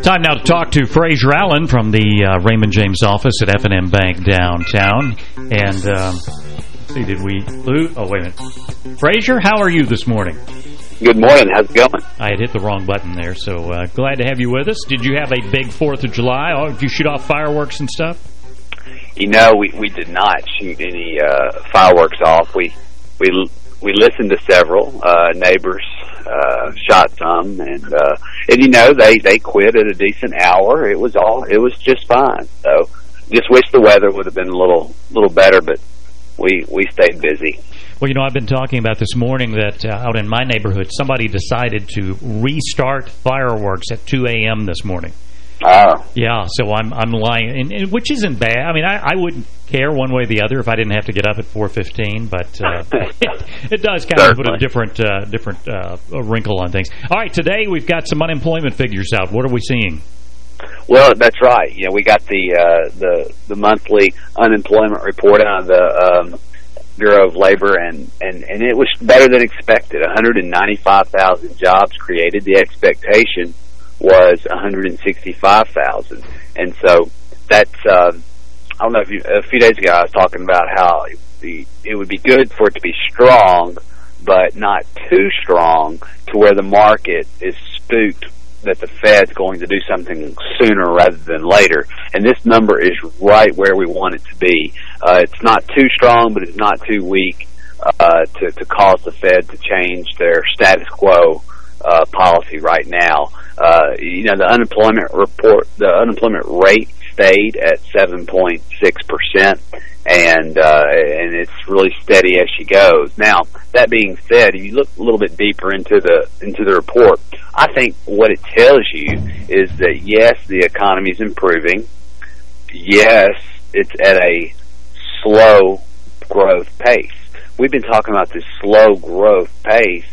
Time now to talk to Fraser Allen from the uh, Raymond James office at F&M Bank downtown. And, um, let's see, did we lose? Oh, wait a minute. Fraser, how are you this morning? Good morning. How's it going? I had hit the wrong button there, so uh, glad to have you with us. Did you have a big 4th of July? Oh, did you shoot off fireworks and stuff? You know, we we did not shoot any uh, fireworks off. We we we listened to several uh, neighbors uh, shot some, and uh, and you know they they quit at a decent hour. It was all it was just fine. So just wish the weather would have been a little little better, but we we stayed busy. Well, you know, I've been talking about this morning that uh, out in my neighborhood, somebody decided to restart fireworks at 2 a.m. this morning. Oh. Yeah, so I'm I'm lying, and, and which isn't bad. I mean, I, I wouldn't care one way or the other if I didn't have to get up at 4:15, but uh, it, <laughs> <laughs> it, does kind of put a different uh, different uh, wrinkle on things. All right, today we've got some unemployment figures out. What are we seeing? Well, that's right. You know, we got the uh, the the monthly unemployment report out of the um, Bureau of Labor, and and and it was better than expected. 195,000 jobs created. The expectation was 165,000. And so that's, uh, I don't know if you, a few days ago I was talking about how the, it would be good for it to be strong, but not too strong to where the market is spooked that the Fed's going to do something sooner rather than later. And this number is right where we want it to be. Uh, it's not too strong, but it's not too weak uh, to, to cause the Fed to change their status quo uh, policy right now. Uh, you know, the unemployment report, the unemployment rate stayed at 7.6 percent, and uh, and it's really steady as she goes. Now, that being said, if you look a little bit deeper into the into the report, I think what it tells you is that yes, the economy is improving. Yes, it's at a slow growth pace. We've been talking about this slow growth pace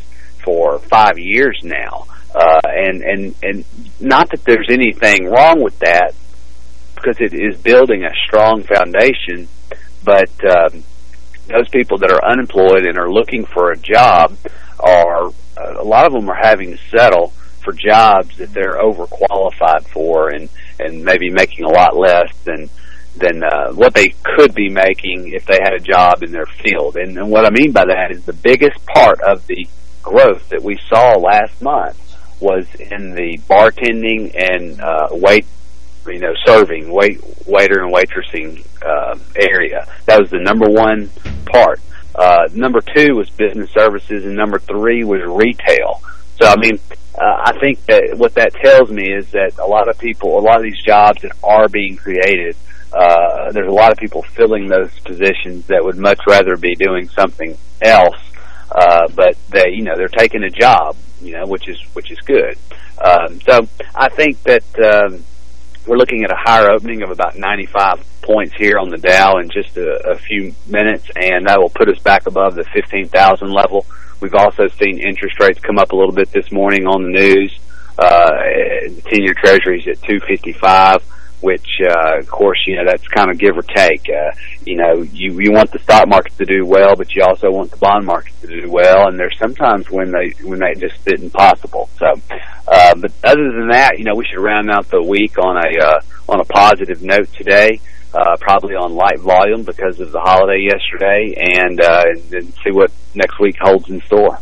for five years now. Uh, and, and, and not that there's anything wrong with that because it is building a strong foundation, but, um, those people that are unemployed and are looking for a job are, a lot of them are having to settle for jobs that they're overqualified for and, and maybe making a lot less than, than uh, what they could be making if they had a job in their field. And, and what I mean by that is the biggest part of the growth that we saw last month was in the bartending and uh, wait, you know, serving, wait, waiter and waitressing uh, area. That was the number one part. Uh, number two was business services, and number three was retail. So, I mean, uh, I think that what that tells me is that a lot of people, a lot of these jobs that are being created, uh, there's a lot of people filling those positions that would much rather be doing something else uh, but they, you know, they're taking a job, you know, which is which is good. Um, so I think that um, we're looking at a higher opening of about 95 points here on the Dow in just a, a few minutes, and that will put us back above the 15,000 level. We've also seen interest rates come up a little bit this morning on the news. Uh, the 10-year Treasury's at 255 which, uh, of course, you know, that's kind of give or take. Uh, you know, you, you want the stock market to do well, but you also want the bond market to do well, and there's sometimes when they, when they just isn't possible. So, uh, but other than that, you know, we should round out the week on a, uh, on a positive note today. Uh, probably on light volume because of the holiday yesterday, and, uh, and see what next week holds in store.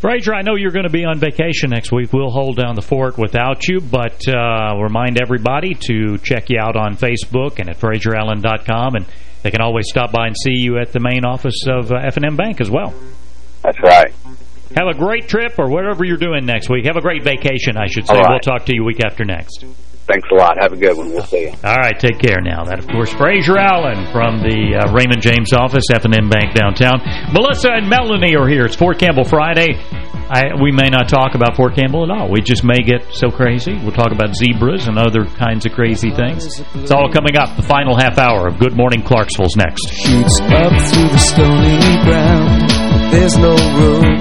Frazier, I know you're going to be on vacation next week. We'll hold down the fort without you, but uh, remind everybody to check you out on Facebook and at FrazierAllen.com, and they can always stop by and see you at the main office of uh, F&M Bank as well. That's right. Have a great trip or whatever you're doing next week. Have a great vacation, I should say. Right. We'll talk to you week after next. Thanks a lot. Have a good one. We'll see you. All right, take care now. That, of course, Frazier Allen from the uh, Raymond James office, F&M Bank downtown. Melissa and Melanie are here. It's Fort Campbell Friday. I, we may not talk about Fort Campbell at all. We just may get so crazy. We'll talk about zebras and other kinds of crazy things. It's all coming up. The final half hour of Good Morning Clarksville's next. Shoots up through the stony ground. There's no room,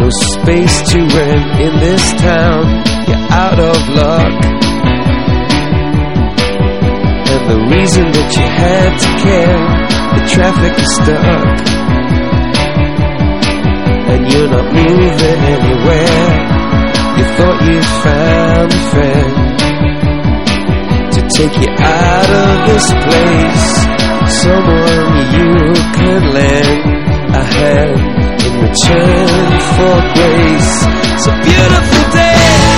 no space to rent in this town. Out of luck. And the reason that you had to care, the traffic is stuck. And you're not moving anywhere. You thought you found a friend to take you out of this place. Someone you can lend a hand in return for grace. It's a beautiful day.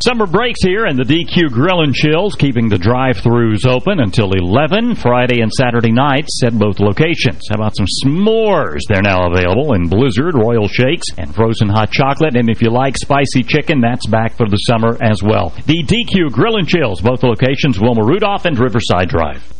Summer breaks here, and the DQ Grill and Chills keeping the drive-thrus open until 11 Friday and Saturday nights at both locations. How about some s'mores? They're now available in Blizzard, Royal Shakes, and frozen hot chocolate. And if you like spicy chicken, that's back for the summer as well. The DQ Grill and Chills, both locations, Wilma Rudolph and Riverside Drive.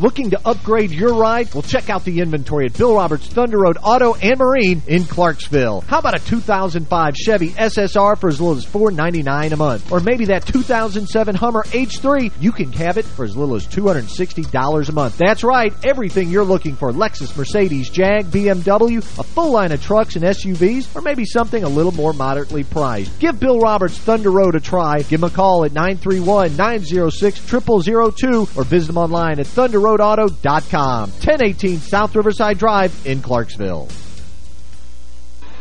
Looking to upgrade your ride? Well, check out the inventory at Bill Roberts Thunder Road Auto and Marine in Clarksville. How about a 2005 Chevy SSR for as little as 499 a month? Or maybe that 2007 Hummer H3, you can have it for as little as $260 a month. That's right, everything you're looking for. Lexus, Mercedes, Jag, BMW, a full line of trucks and SUVs, or maybe something a little more moderately priced. Give Bill Roberts Thunder Road a try. Give him a call at 931-906-0002 or visit him online at Thunder Road roadauto.com. 1018 South Riverside Drive in Clarksville.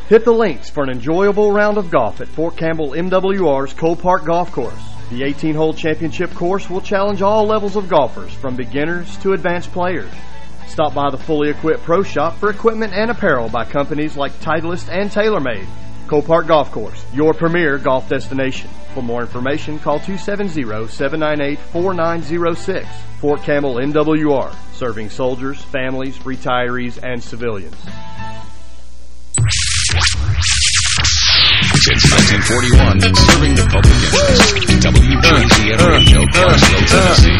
Hit the links for an enjoyable round of golf at Fort Campbell MWR's Cole Park Golf Course. The 18-hole championship course will challenge all levels of golfers, from beginners to advanced players. Stop by the fully equipped pro shop for equipment and apparel by companies like Titleist and TaylorMade. Cole Park Golf Course, your premier golf destination. For more information, call 270-798-4906. Fort Campbell MWR, serving soldiers, families, retirees, and civilians. Since 1941, serving the public interest. WJZM Radio, Clarksville, Tennessee.